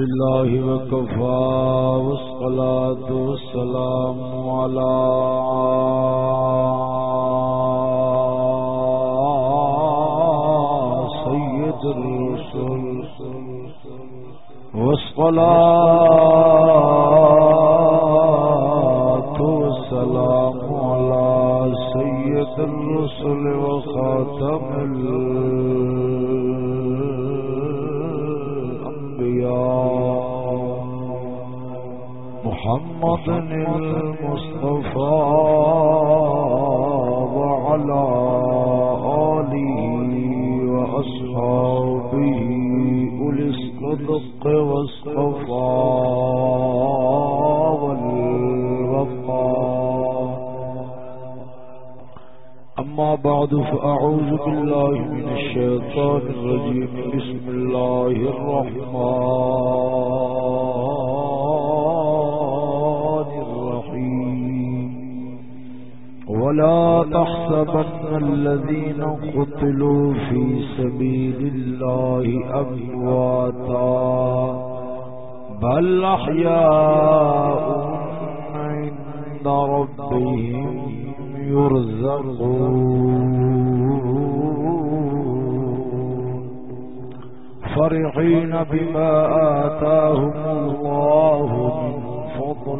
لله وكفى والصلاة والسلام على سيد الرسل. والصلاة والسلام على سيد الرسل وخاتم الأنبياء محمد المصطفى وعلى آله وأصحابه أولي الصدق والصفاء والوفاء. أما بعد، فأعوذ بالله من الشيطان الرجيم. بسم الله الرحمن ولا تحسبن الذين قتلوا في سبيل الله أمواتا بل أحياء عند ربهم يرزقون. فرحين بما آتاهم الله من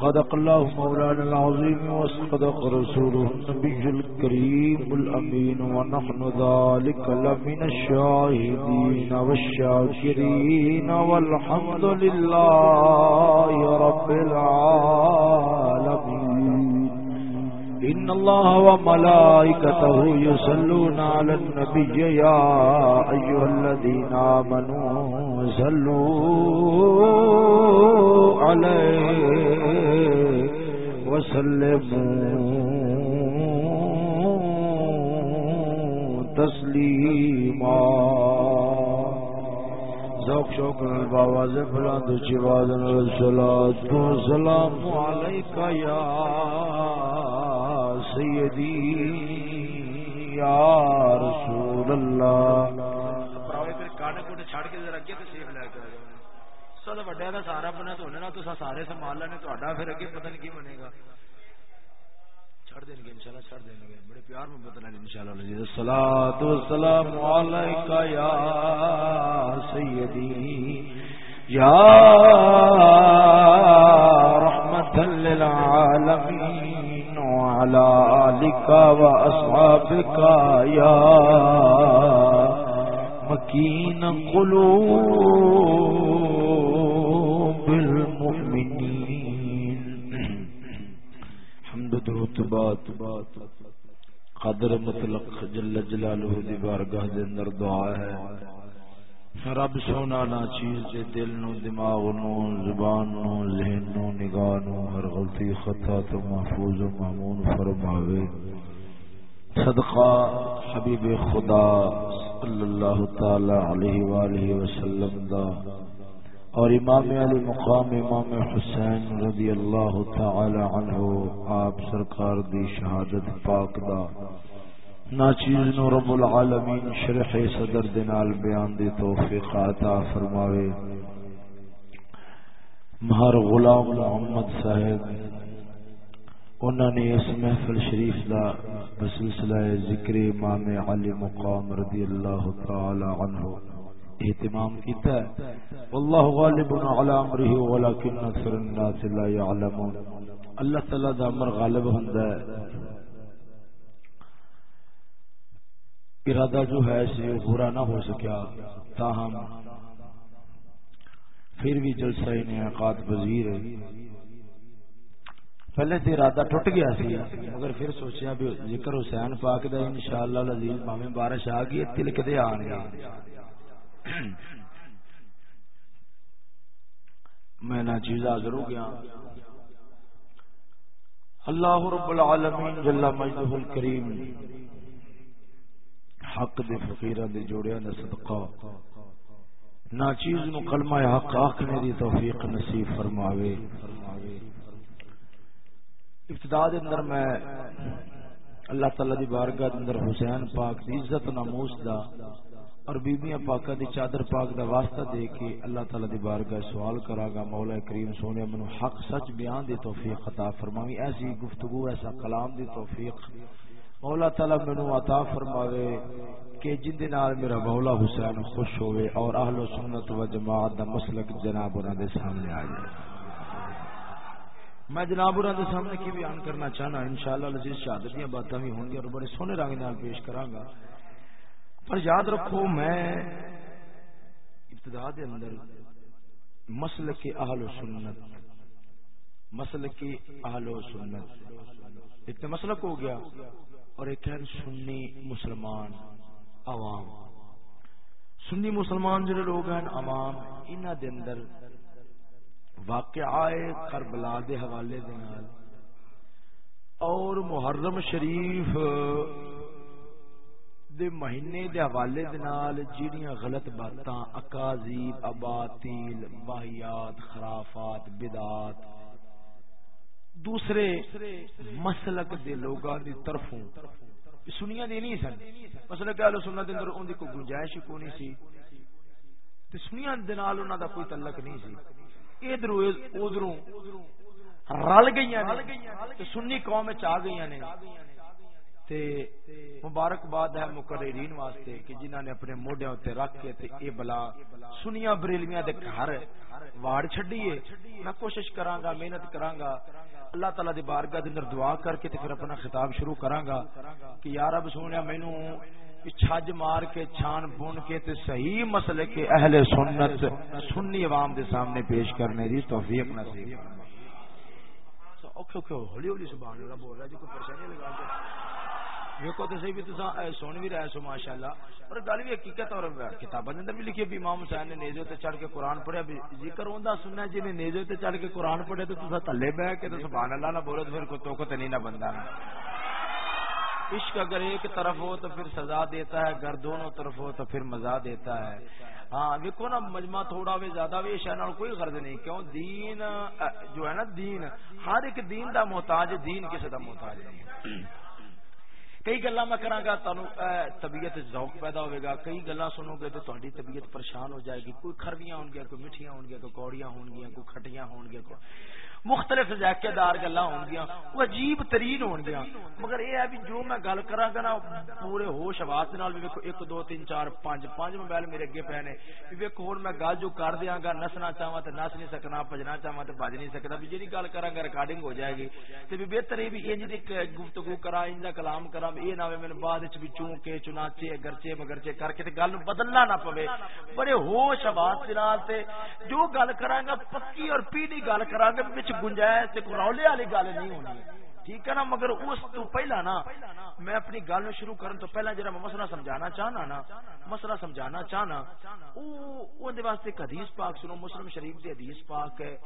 صدق الله مولانا العظيم وصدق رسوله النبي الكريم الأمين، ونحن ذلك لمن الشاهدين والشاكرين، والحمد لله رب العالمين. إن الله وملائكته يصلون على النبي، يا أيها الذين آمنوا صلوا عليه وسلموا تسليما ذوق شوق الباواز بلند چواز الصلاة والسلام. عليك يا سیدی، یا رسول اللہ چھڑ کے ذرا اگے تے سیف لے کے سارا وڈیا دا سارا بنا تو تو سارے سنبھال لینے تہاڈا پھر اگے پتہ نہیں کی بنے گا چھڑ دیں گے انشاءاللہ چھڑ دیں گے بڑے پیار میں انشاءاللہ الصلاۃ والسلام علیک یا سیدی یا رحمت للعالمین وعلى آلك وأصحابك يا مكين قلوب المؤمنين حمد درتبات قدر مطلق جل جلالہ دی بارگاہ دے اندر دعا ہے. رب سونا نا چیز دے دل نو، دماغ نو، زبان نو، ذہن نو، نگاہ نو، ہر غلطی، خطا تو محفوظ و معمون فرماوے. صدقہ حبیب خدا صلی اللہ تعالی علیہ وآلہ وسلم دا اور امام علی مقام امام حسین رضی اللہ تعالی عنہ، آپ سرکار دی شہادت پاک دا۔ ناچیز نو رب العالمین شرح صدر دنال بیان دی توفیق عطا فرماوے۔ مہر غلام محمد صاحب انہوں نے اس محفل شریف دا بسلسلہ ذکر امام علی مقام رضی اللہ تعالی عنہ۔ اہتمام کیتا ہے۔ واللہ غالب علی امرہ ولکن اکثر الناس لا يعلمون اللہ تعالی دا امر غالب ہوندا ہے۔ ارادہ جو ہے سے پورا نہ ہو سکیا تاہم پھر بھی جلسہ انعقاد پذیر ہے پہلے تو ارادہ ٹوٹ گیا سی، مگر پھر سوچیا بھی ذکر حسین پاک دا انشاءاللہ العزیز مامے بارش آ گئی تلک دے آن گیا۔ میں نہ چیز حاضر ہو گیا۔ اللہ رب العالمین جل مجدہ الکریم حق دے فقیرہ دے جوڑیاں دے صدقہ۔ ناچیز نو کلمہ حق آکھنے دی توفیق نصیب فرماوے۔ ابتدا دے اندر میں اللہ تعالی دی بارگاہ دے اندر حسین پاک دی عزت ناموس دا اور بیبیاں پاکا دی چادر پاک دا واسطہ دے کے اللہ تعالی دی بارگاہ سوال کرا گا مولا کریم سونے، منو حق سچ بیان دی توفیق عطا فرماوی، ایسی گفتگو، ایسا کلام دی توفیق۔ مولا تعالی منو عطا فرماوے کہ جن دے نال میرا مولا حسین خوش ہوئے اور اہل و سنت و جماعت دا مسلک جناب انہاں دے سامنے آ جائے میں جناب انہاں دے سامنے کی بیان کرنا چاہنا، انشاءاللہ عزیز شہادت دیاں باتاں بھی ہوں گی اور بڑے سونے رنگ نال پیش کراں گا پر یاد رکھو میں ابتدا دے اندر مسل کے اہل و سنت مسل کے اہل و سنت، ایک تو مسلک ہو گیا اور ایک ہے سنی مسلمان عوام۔ سنی مسلمان جڑے لوگ ہیں، عوام، انہاں دے اندر واقعہ کربلا دے حوالے دے نال اور محرم شریف دے مہینے دے حوالے دے نال جڑیاں غلط باتاں، اکاذیب، اباطیل، واہیات، خرافات، بدعات، دوسرے مسلک دے لوگاں دی طرفوں سنیاں دی نہیں سن۔ مسلک اہل سنت دے اندر اون دی کوئی گنجائش کو نہیں سی۔ تے سنیاں دے نال انہاں دا کوئی تعلق نہیں سی۔ ادھروں ادھروں رل گئیاں نے۔ سنی قوم وچ آ گئیاں نے۔ تے مبارکباد ہے مقررین واسطے کہ جنہاں نے اپنے موڈیاں تے رکھ کے تے اے بلا سنیاں بریلویاں دے گھر واڑ چھڈی چھڈیے میں کوشش کراں گا محنت کراں گا اللہ تعالی دی بارگاہ دے اندر دعا کر کے تے پھر اپنا خطاب شروع کراں گا کہ یا رب سونیا، مینوں چھج مار کے، چھان بون کے تے صحیح مسئلے کے اہل سنت، سنی عوام دے سامنے پیش کرنے دی توفیق نصیب فرمائے۔ اچھا، اوکے اوکے ہولی ہولی، سبحان اللہ، بول رہا جی کوئی پریشانی لگا ویکو تو صحیح بھی تو سن بھی رہے سو ماشاء اللہ اور گل بھی حقیقت اور کتابوں اندر بھی لکھی بھی امام حسین نے نیزے تے چڑھ کے قرآن پڑھیا۔ ذکر ہوندا سننا جی نے نیزے تے چڑھ کے قرآن پڑھے تو تسا تھلے بہ کے تو سبحان اللہ نہ بولو تو پھر کوئی توقت نہیں نہ بندہ نا عشق اگر ایک طرف ہو تو پھر سزا دیتا ہے، اگر دونوں طرف ہو تو پھر مزہ دیتا ہے۔ ہاں دیکھو نا، مجمع تھوڑا بھی زیادہ بھی شہر کوئی غرض نہیں، کیوں؟ دین، جو ہے نا، دین۔ ہر ایک دین دا محتاج، دین کسی دا محتاج نہیں۔ کئی گلا میں کرا گا طبیعت ذوق پیدا ہوئے گا کئی گلا سنو گے تو تاری طبیعت پریشان ہو جائے گی۔ کوئی کھرویاں ہون گیا کوئی میٹھیاں ہون گیا کوئی کوڑیاں ہون گیا کوئی کھٹیاں ہون گیا کوئی مختلف ذائقے دار گلا ہون گیا وہ عجیب ترین ہون گیا مگر یہ ہے بھی جو میں گل کرا گا نا، پورے ہوش آواز نال بھی ویکھو 1 2 3 4 5 5 موبائل میرے اگے پے نے۔ بھی ویکھو، ہن میں گل جو کر دیاں گا، نسنا چاہواں تے نس نہیں سکنا بھجنا چاہواں تے بھج نہیں سکدا بھی جڑی گل کراں گا ریکارڈنگ ہو جائے گی۔ تے بھی بہتر ہے بھی انج دی گفتگو کراں، انج دا کلام کراں۔ اے نہ ہوے میں بعد وچ بھی چوں چنانچے، گرچے، مگرچے کر کے تے گل بدلنا نہ پوے۔ بڑے ہوش آواز نال تے جو گل کراں گا، پکی اور پیڑی گل کراں گا وچ گنجائش تے رولے والی گل نہیں ہونی۔ ٹھیک ہے نا؟ مگر اس تو پہلا نا، میں اپنی گل شروع کرن تو پہلا جڑا میں مسئلہ سمجھانا چاہنا نا، مسئلہ سمجھانا چاہنا، او اون دے واسطے ایک حدیث پاک سنو، مسلم شریف دی حدیث پاک ہے۔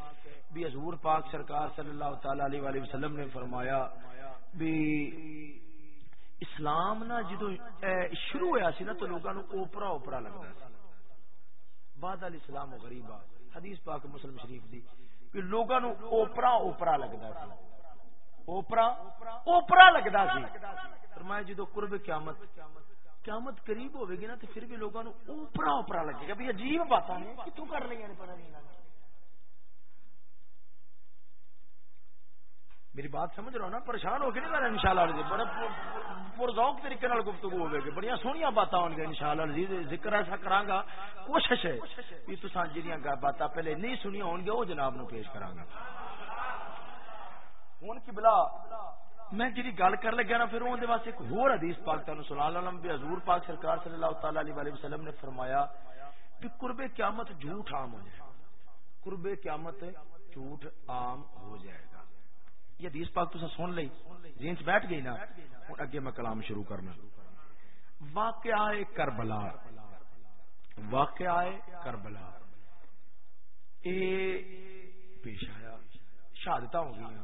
بھی حضور پاک سرکار صلی اللہ تعالی علیہ والہ وسلم نے فرمایا، بھی اسلام نا جدو شروع ہویا سی نا تو لوگاں نو اوپرا اوپرا لگدا سی۔ بعد الاسلام غریبا، حدیث پاک مسلم شریف دی۔ کہ نو اوپرا اوپرا لگتا سی۔ اوپرا اوپرا لگتا سی۔ فرمایا جدو قرب قیامت قیامت قریب ہوے گی نا تو پھر بھی لوگوں نو اوپرا اوپرا لگے گا۔ بھی عجیب باتیں کتوں کر لیا پتا پتہ نہیں۔ میری بات سمجھ رہا ہوں نا؟ پریشان ہو کے نہیں میرا انشاءاللہ عزیز. بڑا پرذوق طریقے نال گفتگو ہوے گی بڑی سونیاں باتاں ہون گے انشاءاللہ عزیز. ذکر ایسا کراں گا کوشش ہے کہ تساں جڑیاں باتاں پہلے نہیں سنیاں ہون گے او جناب نو پیش کراں گا ہن کی بلا میں جی گل کر لگا نا، پھر واسطے ایک ہور حدیث پاک تانوں سنا لم بھی حضور پاک سرکار صلی اللہ تعالی علیہ وسلم نے فرمایا کہ قرب قیامت جھوٹ عام ہو جائے۔ قرب قیامت جھوٹ عام ہو جائے گا۔ یہ حدیث پاک تو سن لئی۔ ذہن بیٹھ گئی نا۔ ہن اگے میں کلام شروع کرنا۔ واقعہ کربلا۔ واقعہ کربلا۔ اے پیش آیا۔ شہادت ہو گئی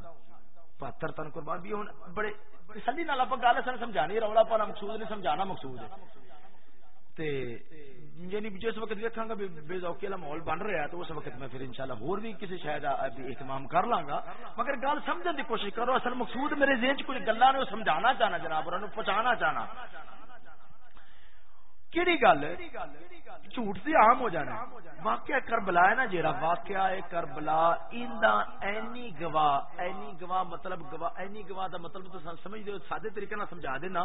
بہتر تن قربان بھی ہوں بڑے تسلی نال آپ گل سن سمجھانی رولا پانا مقصود نہیں، سمجھانا مقصود ہے۔ تے یعنی جس وقت دیکھا گا بے ذوقی والا ماحول بن رہا ہے تو اس وقت میں پھر انشاءاللہ ہور بھی کسی شاید اہتمام کر لاں گا۔ مگر گل سمجھن دی کوشش کرو، اصل مقصود میرے ذہن چ کچھ گلاں نے سمجھانا چاہنا جناب، اور پہنچانا چاہنا۔ کیڑی گل؟ جھوٹ سے عام ہو جانا واقعہ کربلا ہے نا جیرا واقعہ ہے کربلا۔ ایندا اینی گواہ اینی گواہ مطلب گواہ، اینی گواہ دا مطلب تو سمجھ دے سادے طریقے نال سمجھا دینا۔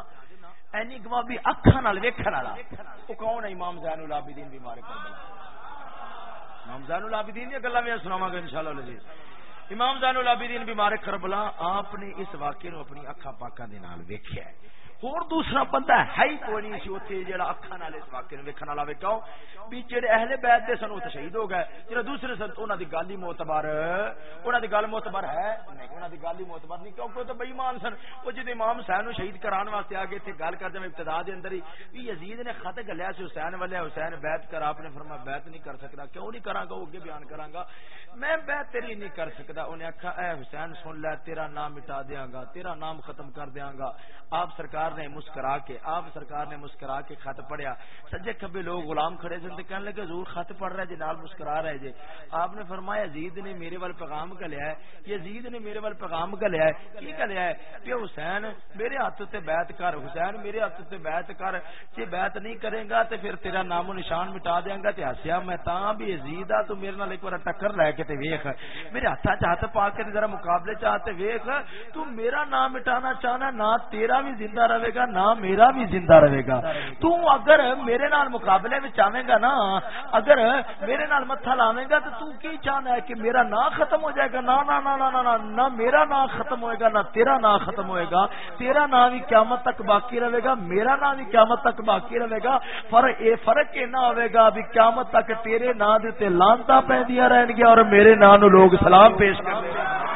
اینی گواہ بھی اکھاں نال ویکھن والا۔ او کون ہے؟ امام زین العابدین بیمار کربلا۔ امام زین العابدین دی گلاں میں سناواں گا انشاءاللہ العزیز امام زین العابدین بیمار کربلا۔ آپ نے اس واقعے نو اپنی اکھاں پاکاں دے نال ویکھیا ہے۔ اور دوسرا بندہ ہے ہی کوئی نہیں سی اوتھے جڑا اکھاں نال اس واقعے نوں ویکھن والا ویکھاؤ بھی جڑے اہل بیت دے سن او شہید ہو گئے۔ جڑا دوسرے سن انہاں دی گل ہی معتبر انہاں دی گل معتبر ہے؟ نہیں انہاں دی گل ہی معتبر نہیں کیونکہ تو بے ایمان سن۔ او جے امام حسین نو شہید کران واسطے آگے تھے گل کر دے ابتدا دے اندر ہی، بھی یزید نے خط گلیا سی، حسین والے، حسین بیعت کر، آپ نے فرمایا بیعت نہیں کر سکدا کیوں نہیں کراں گا؟ او اگے بیان کراں گا۔ میں بیعت تیری نہیں کر سکدا انہیں آکھا، اے حسین سن لے، تیرا نام مٹا دیاں گا، تیرا نام ختم کر دیاں گا۔ آپ سرکار نے مسکرا کے، آپ سرکار نے مسکرا کے خط پڑھیا۔ سجے کبھی لوگ غلام کھڑے تھے کہنے لگے، حضور خط پڑھ رہے جی نال مسکرا رہے جی۔ آپ نے فرمایا، یزید نے میرے وال پیغام گلیا ہے، یزید نے میرے وال پیغام گلیا ہے۔ کی گلیا ہے؟ کہ حسین میرے ہاتھ تے بیعت کر، حسین میرے ہاتھ تے بیعت کر جے بیعت نہیں کرے گا تے پھر تیرا نام و نشان مٹا دیاں گا تے ہسیا میں تاں بھی یزید آ، تو میرے نال ایک بار ٹکر لے کے تے ویکھ۔ میرے ہاتھ چ ہاتھ پا کے ذرا مقابلے چاہتے ویکھ۔ تو میرا نام مٹانا چاہنا، نہ تیرا بھی زندہ رہ رہے گا، نہ میرا بھی زندہ رہے گا۔ تو اگر میرے نال مقابلے میں چاہے گا نا، اگر میرے نال متھا لاوے گا، تو تو کی چاہنا ہے کہ میرا نا ختم ہو جائے گا؟ نہ نہ نہ نہ نہ نہ، میرا نا ختم ہوئے گا، نہ تیرا نا ختم ہوئے گا۔ تیرا نا بھی قیامت تک باقی رہے گا، میرا نا بھی قیامت تک باقی رہے گا۔ فرق اے فرق یہ نہ ہوئے گا ابھی قیامت تک تیرے نا دے لانتا پہ دیا رہن گیا اور میرے نا نو لوگ سلام پیش کر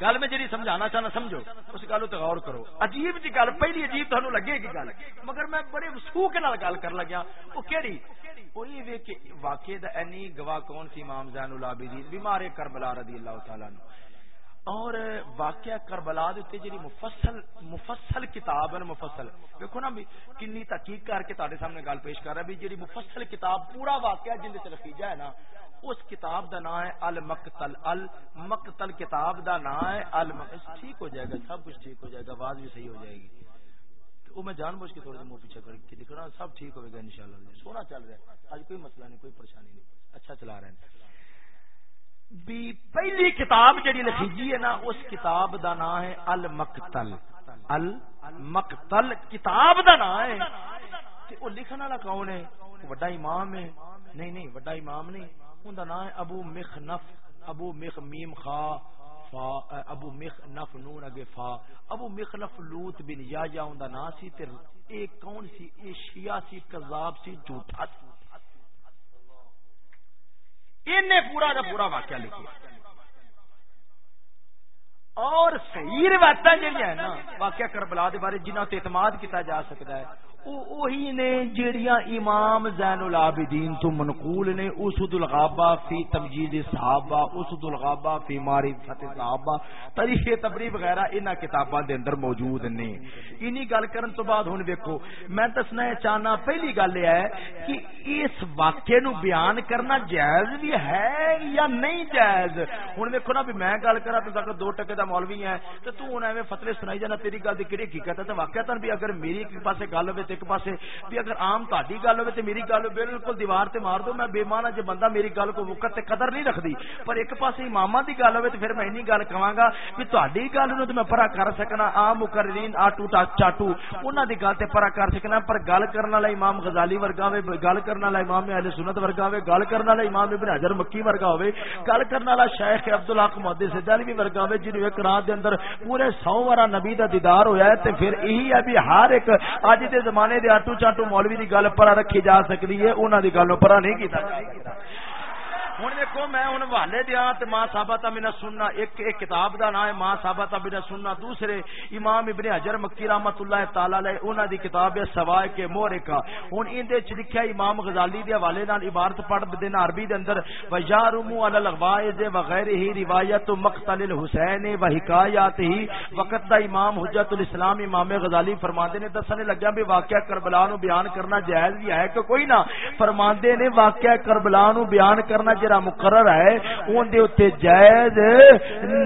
گل میں جی سمجھانا چاہنا سمجھو، اس گل تو غور کرو۔ عجیب جی گل، پہلی عجیب تمہیں لگے گی گل۔ مگر میں بڑے سوکھ نال گل کر لگیا۔ وہ کہڑی وہی وے واقعے دا اینی گواہ کون سی امام زین العابدین؟ بیمار کربلا رضی اللہ تعالی عنہ۔ اور واقعہ کربلا دیتے جی مفصل مفصل کتاب ہے مفصل۔ دیکھو نا بھی، کنی تحقیق کر کے تارے سامنے گل پیش کر رہا بھی جی مفصل کتاب، پورا واقعہ جن سے نتیجہ ہے نا، اس کتاب دا نام ہے المقتل المقتل کتاب دا نام ہے المقتل۔ ٹھیک ہو جائے گا، سب کچھ ٹھیک ہو جائے گا، آواز بھی صحیح ہو جائے گی۔ وہ میں جان بوجھ کے تھوڑا منہ پیچھے کر کے دکھ رہا سب ٹھیک ہوگا انشاءاللہ۔ سونا چل رہا ہے، آج کوئی مسئلہ نہیں، کوئی پریشانی نہیں۔ اچھا چلا رہے ہیں بھی پہلی کتاب جڑی لکھی جی ہے نا، اس کتاب دا نام ہے المقتل۔ المقتل کتاب دا نام ہے۔ تے او لکھن والا کون ہے؟ بڑا امام ہے۔ نہیں نہیں بڑا امام نہیں۔ اون دا نام ہے ابو مخنف۔ ابو مخ میم خا، فا، ابو مخنف نون اگے فا۔ ابو مخنف لوط بن یا اون دا نام سی تے اے کون سی؟ اے شیعہ سی، کذاب سی، جھوٹا سی۔ پورا کا پورا واقعہ لکھا اور صحیح روایت جہاں ہے نا، واقعہ کربلا دے بارے جنہوں سے اعتماد کیا جا سکتا ہے وہی نے جڑیاں امام زین العابدین تو منقول نے اسد الغابہ فی تمجید صحابہ اسد الغابہ فی معرفت صحابہ، تاریخ تبری وغیرہ انہاں کتاباں دے اندر موجود نے۔ انہی گل کرن تو بعد ہن ویکھو، میں دسنا چاہنا، پہلی گل یہ ہے کہ اس واقعے نو بیان کرنا جائز بھی ہے یا نہیں جائز؟ ہوں دیکھو نا بھی میں گل کرا تو دو ٹکے دا مولوی ہے تو تو ہوں ایویں فتوی سنائی جانا، تیری گل کی کہڑی حقیقت ہے؟ تو واقعہ بھی اگر میری ایک پاسے گل ہوے تو ایک پاسے بھی اگر عام تاری گل ہوے تو میری گل بالکل دیوار تے مار دو میں بے مانا جی بندہ میری گل کو وقت تے قدر نہیں رکھتی پر ایک پاسے امام دی گل ہوے تو پھر میں اینی گل کہاں گا کہ تہاڈی گل نو تے میں پرا کر سکنا عام مقررین آٹو تا چاٹو انہاں دی گل تے پرا کر سکنا پر گل کرن والا امام غزالی ورگا ہوے گل کرن والا امام اہل سنت ورگا ہوے گل کرن والا امام ابن حجر مکی ورگا ہوے گل کرن والا شیخ عبد الحق محدث دہلوی ورگا ہوے جنوں ایک رات دے اندر پورے 100 وارا نبی دا دیدار ہویا ہے تے پھر یہی ہے بھی ہر ایک اج دے زمانے دے آٹو چاٹو مولوی دی گل پر رکھی جا سکتی ہے، انہاں دی گل پر نہیں کیتا ہوں دیکھو میں ہوں حوالے دیا تو ماں صاحبہ میرا سننا ایک ایک کتاب دا نام ہے ماں صاحبہ میرا سننا دوسرے امام ابن حجر مکی رحمت اللہ تعالی انہوں دی کتاب ہے سوائے کے مورے کا ہوں ان لکھا امام غزالی دے حوالے نال عبارت پڑھ دینا عربی دے اندر وجارمو علی الغوائز وغیرہ ہی روایت مقتل الحسین و حکایات ہی وقت دا امام حجت الاسلام امام غزالی فرماندے نے دسنے لگیا بھی واقعہ کربلا نو بیان کرنا جائز بھی ہے کہ کوئی نہ فرماندے نے واقعہ کربلا نو بیان کرنا جائز جرا مقرر ہے، اون دے اوتے جائز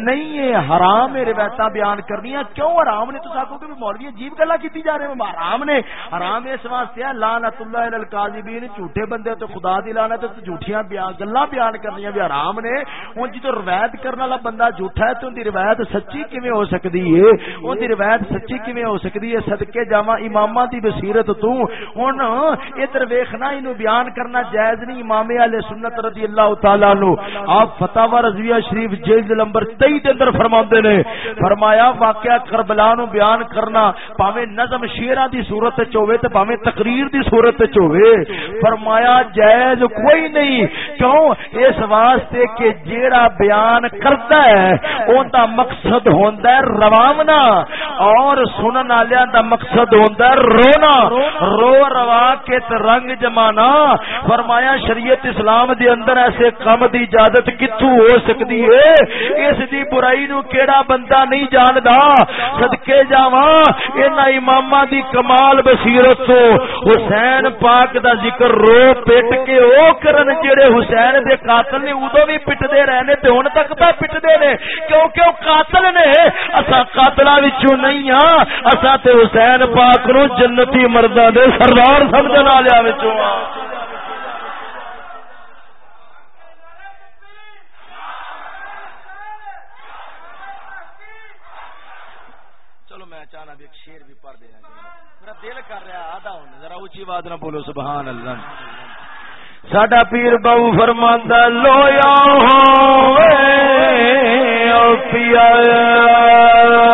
نہیں ہے، حرام ہے، روایتاں بیان کرنیاں کیوں حرام نے؟ تساں کو کہ مولوی عجیب گلاں کیتی جا رہے ہیں حرام نے۔ حرام اس واسطے ہے، لعنت اللہ علی الکاذبین، جھوٹے بندے تو خدا دی لعنت تے جھوٹیاں بیان، گلاں بیان کرنیاں بھی حرام نے۔ ہن جی تو روایت کرنے والا بندہ جھوٹا ہے، تو ان دی روایت سچی کیویں ہو سکدی ہے؟ ان دی روایت سچی کیویں ہو سکدی ہے؟ صدقے جاواں اماماں دی بصیرت تو۔ ہن ادھر ویکھنا، اینو بیان کرنا جائز نہیں امام اہل سنت رضی اللہ تعالی نو۔ آپ فتح رضویہ شریف جلد نمبر 23 دے اندر فرماندے نے۔ فرمایا، واقعہ کربلا نو بیان کرنا پاویں نظم شیراں دی صورت وچ ہوے تے پاویں تقریر دی صورت وچ ہوے فرمایا، جائز کوئی نہیں۔ کیوں؟ اس واسطے کہ جیڑا بیان کردا ہے، اون دا مقصد ہوندا ہے رواونا۔ اور سنن والیاں دا مقصد ہوندا ہے رونا۔ رو روا کے رنگ جمانا۔ فرمایا، شریعت اسلام دے اندر ایسے کم دی اجازت کتھو ہو سکتی ہے؟ اس دی برائی نو کیڑا بندہ نہیں جاندا؟ صدکے جاواں، انہاں اماماں دی کمال بصیرت تو حسین پاک دا ذکر رو پٹ کے او کرن جڑے حسین دے قاتل نے اودوں بھی پٹدے رہنے تے ہن تک پہ پٹدے نے۔ کیونکہ او قاتل نے، اساں قاتلاں وچوں نہیں ہاں اساں تے حسین پاک نو جنتی مرداں دے سردار سمجھن والےاں وچوں ہاں دل کر رہا آدھا ہونے بات نہ بولو سبحان اللہ۔ ساڈا پیر بہو فرماندا لویا ہو پیا۔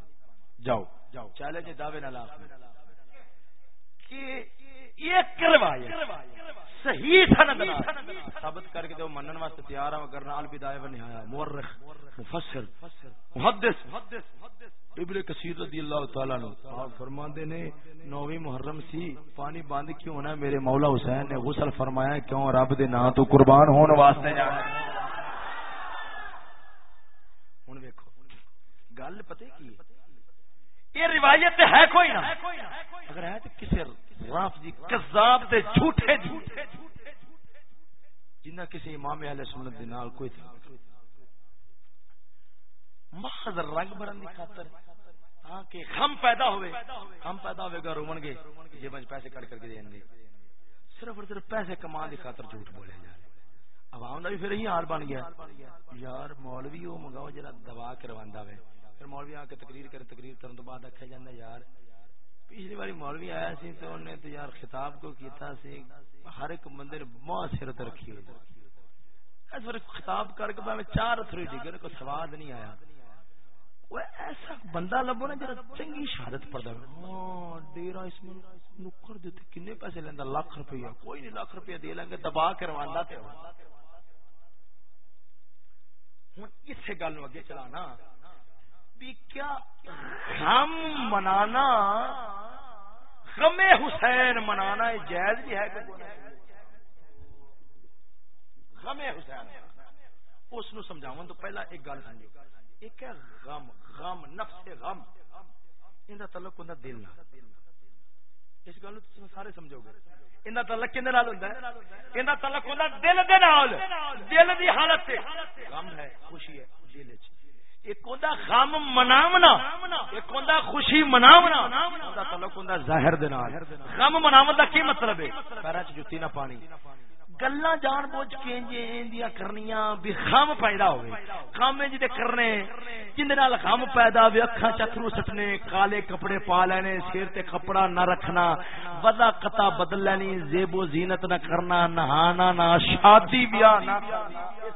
جاؤ۔ جاؤ۔ چیلنج دعوے کہ صحیح سند ثابت کر کے منن واسطے تیار ہوں کرنا البدایہ و نہایہ مورخ مفسر محدث ابن کثیر رضی اللہ تعالی عنہ۔ آپ فرماندے نے نویں محرم سی پانی بند کیوں ہونا میرے مولا حسین نے غسل فرمایا کیوں رب دے نام تو قربان ہون واسطے جانا ہن ویکھو۔ گل پتہ کی یہ روایت ہے کوئی نہ۔ اگر ہے تو کسی راف جی کذاب تے جھوٹے دی جنہ کسی امام اہل سنت دے نال کوئی تھا۔ محض رنگ بڑھن دی خاطر ہاں کہ غم پیدا ہوئے۔ غم پیدا ہوئے گا، رومن گے یہ بچ پیسے کٹ کر کے دیں گے۔ صرف اور صرف پیسے کما دی خاطر جھوٹ بولے جا۔ عوام دا بھی پھر یہی حال بن گیا۔ یار مولوی وہ منگاؤ جرا دبا کے رواندا وے۔ پھر مولوی آ کے تقریر کرے، تقریر کرن تو بعد آکھیا جاندا یار پچھلی باری مولوی آیا سی تو انہیں تو یار خطاب کو کیتا سی، ہر ایک بندے نے رکھی اس بار خطاب کر کے میں چار تھری ڈگر کو سواد نہیں آیا۔ وہ ایسا بندہ لبو نا جڑا چنگی شہادت پڑدا ہاں ڈیرا اس میں نکر دیتے کنے پیسے لیندا، لاکھ روپیہ۔ کوئی نہیں لاکھ روپیہ دے لیں گے، دبا کے رواندا تے۔ ہن اس گل اگے چلانا۔ بھی کیا غم منانا؟ غم حسین منانا جائز بھی ہے کہ غم حسین، اس نو سمجھاون تو پہلا ایک گل سمجھو۔ ایک ہے غم غم، نفس غم۔ ان کا تعلق ہوں دل نہ اس گل سارے سمجھو گے۔ ان کا تعلق کھنے ہوں ان کا تعلق ہوں دل دے نال۔ دل دی حالت غم ہے، خوشی ہے، دل چ ایک ہوندا غم مناونا، ایک ہوندا خوشی مناونا دا تعلق ہوندا ظاہر دے نال۔ غم مناون دا کی مطلب ہے؟ چ جُتی نہ پانی۔ جان بوجھ کے جے کرنیاں بھی غم پیدا ہوے غم جے کرنے جن نال غم پیدا ہوے اکھاں چترو سٹنے، کالے کپڑے پا لینے سر تے کپڑا نہ رکھنا ودا قطا بدل لینی، زیب و زینت نہ کرنا، نہانا نہ، شادی بیاہ نہ۔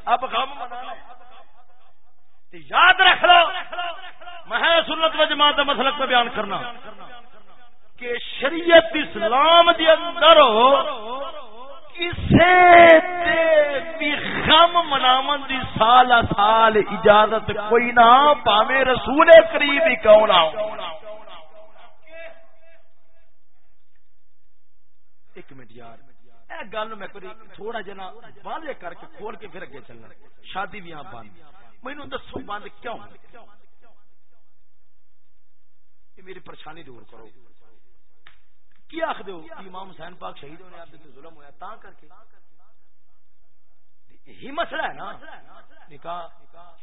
اب غم منانا۔ یاد رکھ لو۔ میں سنت و جماعت مسلک پہ بیان کرنا۔ کہ شریعت اسلام دے اندر کسی غم مناون دی سال سال اجازت کوئی نہ پاوے رسول قریب ہی کون ایک منٹ یار، اے گل میں تھوڑا جنا واضح کر کے کھول کے پھر اگے چلنا۔ شادی بھی آپ بند۔ مینو دسو بند کیوں؟ میری پریشانی دور کرو۔ کی آخ دو امام حسین پاک شہید ہونے آپ سے ظلم ہوا تا کر کے۔ یہی مسئلہ ہے نا۔ نکاح،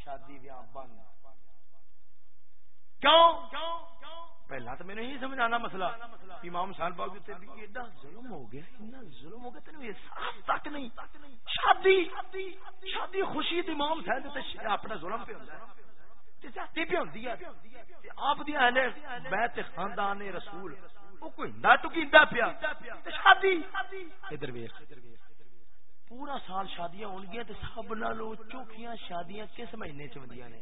شادی، بیاہ، بند۔ کیوں؟ پہلا تو میں نے سمجھانا مسئلہ امام حسین پاک تے بھی ایڈا ظلم ہو گیا، اتنا ظلم ہو گیا، تینوں احساس تک نہیں۔ شادی شادی خوشی امام حسین تے اپنا ظلم پہ ہے۔ پہ ہے۔ آپ اہل بیت خاندان رسول کوئی ہندا پیا؟ شادی۔ ادھر پورا سال شادیاں ہون گیا تے سب نالوں چوکھیاں شادیاں کس مہینے چ ہوندیاں نے؟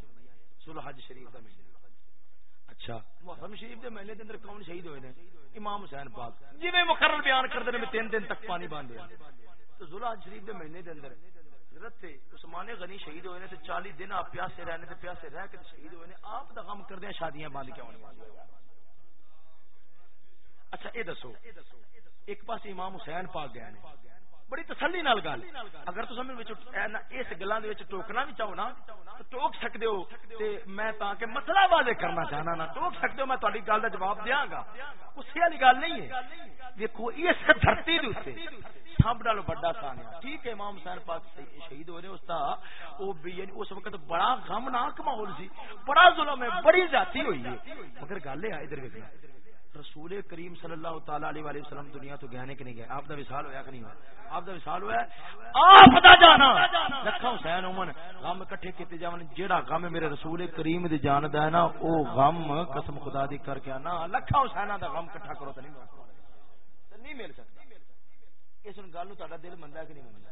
سلح حج شریف دا مہینہ۔ اچھا۔ محرم شریف دے مہینے دے اندر کون شہید ہوئے نے؟ امام حسین پاک۔ جی مقرر بیان کردے نے تین دن تک پانی باندھ تو ذوالحج شریف دے مہینے دے اندر حضرت عثمان غنی شہید ہوئے نے تے 40 دن آپ پیاسے رہنے تے پیاسے رہ کے شہید ہوئے نے۔ آپ دا غم کردے شادیاں باندھ کے ہونے اچھا اے دسو۔ ایک پاس امام حسین پاک گئے بڑی تسلی نال گل۔ اگر تو سمجھ وچ اس گلاں دے وچ ٹوکنا بھی چاہو نا، تو ٹوک سکدے ہو۔ تے میں تا کہ مسئلہ واضح کرنا چاہنا نا۔ ٹوک سکدے ہو، میں تہاڈی گل دا جواب دیاں گا۔ اسی والی گل نہیں ہے۔ دیکھو اس دھرتی دے اوتے سب نال بڑا سانیا ٹھیک ہے، امام حسین پاک شہید ہوئے اس دا او بھی یعنی اس وقت بڑا غمناک ماحول سی۔ بڑا ظلم ہے، بڑی ذاتی ہوئی ہے۔ مگر گل ہے، ادھر ویکھنا۔ رسول کریم صلی اللہ تعالی علیہ وسلم دنیا تو گیا کہ نہیں گیا آپ کا وصال ہویا کہ نہیں ہوا آپ کا وصال ہوا آپ دا جانا! رکھا حسین عمر، غم کٹھے کیتے جاون، جیڑا غم میرے رسول کریم دی جان دا ہے نا، او غم قسم خدا دی کر کے نا لکھا حسیناں دا غم کٹھا کرو تے نہیں نہیں مل سکتا۔ اس گل نو تہاڈا دل منتا کہ نہیں منتا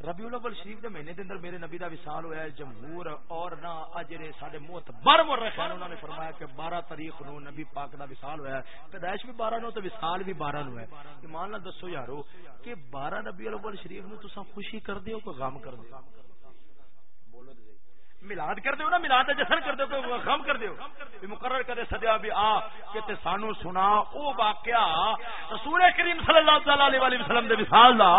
ربیع الاول شریف دے مہینے دے اندر میرے نبی دا وصال ہویا ہے، جمہور اور نہ اجرے ساڈے معتبر مورخین انہوں نے فرمایا کہ 12 تاریخ نو نبی پاک دا وصال ہویا ہے۔ پیدائش بھی 12 نو تے وصال بھی 12 نو ہے۔ ایمان نال دسو یارو کہ 12 ربیع الاول شریف نو تساں خوشی کردے ہو کہ غم کردے ہو ملاد کر دیو نا، ملاد جشن کر دیو کہ غم کر دیو۔ مقرر کرے سدیا بھی، آ، کہ تے سانو سنا، او واقعہ رسول کریم صلی اللہ تعالی علیہ وسلم دے مثال دا،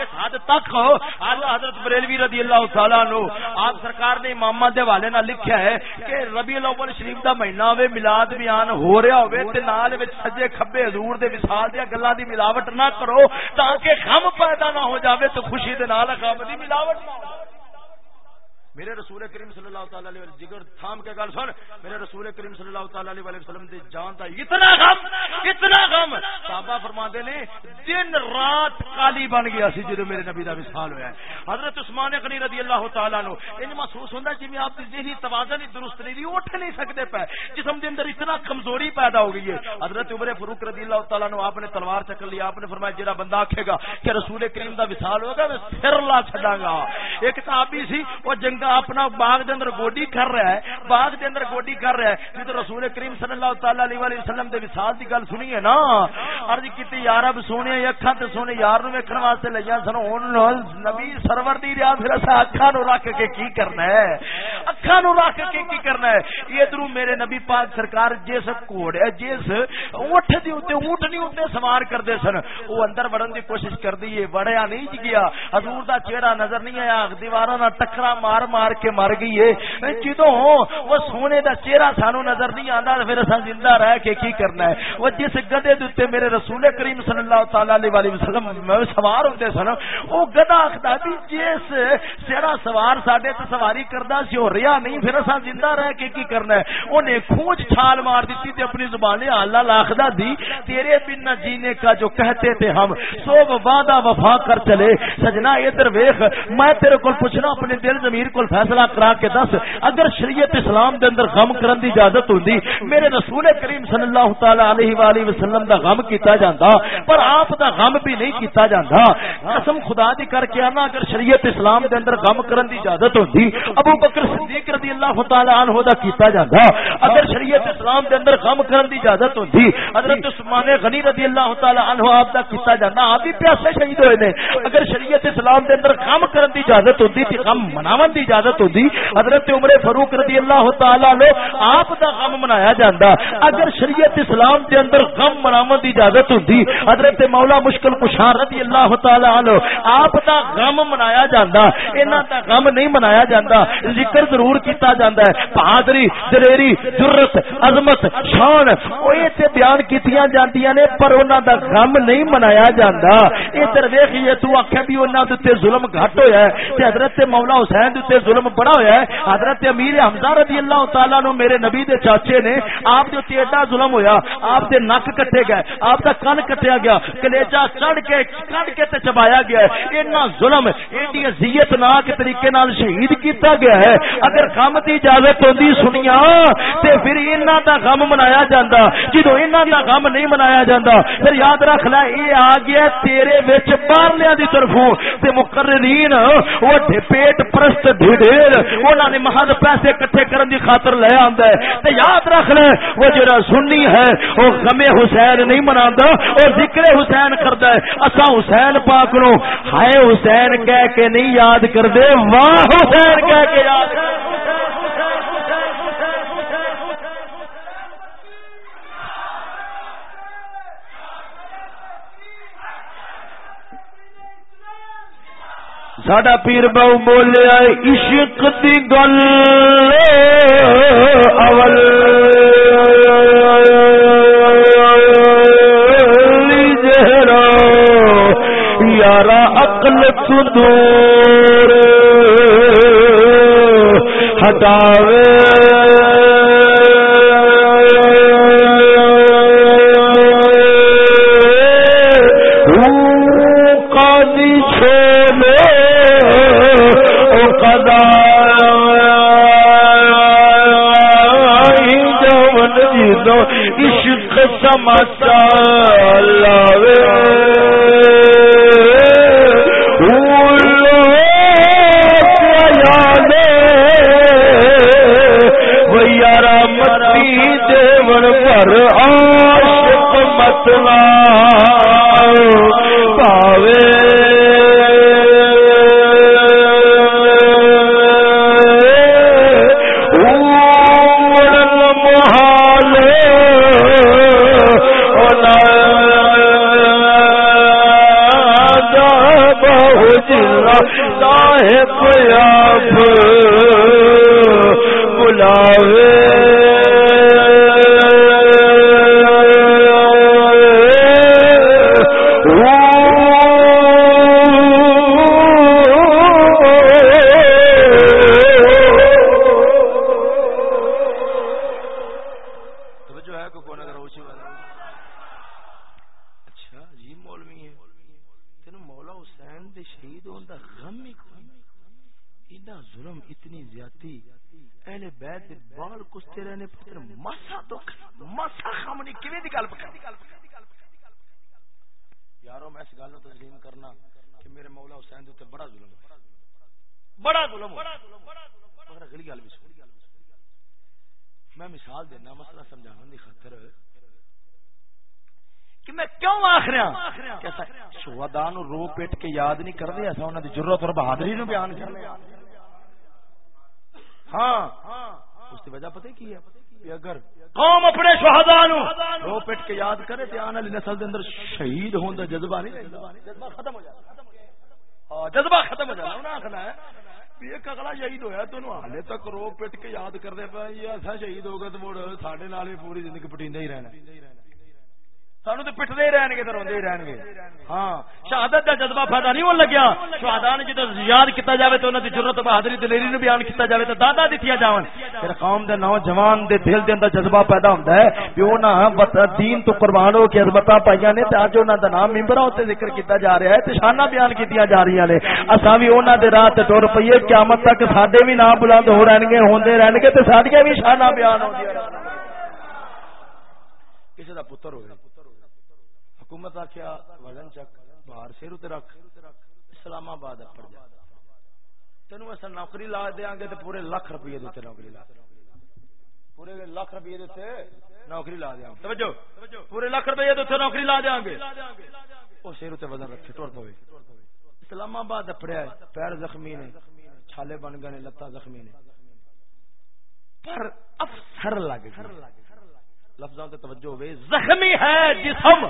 اس حد تک حضرت بریلوی رضی اللہ تعالی عنہ، آپ سرکار نے امامہ دے حوالے نال لکھیا ہے کہ ربیع الاول شریف دا مہینہ ہوے، ملاد بیان ہو رہا ہوے، تے نال وچ سجے کھبے حضور دے وصال دی گلاں دی ملاوٹ نہ کرو، تاکہ غم پیدا نہ ہو جاوے تو خوشی دے نال غم دی ملاوٹ نہ ہو میرے رسول کریم صلی اللہ تعالی علیہ وسلم، جگر تھام کے گل سن، میرے رسول کریم صلی اللہ تعالی علیہ وسلم دے جان دا اتنا غم اتنا غم، صحابہ فرماندے نے، دن رات کالی بن گیا سی جدوں میرے نبی دا وصال ہویا ہے۔ حضرت عثمان غنی رضی اللہ تعالی عنہ ان محسوس ہوندا جویں جی آپ دی ذہنی توازن درست نہیں دی، اٹھ نہیں سکدے پے۔ جسم دے اندر اتنا کمزوری پیدا ہو گئی ہے۔ حضرت عمر فاروق رضی اللہ تعالی عنہ، آپ نے تلوار چکر لی، آپ نے فرمایا جڑا بندہ آکھے گا کہ رسول کریم دا وصال ہوگا، میں سر لا چھڈاں گا۔ ایک صحابی سی، وہ جنگ اپنا باغ دے اندر گوڈی کر رہا ہے، باغ دے اندر گوڈی کر رہا ہے تو رسول کریم صلی اللہ تعالی علیہ وسلم دے وصال دی گل سنی ہے نا، عرض کیتی یار اب سونے اکھاں تے سونے یار نو ویکھن واسطے لیا سن ہن نبی سرور دی ریا پھر اسا اکھاں نو رکھ کے کی کرنا ہے؟ اکھاں نو رکھ کے کی کرنا ہے؟ یہ درو میرے نبی پاک سرکار جس گھوڑے جس اونٹ دی اوتے اونٹ نہیں اوتے سوار کردے سن، او اندر وڑن دی کوشش کردی ہے وڑیا نہیں جی گیا، حضور دا چہرہ نظر نہیں آیا دیواراں نال ٹکرا مار مار کے مر گئی ہے۔ جدو وہ سونے دا چہرہ سانو نظر نہیں آتا پھر اصا زندہ رہ کے کی کرنا ہے؟ وہ جس گدے دے میرے رسول کریم صلی اللہ تعالی علیہ وسلم سوار ہوتے سن، وہ گدا آخر بھی جس چہرہ سوار سڈے تو سواری کرتا سی ہو رہا نہیں، پھر اصا زندہ رہ کے کی کرنا ہے؟ انہیں کھوج چھال مار دیتی تھی اپنی زبان اللہ لاکھدا دی، تیرے بن نہ جینے کا جو کہتے تھے ہم، سو وعدہ وفا کر چلے۔ سجنا ادھر ویخ میں تیرے کو پوچھنا، اپنے دل زمیر کو کول فیصلہ کرا کے دس، اگر شریعت اسلام دے اندر غم کرن دی اجازت ہوندی، میرے رسول کریم صلی اللہ تعالی علیہ والہ وسلم دا غم کیتا جاندا، پر آپ دا غم بھی نہیں کیتا جاندا۔ قسم خدا دی کر کے انا اگر شریعت اسلام دے اندر غم کرن دی اجازت ہوندی، ابو بکر صدیق رضی اللہ تعالی عنہ دا کیتا جاندا۔ اگر شریعت اسلام دے اندر غم کرن دی اجازت ہوندی، حضرت عثمان غنی رضی اللہ تعالی عنہ آپ دا کیتا جاندا، آپ بھی پیاسے شہید ہوئے نے۔ اگر شریعت اسلام دے اندر غم کرن دی اجازت ہوندی تے غم مناون دی اجازت ہوندی۔ حضرت عمر فاروق رضی اللہ تعالی نے آپ دا غم منایا جاندا۔ اگر شریعت اسلام دے اندر غم مناون دی اجازت ہوندی، حضرت مولا مشکل کشار رضی اللہ تعالی عنہ، آپ دا غم منایا جاندا۔ انہاں دا غم نہیں منایا جاندا۔ ذکر ضرور کیتا جاندا ہے۔ بہادری دلیری جرت، عظمت، شان او تے بیان کیتیاں جاندیاں نے، پر انہاں دا غم نہیں منایا جاندا۔ ادھر ویکھیے، تو آکھے بھی انہاں دے ظلم گھٹ ہویا ہے۔ تے حضرت مولا حسین دے ظلم بڑا ہویا ہے۔ حضرت امیر حمزہ رضی اللہ تعالیٰ نو میرے نبی دے چاچے نے آپ جو تیٹا ظلم ہویا، آپ دے نک کٹے گئے، آپ دا کن کٹیا گیا، کلیجہ کڑ کے کڑ کے تے چبایا گیا ہے۔ اینا ظلم، ایڈی عزیت ناک طریقے نال شہید کیتا گیا ہے۔ اگر غم دی اجازت ہوندی سنیا تے پھر اینا دا غم منایا جاندا۔ جدوں اینا دا غم نہیں منایا جاندا، پھر یاد رکھ لے، اے آ گیا تیرے وچ باہرلیاں دی طرفوں۔ تے مقررین وہ پیٹ پرست ڈھیڑ انہوں نے محض پیسے کٹھے کرن دی خاطر لے آندا ہے۔ تے یاد رکھ لے، وہ جڑا سنی ہے، وہ غم حسین نہیں مناندا اور ذکر حسین کردا ہے۔ اساں حسین پاک نو ہائے حسین کہہ کے نہیں یاد کردے، واہ حسین کہہ کے یاد ساڈا پیر بہو بولیا عشق دی گل۔ اول۔ جہرا یارا اقل دور۔ ہٹاوے۔ پادری نو بیان کرنے ہاں۔ اس کی وجہ پتہ کی ہے؟ اگر قوم اپنے شہداء نو رو پٹ کے یاد کرے تے آن والی نسل دے اندر شہید ہون دا جذبہ نہیں جذبہ ختم ہو جائے ہاں، جذبہ ختم ہو جائے انہاں کہنا ہے یہ کگلا شہید ہویا تو حالے تک رو پٹ کے یاد کر دے پا یہ ایسا شہید ہوگا گئے تے مڑ ساڈے پوری زندگی پٹیندا ہی رہنا۔ نوجوان دے دل دے اندر جذبہ پیدا ہوندا ہے کہ انہاں دین تو قربان ہو کے عظمتاں پائیاں نے تے اج انہاں دا نام منبراں تے ذکر کیتا جا رہا ہے تے شاناں بیان کیتیاں جا رہی نے۔ اساں وی انہاں دے راہ تے ٹر پئیے، قیامت تک ساڈے وی نام بلند ہو رہن گے، ہوندے رہن گے تے ساڈیاں وی شاناں بیان ہوندیاں پتر ہوئے۔ حکومت آکھیا، وزن چک باہر سر تے رکھ، اسلام آباد پڑ جا۔ تینوں اصل نوکری لا دیاں گے تے پورے لاکھ روپے دے نوکری لا پورے لاکھ روپیے دیتے نوکری لا دیا توجہ، پورے لاکھ روپیے دیتے نوکری لا دیا گے وہ سیر اتنے وزن رکھے ٹور پوے۔ اسلام آباد پڑیا پیر زخمی نے، چھالے بن گئے لتا زخمی نے۔ پر افسر لگ گئے۔ لفظوں تے توجہ ہوئے زخمی ہے جسم۔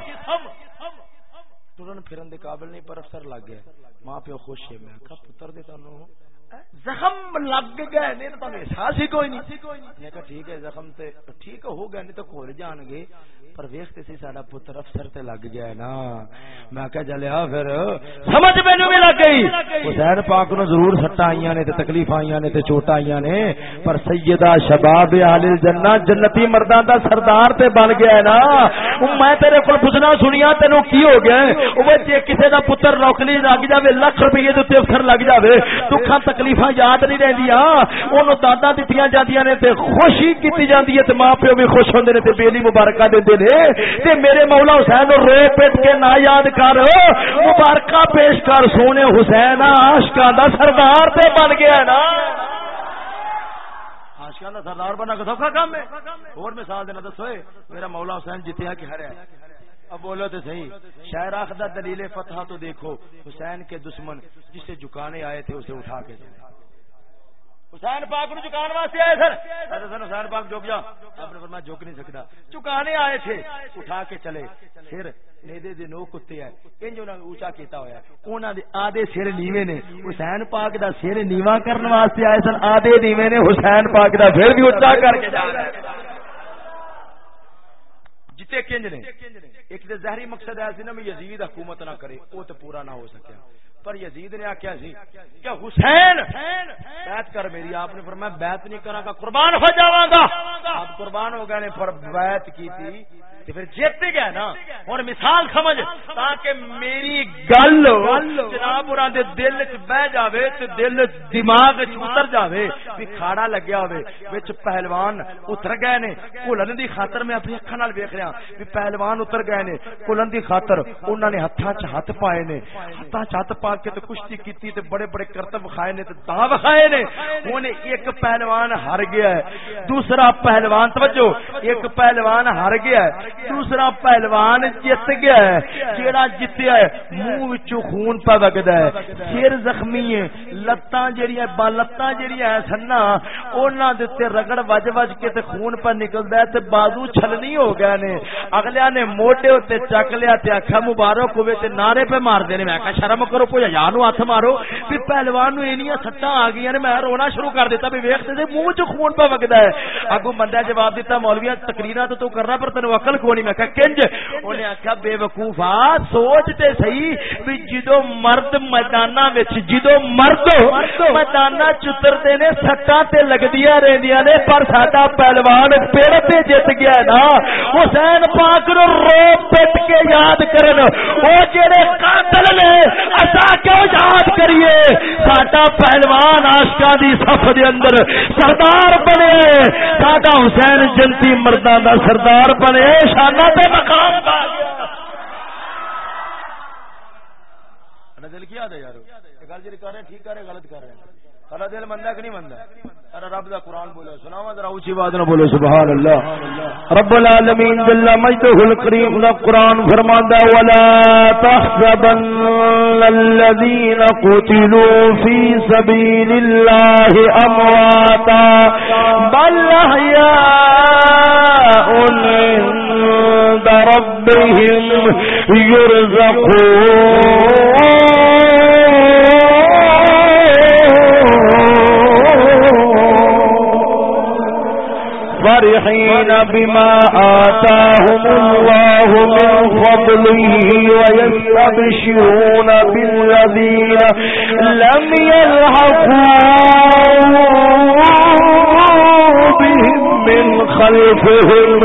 ٹرن پھرن دے قابل نہیں، پر افسر لگ گیا۔ ماں پیو خوش ہے۔ میں کہا پتر دے تانوں زخم لگ گئے نہیں تو احساس ہی کوئی نہیں۔ میں کہا ٹھیک ہے، زخم تے ٹھیک ہو گئے نہیں تو کھول جان گے۔ پر ویکھتے سی ساڈا پتر افسر تے لگ گیا ہے نا۔ میں کہا چلیا پھر۔ سمجھ مینوں بھی لگ گئی۔ حسین پاک نو ضرور سٹا آئیاں نے تے تکلیف آئیاں نے تے چوٹ آئیاں نے۔ پر سیدہ شباب اہل الجنہ جنتی مرداں دا سردار تے بن گیا ہے نا۔ میں تیرے کول پوچھنا سنیا تینو کی ہو گیا او جے کسے دا پتر نوکری لگ جاوے لاکھ روپے دے تے افسر لگ جاوے، دکھاں تک تکلیفاں یاد نہیں رہندیاں۔ اونوں دادا دتیاں جاندیاں نے تے خوشی کیتی جاندی ہے تے ماں پیو بھی خوش ہوندے نے تے بیلی مبارکہ دیندے نے۔ تے میرے مولا حسین رو پٹ کے نہ یاد کر۔ مبارکہ پیش کر۔ سونے حسین آشکا دا سردار تے بن گیا نا۔ سردار بنا کا سوکھا کام ہے۔ اور مثال دینا دسو میرا مولا حسین جتیا کہ ہر ہے اب بولو تو صحیح۔ شاعر آخدہ دلیل فتح تو دیکھو۔ حسین کے دشمن جسے جھکانے آئے تھے اسے اٹھا کے چلے۔ حسین پاک نو چکان واسطے آئے سر سن حسین پاک جھک جا۔ آپ نے فرمایا جھک نہیں سکتا۔ چکانے آئے تھے اٹھا کے چلے۔ پھر نیدے دے نو کتے ہیں انج انہاں نے اونچا کیتا ہویا۔ ہے انہاں دے آدھے سر نیوے نے۔ حسین پاک دا سر نیوا کرن واسطے آئے سن۔ آدھے نیوے نے حسین پاک دا پھر بھی اونچا کر کے جا رہا ہے جتے کنج نے۔ ایک تو ظاہری مقصد ہے سی نا یزید حکومت نہ کرے وہ تو پورا نہ ہو سکیا پر یزید نے آخیا سی جی کیا حسین، بیعت کر میری۔ آپ نے فرمایا بیعت نہیں کرا گا، قربان ہو جاواں گا۔ آپ قربان ہو گئے نے، پر بیعت کی تھی۔ پھر جیت گیا نا ہوں مثال سمجھ، تاکہ میری گل جناب دے دل چ بہ جاوے تے دل دماغ چ اتر جاوے بھی کھاڑا لگیا ہوے وچ پہلوان اتر گئے نے۔ کھلن دی خاطر میں اپنی اکھاں نال ویکھ رہا ہاں بھی پہلوان اتر گئے نے۔ کھلن دی خاطر انہاں نے ہتھاں چ ہاتھ پائے نے۔ ہتھاں چ ہاتھ پا کے تے کشتی کیتی تے بڑے بڑے کرتب کھائے نے تے دا وکھائے نے۔ ہن ایک پہلوان ہار گیا ہے، دوسرا پہلوان، توجہ، ایک پہلوان ہار گیا ہے۔ دوسرا پہلوان جت گیا ہے۔ جیڑا جتیا ہے، منہ وچوں خون پا وگدا ہے۔ سر زخمی ہے لتاں جڑیاں با لتاں جڑیاں ہے سنا انہاں دے تے رگڑ وج وج کے تے خون پا نکلدا ہے تے بازو چھلنی ہو گئے نے۔ اگلیاں نے موٹے تے چک لیا تے اکھا مبارک ہوے تے نعرے پہ مار دے نے۔ میں کہا شرم کرو کوئی یا نو ہاتھ مارو۔ پھر پہلوان نو اینیاں سٹاں آ گئیاں نے۔ میں رونا شروع کر دیتا، بھی ویکھتے تے منہ چ خون پا وگدا ہے۔ اگو بندہ جواب دیتا مولوی تقریراں تو تو کرنا پر تینو عقل کونی میں کہا کنج۔ انہیں آخیا بے وقوفا سوچ تے صحیح بھی جدو مرد میدانہ وچ جدو مرد میدانہ چترتے نے سٹا تے لگدیاں رہندیاں نے، پر ساڈا پہلوان پیڑ تے جت گیا نا۔ حسین پاک نو رو پٹ کے یاد کرن۔ او جڑے قاتل نے اسا کیوں یاد کریے؟ ساڈا پہلوان عاشقاں دی صف دے اندر سردار بنے۔ ساڈا حسین جنتی مرداں دا سردار بنے۔ شانہ تے مقام پا گیا۔ دل کیا دے یارو؟ گل جی کر رہے ٹھیک کر رہے غلط کر رہے ہیں۔ سارا دل مندا کہ نہیں مندا؟ ارے رب دا قران بولو سناوا ذرا اونچی آواز نہ بولو، سبحان اللہ۔ رب العالمین جل مجدہ الکریم دا فرماندا ولا تحسبن الذين قتلوا في سبيل الله امواتا بل احياء ربهم يرزقون. فرحين بما آتاهم الله من فضله ويستبشرون بالذين لم يلحقوا بهم. من خلفهم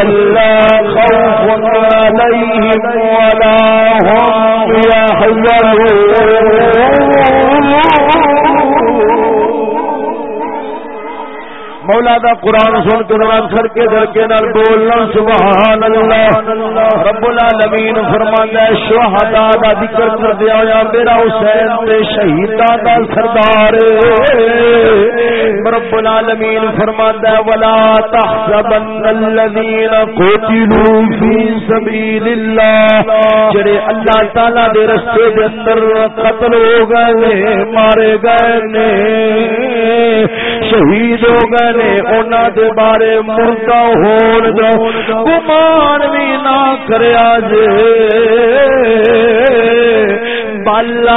ألا خوف عليهم ولا هم يحذرون مولا دا قرآن سن کے دوران سر کے در کے نال بولنا سبحان اللہ رب العالمین فرماندا ہے، شہداء دا ذکر کر دیا یا میرا حسین تے شہیداں دا سردار۔ رب العالمین فرماندا ہے، ولا تحسبن الذين قتلوا في سبيل الله جڑے اللہ تعالی دے رستے دے اندر قتل ہو گئے مارے گئے نے۔ شہید ہو گئے نے، انہاں دے بارے مردہ ہون دو۔ گمان بھی نہ کریا جے بل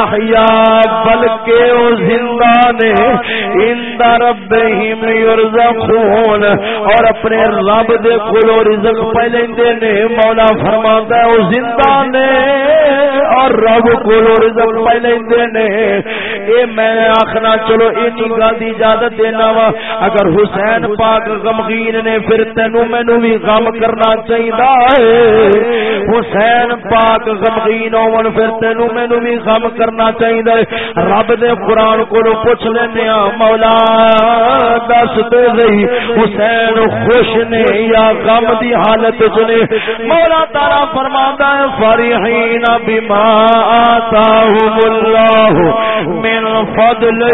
بلکہ او زندہ نے۔ اند ربہم یرزقون اور اپنے رب دے کولو رزق پہ لیندے نے۔ مولا فرماندا ہے، او زندہ نے۔ رب کولو رزق پہ لیندے نے۔ اے میں آخنا چلو اینی گل دی اجازت دینا وا۔ اگر حسین پاک غمگین نے پھر تینو مینوں بھی غم کرنا چاہیے حسین پاک غمگین ہون پھر تینو مینوں بھی غم کرنا چاہیے رب دے قرآن کو پوچھ لینے مولا دس دے گئی حسین خوش نے یا غم دی حالت چ نے مولا تارا فرماندا ہے فرحین بما آتاهم اللہ من فضلہ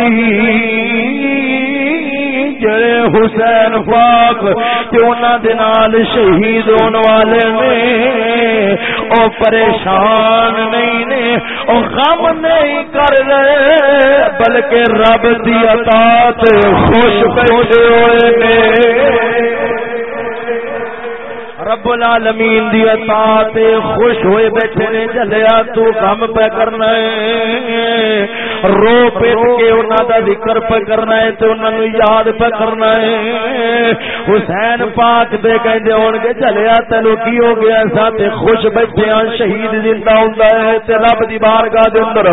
جڑے حسین پاک تے انہاں دے نال شہید ہون والے نے، او پریشان نہیں نے، او غم نہیں کر رہے، بلکہ رب دی عطا تے خوش بیٹھے ہوئے نے۔ رب العالمین دی عطا تے خوش ہوئے بیٹھے نے، جلیا تو کم پہ کرنا ہے رو پیٹ کے انہاں دا ذکر پہ کرنا ہے تے انہاں نو یاد پہ کرنا ہے۔ حسین پاک دے کہندے ہون گے جلیا تینو کی ہو گیا سا تے خوش بیٹھے ہاں شہید زندہ ہوندا ہے تے رب دی بارگاہ دے اندر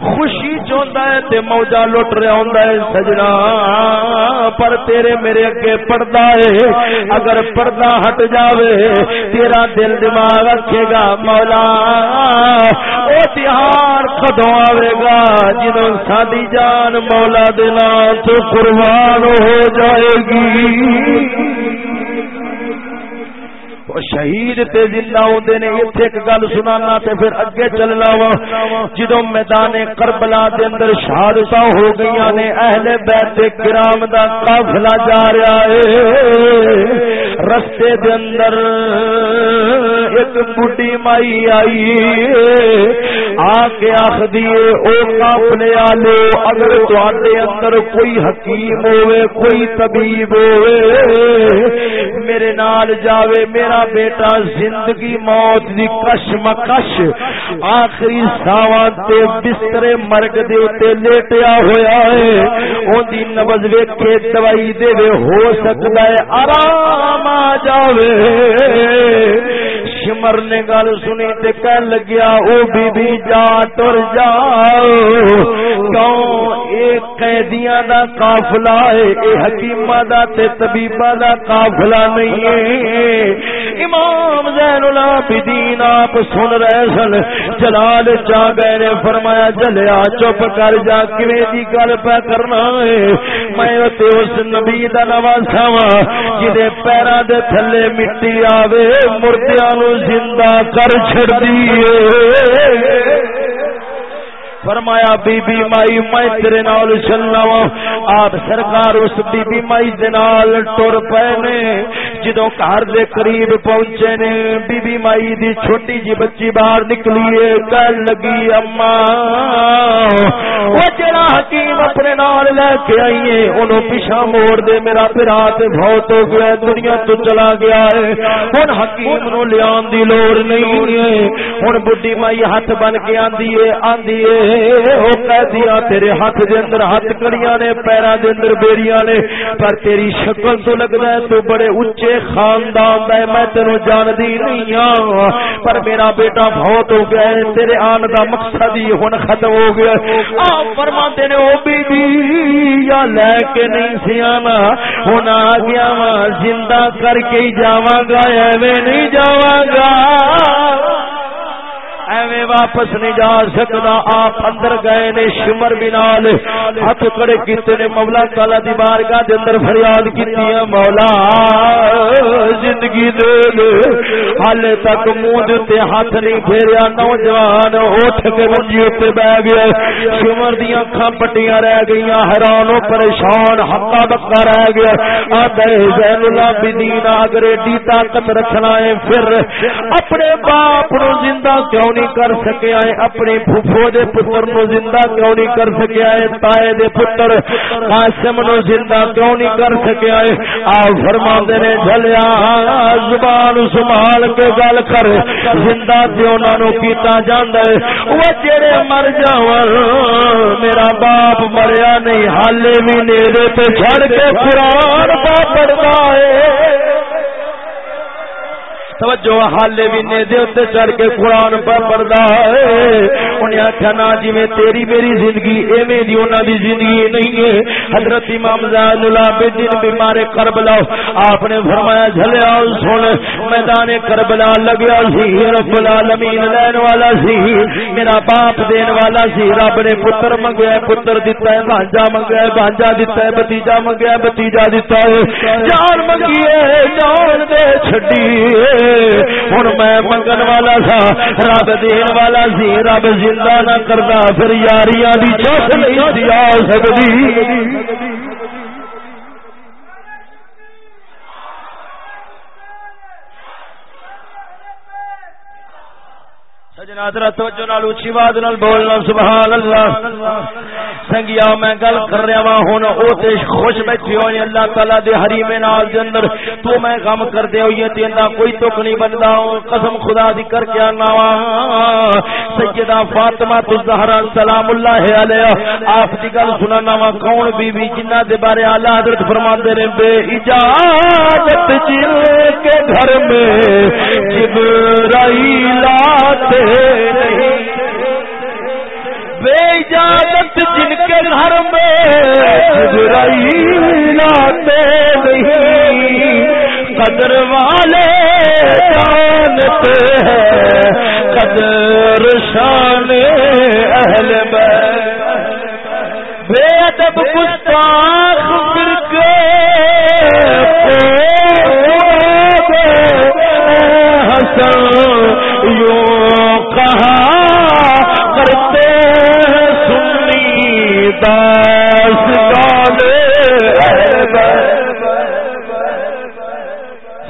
خوشی چوندا ہے تے موجا لٹ رہا ہوندا ہے۔ سجنا، پر تیرے میرے اگے پردہ ہے۔ اگر پردہ ہٹ جاوے، تیرا دل دماغ رکھے گا مولا۔ او تہار کدو آئے گا جنہوں ساری جان مولا دلا تو قربان ہو جائے گی۔ شہید تے زندہ ہوندے نے، ایتھے ایک گل سنانا تے پھر اگے چلنا وا۔ جدوں میدان کربلا دے اندر شہادتاں ہو گئیاں نے، اہل بیت کرام دا قافلہ جا رہا ہے۔ رستے دے اندر ایک بڈی مائی آئی آ کے آخ دیے او کافلے آلو، اگر تے اندر کوئی حکیم ہوئے کوئی طبیب ہوئے میرے نال جاوے، میرا بیٹا زندگی موت دی کش آخری ساواں تے بستر مرگ دے تے لیٹیا ہویا ہے۔ اون دی نبض ویکھے دوائی دے وے ہو سکدا ہے، آرام آ جاوے۔ شمر نے گل سنی تے کہہ لگیا، او بی بی جا ٹر جا کیوں؟ اے قیدیاں دا قافلہ ہے، اے حکیمہ دا تے طبیبہ دا قافلہ نہیں ہے۔ امام زین العابدین آپ سن رہے سن۔ جلال چا گئے نے فرمایا جلیا چپ کر جا، کیویں دی گل پہ کرنا ہے؟ میں تے اس نبی دا نواسا وا جدے پیراں دے تھلے مٹی آوے، مردیاں نو زندہ کر چھڑ دیے فرمایا، بی بی مائی، میں تیرے نال چلنا وا آپ سرکار اس بی بی مائی دے نال ٹر پے نے۔ جدوں گھر دے قریب پہنچے نے بی بی مائی دی چھوٹی جی بچی باہر نکلی ہے کہن لگی اما وہ جڑا حکیم اپنے نال لے کے آئی ہے اونوں پیچھے موڑ دے، میرا بھرا تے بہت ہو گیا، دنیا تو چلا گیا ہے۔ ہن حکیم نو لیان دی لوڑ نہیں ہے۔ ہن بڈھی مائی ہاتھ بن کے آندی ہے آندی ہے۔ دیا، تیرے ہاتھ دے اندر ہاتھ کڑیاں نے پیرا دے اندر بیڑیاں نے، پر تیری شکل تو لگتا ہے، تو بڑے اچے خاندان ہے میں تینو جان دی نہیں ہاں پر میرا بیٹا بہت ہو گیا ہے، تیرے آن دا مقصد ہی ہن ختم ہو گیا آپ فرماتے نے، او بی بی یا لے کے نہیں سی آنا، ہن آ گیا وا زندہ کر کے ہی جاواں گا، ایویں نہیں جاواں گا۔ واپس نہیں جا سکتا۔ آپ اندر گئے نے شمر بنال ہاتھ کڑے کیتے نے مولا تعالی دی بارگاہ دے اندر فریاد کیتی ہے، مولا زندگی دے دے حالے تک منہ تے ہاتھ نہیں پھیریا، نوجوان اٹھ کے منجی تے بیٹھ گیا۔ شمر دی اکھاں پٹیاں رہ گئیاں، حیران و پریشان، ہکا بکا رہ گیا۔ آدھے زین العابدین اگر ایڈی طاقت رکھنا ہے، پھر اپنے باپ نو زندہ کیوں نہیں کر سکیا ہے اپنی پھوپھو دے پتر نو زندہ کیوں نہیں کر سکیا ہے تائے دے پتر، قاسم نو زندہ کیوں نہیں کر سکیا ہے آ فرما نے، جھلیا، زبان سنبھال کے گل کر۔ زندہ تے انہاں نو کیتا جاندا ہے۔ او جڑے مر جاون، میرا باپ مریا نہیں، حالے بھی نیرے تے چھڑ کے قرآن پا پڑھدا ہے۔ توجہ حالے بھی نے دے تے چڑھ کے قرآن پر پڑھدا ہے۔ انہیں آخیا نا جی میں تیری میری زندگی ایویں دی، انہاں دی زندگی نہیں ہے۔ حضرت امام زین العابدین بیمار کربلا، آپ نے فرمایا جھلیا سن۔ میدان کربلا لگیا سی رب العالمین لین والا سی۔ میرا باپ دین والا سی، رب نے پتر منگیا پتر دیتا ہے، بھانجا منگیا بھانجا دیتا ہے بتیجا منگیا بتیجا دیتا ہے۔ جان منگی ہے، جان دے چھڈی ہوں میں منگن والا سا، رب دین والا سی، رب زندہ نہ کرتا پھر یاریاں دی چوک نہیں آ سکتی سجنا توجہ نال، اونچی آواز نال بولنا سبحان اللہ سنگیا، میں گل کر رہا وا ہن او تے خوش بیٹھے ہوئے اللہ تعالی دے حریم نال دے اندر تو میں غم کر دے ہوئی تے اندا کوئی تک نہیں بندا۔ قسم خدا دی کر کے انا وا سیدہ فاطمہ الزہرا سلام اللہ علیہا آپ دی گل سنانا وا کون بی بی جنہ دے بارے اعلی حضرت فرماندے نے بے اجازت جن کے گھر میں جبرائیل آتے نہیں بے اجازت جن کے گھر میں لاتے نہیں، قدر والے جانتے ہیں، قدر شان اہل بے ادب گستاخ پھر کے حسن یوں کرتے ہیں سنی داس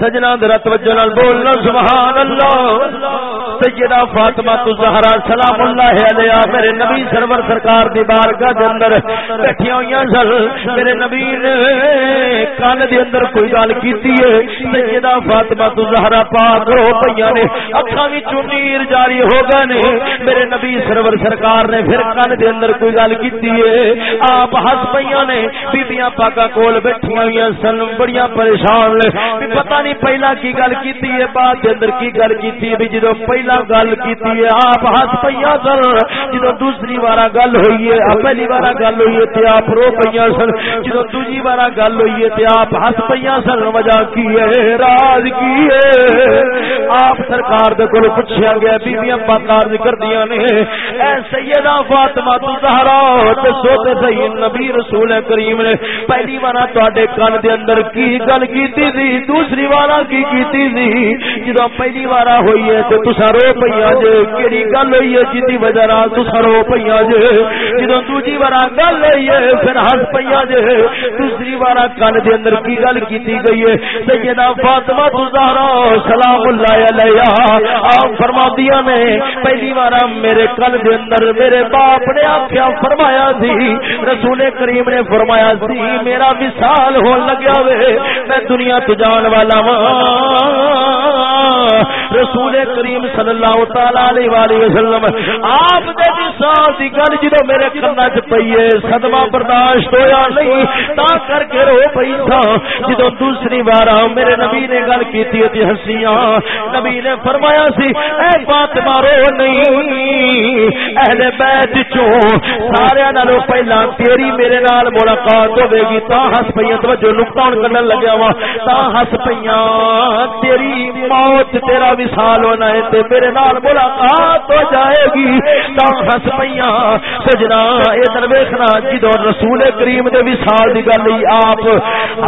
سجنا ذرا توجہ نال بولنا سبحان اللہ۔ سیدہ فاطمہ تو زہرا سلام اللہ علیہ، میرے نبی سرور سرکار دی بارگاہ دے اندر بیٹھی ہویاں سن۔ میرے نبی نے کان دے اندر کوئی گل کیتی ہے؟ سیدہ فاطمہ تو زہرا پاک رو پئیاں نے۔ اکھاں وچوں نیر جاری ہو گئے نے۔ میرے نبی سرور سرکار نے پھر کان دے اندر کوئی گل کیتی ہے؟ آپ ہس پئیاں نے۔ بیبییاں پاکا کول بیٹھیاں ہویاں سن۔ بڑیاں پریشان نے۔ پتہ نہیں پہلا کی گل کیتی ہے، بعد دے اندر کی گل کیتی ہے؟ جدوں پہلا پہلا گل کیتی ہے، آپ ہس پئیاں سن، جدوں دوسری بارا گل ہوئی ہے پہلی بارا گل ہوئی ہے تے آپ رو پئیاں سن، جدوں دوسری بارا گل ہوئی ہے تے آپ ہس پئیاں سن، وجہ کی ہے؟ راز کی ہے؟ آپ سرکار دے کول پوچھیا گیا بیبییاں پاکار کردیاں نے، اے سیدہ فاطمہ تو زہرا دسو تے صحیح نبی رسول کریم نے، پہلی بار تواڈے کان دے اندر کی گل کیتی سی، دوسری بار کی کیتی سی، جدوں پہلی بار ہوئی ہے تے تسا رو پئیاں جے، کیڑی گل ہوئی ہے جدی وجہ نال تسا رو پئیاں جے۔ جدوں دوجی بار گل ہوئی ہے، پھر ہس پئیاں جے۔ دوسری بار کان دے اندر کی گل کیتی گئی ہے؟ سیدہ فاطمہ زہرا سلام اللہ علیہا آپ فرماندیاں نے، پہلی بار میرے کل دے اندر میرے باپ نے آکھیا فرمایا سی، رسول کریم نے فرمایا سی، میرا مثال ہون لگیا وے، میں دنیا تو جان والا وا رسول کریم صلی اللہ تعالی علیہ والہ وسلم، آپ دے مثال دی گل جدو میرے کنا چ پئی ہے، صدمہ برداشت ہویا نہیں، تا کر کے رو پئی تھا۔ جدو دوسری بار میرے نبی نے گل کیتی تے ہنسیاں، نبی نے فرمایا سی، اے فاطمہ رو نہیں، اہل بیت چوں سارے نالوں پہلا تیری میرے نال ملاقات ہوے گی، تا ہس پئیاں توجہ نقطہ کرن لگیا وا تا ہس پئیاں تیری موت، تیرا بھی وصال ہونا ہے تے میرے نال ملاقات ہو جائے گی۔ تا ہس پئیاں۔ سجنا ادھر ویکھنا، جدوں رسول کریم دے وصال دی گل ہی آپ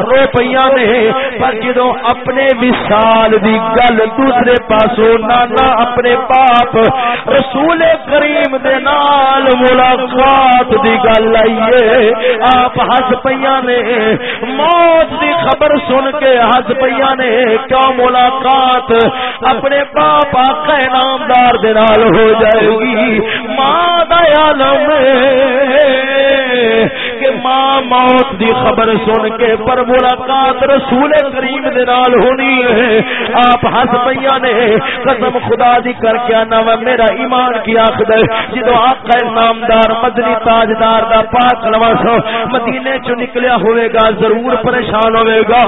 رو پئیاں نے، پر جدوں اپنے وصال دی گل دوسرے پاسوں نانا اپنے باپ رسول کریم دے نال ملاقات دی گل آئیے آپ ہس پئیاں نے، موت دی خبر سن کے ہس پئیاں نے، کیوں ملاقات؟ اپنے باپ آقا نامدار دال ہو جائے گی۔ ماں عالم ماں موت دی خبر سن کے پر ملاقات رسول کریم دال ہونی ہے۔ آپ ہس پہ نے۔ قسم خدا دی کر کے آنا وا، میرا ایمان کی آخد جدو آقا نامدار مدنی تاجدار دا پاک لواسو مدینے چ نکلیا ہوئے گا، ضرور پریشان ہوئے گا۔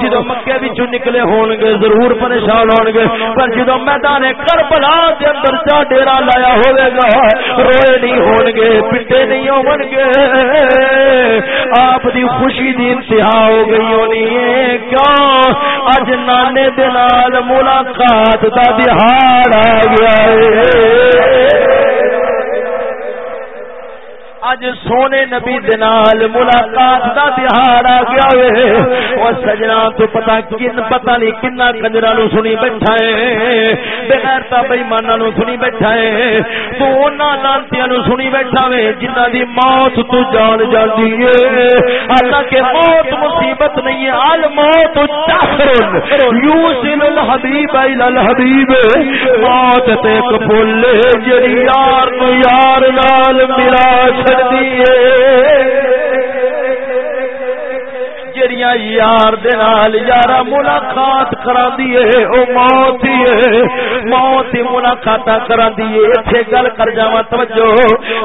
جدو مکے بھی چ نکلے ہون گے، ضرور پریشان ہون گے۔ پر جدو میدان کربلا دے اندر چا ڈیرا لایا ہوئے گا، روئے نہیں ہون گے، پٹے نہیں ہون گے۔ آپ دی خوشی دی انتہا ہو گئی ہونی ہے۔ کیوں؟ اج نانے دلال ملاقات دا دہاڑ آ گیا ہے۔ اج سونے نبی دنال ملاقات دا دہاڑ آ گیا وے۔ او سجنا تو پتہ کن پتہ نہیں کنا کنجرا نو سنی بیٹھا ہے۔ بغیر تا بے ایماناں نو سنی بیٹھا ہے۔ تو انہاں لانتیاں نو سنی بیٹھا وے جنہاں دی موت تو جان جاندی ہے۔ حالانکہ موت مصیبت نہیں ہے۔ ال موت چاخر یوسل الحبیب الى الحبیب۔ موت تے ایک پھول جڑی یار نو یار نال ملا سکتی ہے۔ جڑیاں یار دے نال یارا ملاقات کرا دیے او موت ہی ہے۔ موت ہی ملاقات کرا دیے ایتھے گل کر جاواں، توجہ۔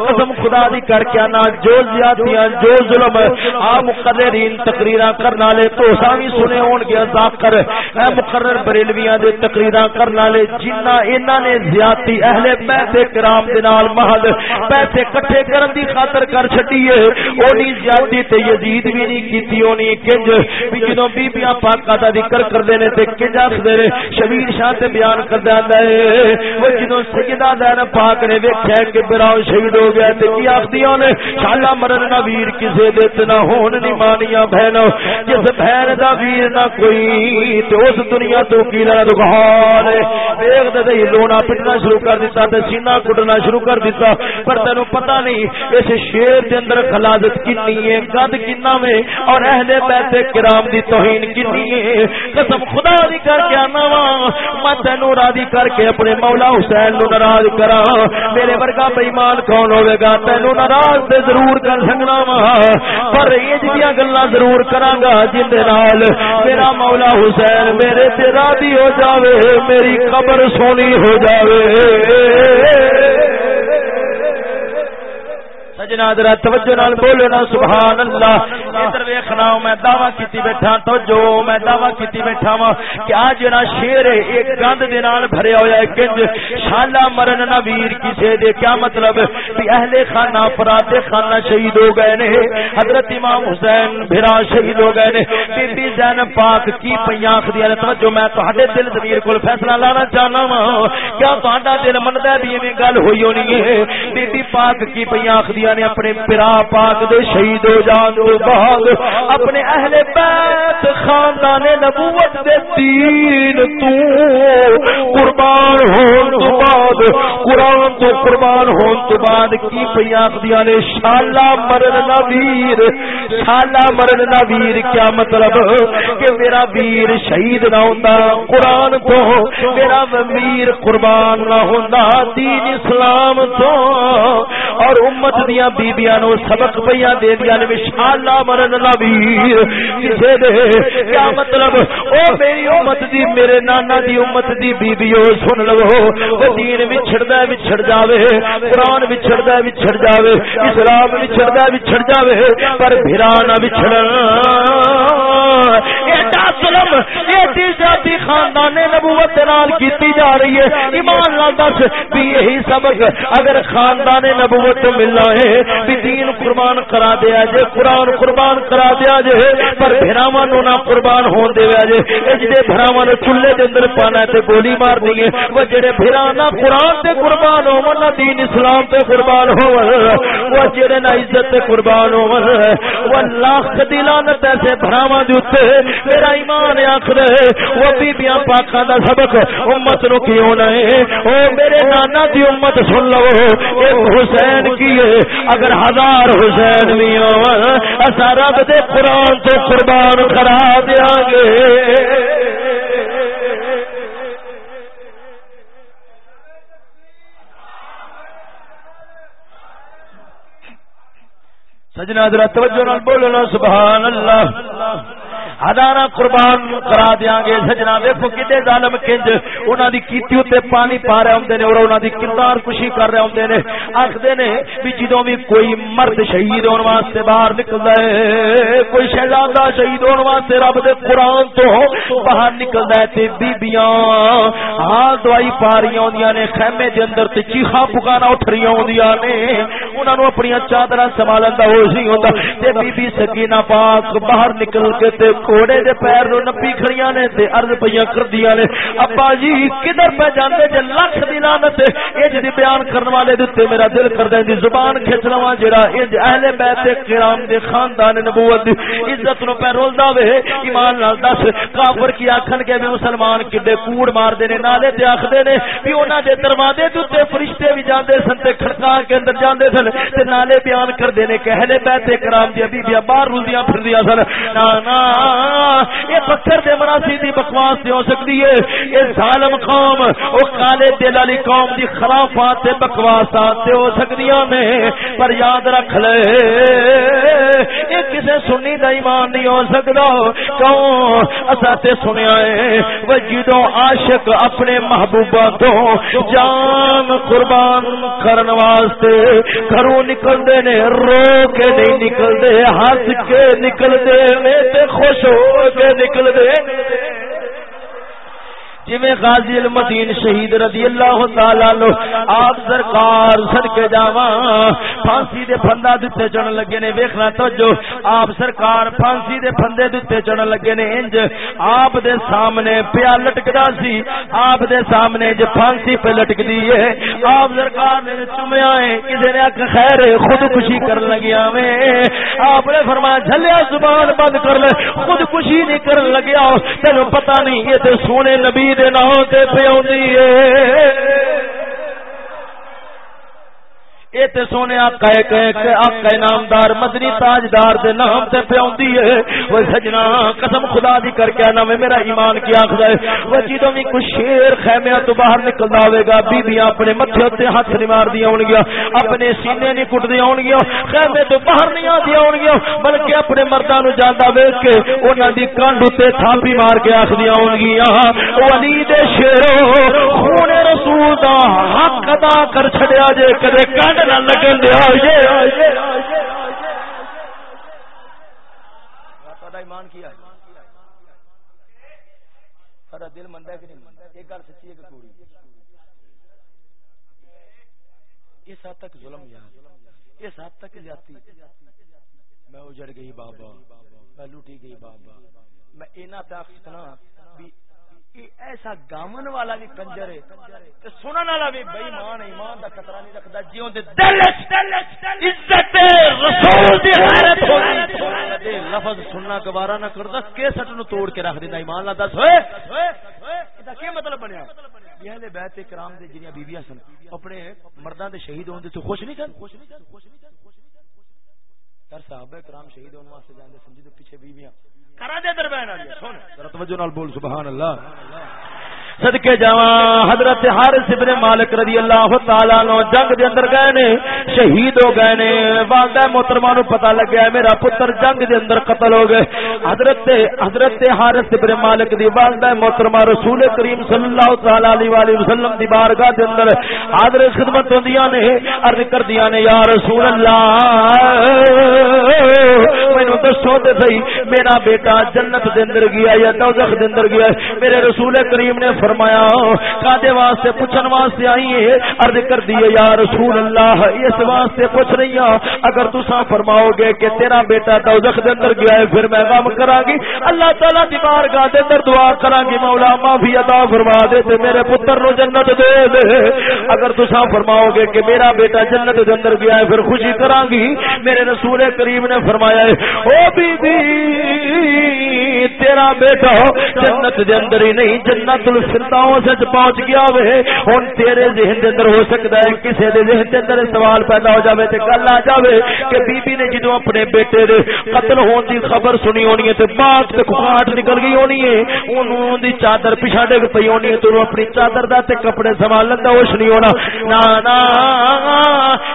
قسم خدا دی کر کے نا جو زیادتیاں جو ظلم، آ مقررین تقریراں کرن والے تو ساوی سنے ہون گے ذاکر اے مقرر بریلویاں دے تقریراں کرن والے جنہ انہاں نے زیادتی اہل بیت کرام دے نال محض پیسے اکٹھے کرن دی خاطر کر چھڈی ہے، اونی زیادتی تے یزید بھی نہیں کیتی، اونی کنج بھی جدوں بیبییاں پاکاں دا ذکر کردے نے تے کنج آکھدے نے، شبیر شاہ تے بیان کردا ہوندا ہے۔ وہ جدوں سیدہ زینب پاک نے ویکھیا کہ براؤ شہید ہو گیا تے کی آکھدیاں نے شالا مرن نہ ویر کسے دے تے نہ ہون نہیں مانیاں بہنوں۔ جس بہن دا ویر نہ کوئی، تے اس دنیا تو کی لڑا دکھال ویکھ دے لونا پٹنا شروع کر دیتا تے سینہ کٹنا شروع کر دیتا۔ پر تینوں پتہ نہیں، اس شیر دے اندر خلاصت کتنی ہے قد کتنا میں، اور اہل بیت بیت کرام دی توہین کینی ہے۔ قسم خدا دی کر کے آنا وا۔ میں تینو راضی کر کے اپنے مولا حسین نو ناراض کراں میرے ورگا بے ایمان کون ہوے گا تینو ناراض تے ضرور کر سکنا وا۔ پر یہ جیاں گلاں ضرور کراں گا جن دے نال۔ میرا مولا حسین میرے تے راضی ہو جاوے، میری قبر سونی ہو جاوے۔ سجنا ذرا توجہ نال بولو نا سبحان اللہ ادھر ویکھنا میں دعویٰ کیتی بیٹھا تو جو میں دعویٰ کیتی بیٹھا وا کہ اج جڑا شیر ہے، ایک گند دے نال بھریا ہویا ہے، کنج۔ شالا مرن نہ ویر کسے دے، کیا مطلب؟ کہ اہل خانہ، فرات خانہ شہید ہو گئے نے۔ حضرت امام حسین بھرا شہید ہو گئے نے۔ بی بی زینب پاک کی پیاں خدی نے توجہ، میں تہاڈے دل ضمیر کول فیصلہ لانا چاہنا وا کیا تہاڈا دل مندا بھی ایویں گل ہوئی ہونی ہے؟ بی بی پاک کی پیاں خدی نے اپنے پرا پاک دے شہید ہو جان تو بعد اپنے اہل بیت خاندان نبوت دے دین تو قربان ہون تو بعد، قرآن تو قربان ہون تو بعد کی پی آخدیا نے؟ شالا مرن نہ ویر شالا مرن نہ ویر کیا مطلب؟ کہ میرا ویر شہید نہ ہوتا قرآن تو، میرا ویر قربان نہ ہوتا دین اسلام تو، اور امت دی دیا بیبیاں نو سبق پیاں دے دیاں نے انشاءاللہ مرن ویر کسے دے، کیا مطلب؟ او میری امت دی، میرے نانا دی امت دی بیبیو سن لو۔ او دین وچھڑدا وچھڑ جاوے۔ قران وچھڑدا وچھڑ جاوے۔ اسلام وچھڑدا وچھڑ جاوے۔ پر بھرا نہ وچھڑن۔ ایڈی جاتی خاندان نبوت نال کیتی جا رہی ہے۔ ایمان نال دس بھی یہی سبق، اگر خاندان نبوت ملنا ہے بھی دین قربان کرا دیا جے، قرآن قربان کرا دیا جے، پر بھراواں نو نہ قربان ہون دے جے۔ اے جے بھراواں نو چولہے دے اندر پانا تے گولی مار دی ہے۔ وہ جڑے بھرا نہ قرآن تے قربان ہون، نہ دین اسلام تے قربان ہون، وہ جڑے نہ عزت تے قربان ہون، وہ لاکھ دی لعنت ایسے بھراواں دے اوتے میرا ایمان آکھد ہے وہ بیبییاں پاکاں دا سبق امت نو کیوں نہ ہے؟ او میرے نانا دی امت سن لو۔ اے حسین کی ہے۔ اگر ہزار حسین بھی ہو رب دے قرآن تو قربان کرا دیا گے۔ سجنا در توجہ نال بولنا، سبحان اللہ۔ ہزار قربان کرا دیا گے۔ سجنا ویکو کتنے ظالم کنج۔ انہوں دی کیتی اتنے پانی پا رہے ہوں اور انہوں دی کردار خوشی کر رہے ہوں نے۔ آخر نے بھی جدو بھی کوئی مرد شہید ہونے واسطے باہر نکل ہے، کوئی شہزادہ شہید ہونے واسطے رب دے قرآن تو باہر نکل ہے تے بیبیاں ہاں دوائی پا رہی ہوندیاں نے، خیمے دے اندر تے چیخا پکانا اٹھ رہی ہوندیاں نے۔ انہاں نو اپنی چادر سنبھالن دا ہوش نہیں ہوندا۔ تے بی بی سکینہ پاک باہر نکل کے تے گھوڑے دے پیر نو نپی کھڑیاں نے تے عرض پیاں کردیاں نے ابا جی کدھر پہ جاندے جے لاکھ دی لعنت اج دی بیان کرن والے دے میرا دل کردا دی زبان کھچ لواں جڑا اج اہل بیت کرام دے خاندان نبوت دی عزت نو پہ رولدا وے ایمان نال دس کافر کی آکھن کے بھی مسلمان کڈے کوڑ مار دے نے نالے تے آکھدے نے بھی انہاں دے دروازے تے تے فرشتے بھی جاندے سن تے کھڑکا کے اندر جاندے سن تے نالے بیان کردے نے کہ اہل بیت کرام دی بیبییاں باہر رولدیاں پھردیاں سن نا نا یہ پتھر دے مناسی دی بکواس دی ہو سکتی ہے۔ یہ ظالم قوم او کالے دل والی قوم دی خرافات تے بکواسات تے ہو سکدیاں نے۔ پر یاد رکھ لے۔ یہ کسے سنی دا ایمان نہیں ہو سکدا کیوں؟ اسا تے سنیا ہے۔ وہ جدوں عاشق اپنے محبوبہ تو جان قربان کرن واسطے گھروں نکلدے نے، رو کے نہیں نکلدے ہنس کے نکلدے نے تے خوش ہو کے نکل دے۔ جویں غازی المدین شہید رضی اللہ تعالی عنہ، آپ سرکار سر کے جاواں، پھانسی دے پھندا دتے چڑھن لگے نے، ویکھنا تو جو آپ سرکار پھانسی دے پھندے دتے چڑھن لگے نے، انج آپ دے سامنے پیا لٹکدا سی، آپ دے سامنے جو پھانسی پہ لٹکدی ہے، آپ سرکار نے چومیا ہے، کسے نے اکھ خیر خود خوشی کرن لگیا میں آپ نے فرمایا، جھلیا زبان بند کر لے خود خوشی نہیں کرن لگیا، تینوں پتہ نہیں، یہ تے سونے نبی دے نام تے پیوندی ہے اے اے تے سونے آقا کہ آقا نامدار مدنی تاجدار دے نام تے پہ پیوندی ہے وہ سجنا قسم خدا دی کر کے نہ میرا ایمان کیا آخدا ہے وہ جدوں بھی کوئی شیر خیمے تو باہر نکل آوے گا بیبییاں اپنے متھے تے ہاتھ نہیں مار ہون گیا اپنے سینے نہیں کٹ دی ہون گیا خیمے تو باہر نہیں آدی ہون گیا بلکہ اپنے مرداں نو جاندا ویکھ کے انہاں دی کانڈ تے تھاپی مار کے آکھدی ہون گیا او علی دے شیرو خون رسول دا حق ادا کر چھڈیا جے کدے کانڈ نہ لگن دیا ایمان کیا سارا دل منتا ہے کہ نہیں منتا ایک گل سچی ہے کہ کوڑی؟ اس حد تک ظلم یاد اس حد تک جاتی میں اجڑ گئی بابا، میں لوٹی گئی بابا۔ میں اینا تک بھی ایسا گامن والا بھی کنجر ہے تے سنن والا بھی بے ایمان ایمان دا خطرہ نہیں رکھدا جیوں دے دل عزت رسول دی غیرت ہوندی لفظ سننا گوارا نہ کردا کیسٹ نو توڑ کے رکھ دیندا ایمان لا دس۔ ہوئے؟ دا کی مطلب بنیا؟ یہ لے بیت کرام دے جنیاں بیبییاں سن، اپنے مرداں دے شہید ہوندے تو خوش نہیں سن خوش نہیں سن خوش نہیں سن در صحابہ کرام شہید ہونے واسطے جاندے سمجھی تے پیچھے بیویاں کرا دے درمیان والی سن۔ توجہ نال بول سبحان اللہ۔ صدقے جاواں حضرت حارث ابن مالک رضی اللہ تعالی عنہ جنگ دے اندر گئے نے، شہید ہو گئے نے، والدہ محترمہ نو پتہ لگیا میرا پتر جنگ دے اندر قتل ہو گئے۔ حضرت حضرت حارث ابن مالک دی والدہ محترمہ رسول کریم صلی اللہ تعالی علیہ والہ وسلم دی بارگاہ دے اندر حاضر خدمت ہوندیاں نے، عرض کردیاں نے، یا رسول اللہ، مینوں دسو تے صحیح میرا بیٹا جنت دے اندر گیا یا دوزخ دے اندر گیا میرے رسول کریم نے فرمایا، کادے واسطے پوچھن واسطے آئی ہے عرض کر دیے یا رسول اللہ، اس واسطے پوچھ رہی ہوں اگر تسا فرماؤ گے کہ تیرا بیٹا دوزخ دے اندر گیا ہے، پھر میں غم کراں گی۔ اللہ تعالی دی بارگاہ دے اندر دعا کراں گی، مولا معافی عطا فرما دے تے میرے پتر نو جنت دے۔ دے اگر تسا فرماؤ گے کہ میرا بیٹا جنت دے اندر گیا ہے، پھر خوشی کراں گی۔ میرے رسول کریم نے فرمایا ہے، او بی بی تیرا بیٹا جنت دے اندر ہی نہیں، جنت الف الفرداؤس وچ پہنچ گیا وے ہن تیرے ذہن دے اندر ہو سکدا ہے، کسے دے ذہن دے اندر سوال پیدا ہو جاوے تے گل آ جاوے کہ بی بی نے جدوں اپنے بیٹے دے قتل ہون دی خبر سنی ہونی ہے تے باغ تے کھاٹ نکل گئی ہونی ہے اونوں دی چادر پیچھے ڈگ پئی ہونی ہے تے اپنی چادر دا تے کپڑے سنبھالن دا ہوش نہیں ہونا۔ نا نا،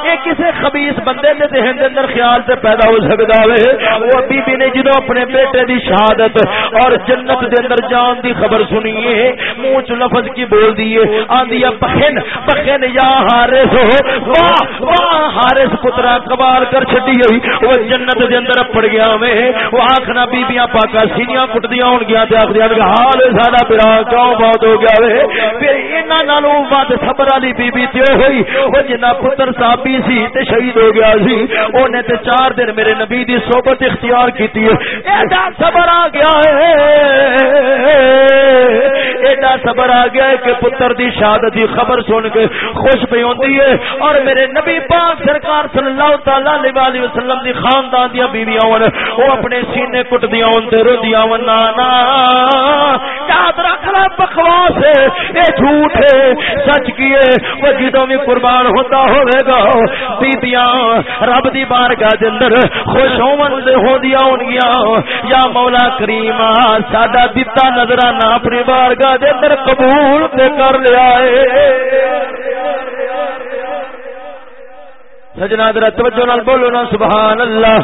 اے کسے خبیث بندے دے ذہن دے اندر خیال تے پیدا ہو سکدا وے او بی بی نے جدوں اپنے بیٹے دی شہادت اور جنت دے اندر جان دی خبر سنیے منہ چ لفظ کی بول دیے آندی بہن بہن یا حارث ہو۔ واہ واہ، حارث پترا کمال کر چھڈی ہوئی۔ وہ جنت دے اندر پڑ گیا میں وہ آکھنا بیبییاں پاکا سینیاں کٹدیاں ہون گیا تے آکھدیاں کہ حال ساڈا پیرا کیوں بہت ہو گیا وے پھر انہاں نالوں ود صبر والی بی بی تے ہوئی۔ وہ جنہ پتر صاحبی سی تے شہید ہو گیا سی، اونے تے چار دن میرے نبی دی صحبت اختیار کیتی ہے۔ ایڈا صبر آ گیا ہے۔ ایڈا صبر آ گیا ہے کہ پتر دی شہادت دی خبر سن کے خوش بھی ہوندی ہے اور میرے نبی پاک سرکار صلی اللہ تعالی علیہ وسلم دی خاندان دی بیویاں ہون او اپنے سینے کٹدیاں ہون تے روندیاں ہون نا نا یاد رکھ لے بکواس ہے، اے جھوٹ ہے، سچ کی ہے، وہ جدوں بھی قربان ہوتا ہوے گا بیبیاں رب دی بارگاہ دے اندر خوش ہون دے ہوندیاں ہون گیاں یا مولا کریم ساڈا دتا نظرانہ اپنی بارگاہ دے اندر قبول تے کر لیا ہے۔ سجنا در توجہ نال بولو نا سبحان اللہ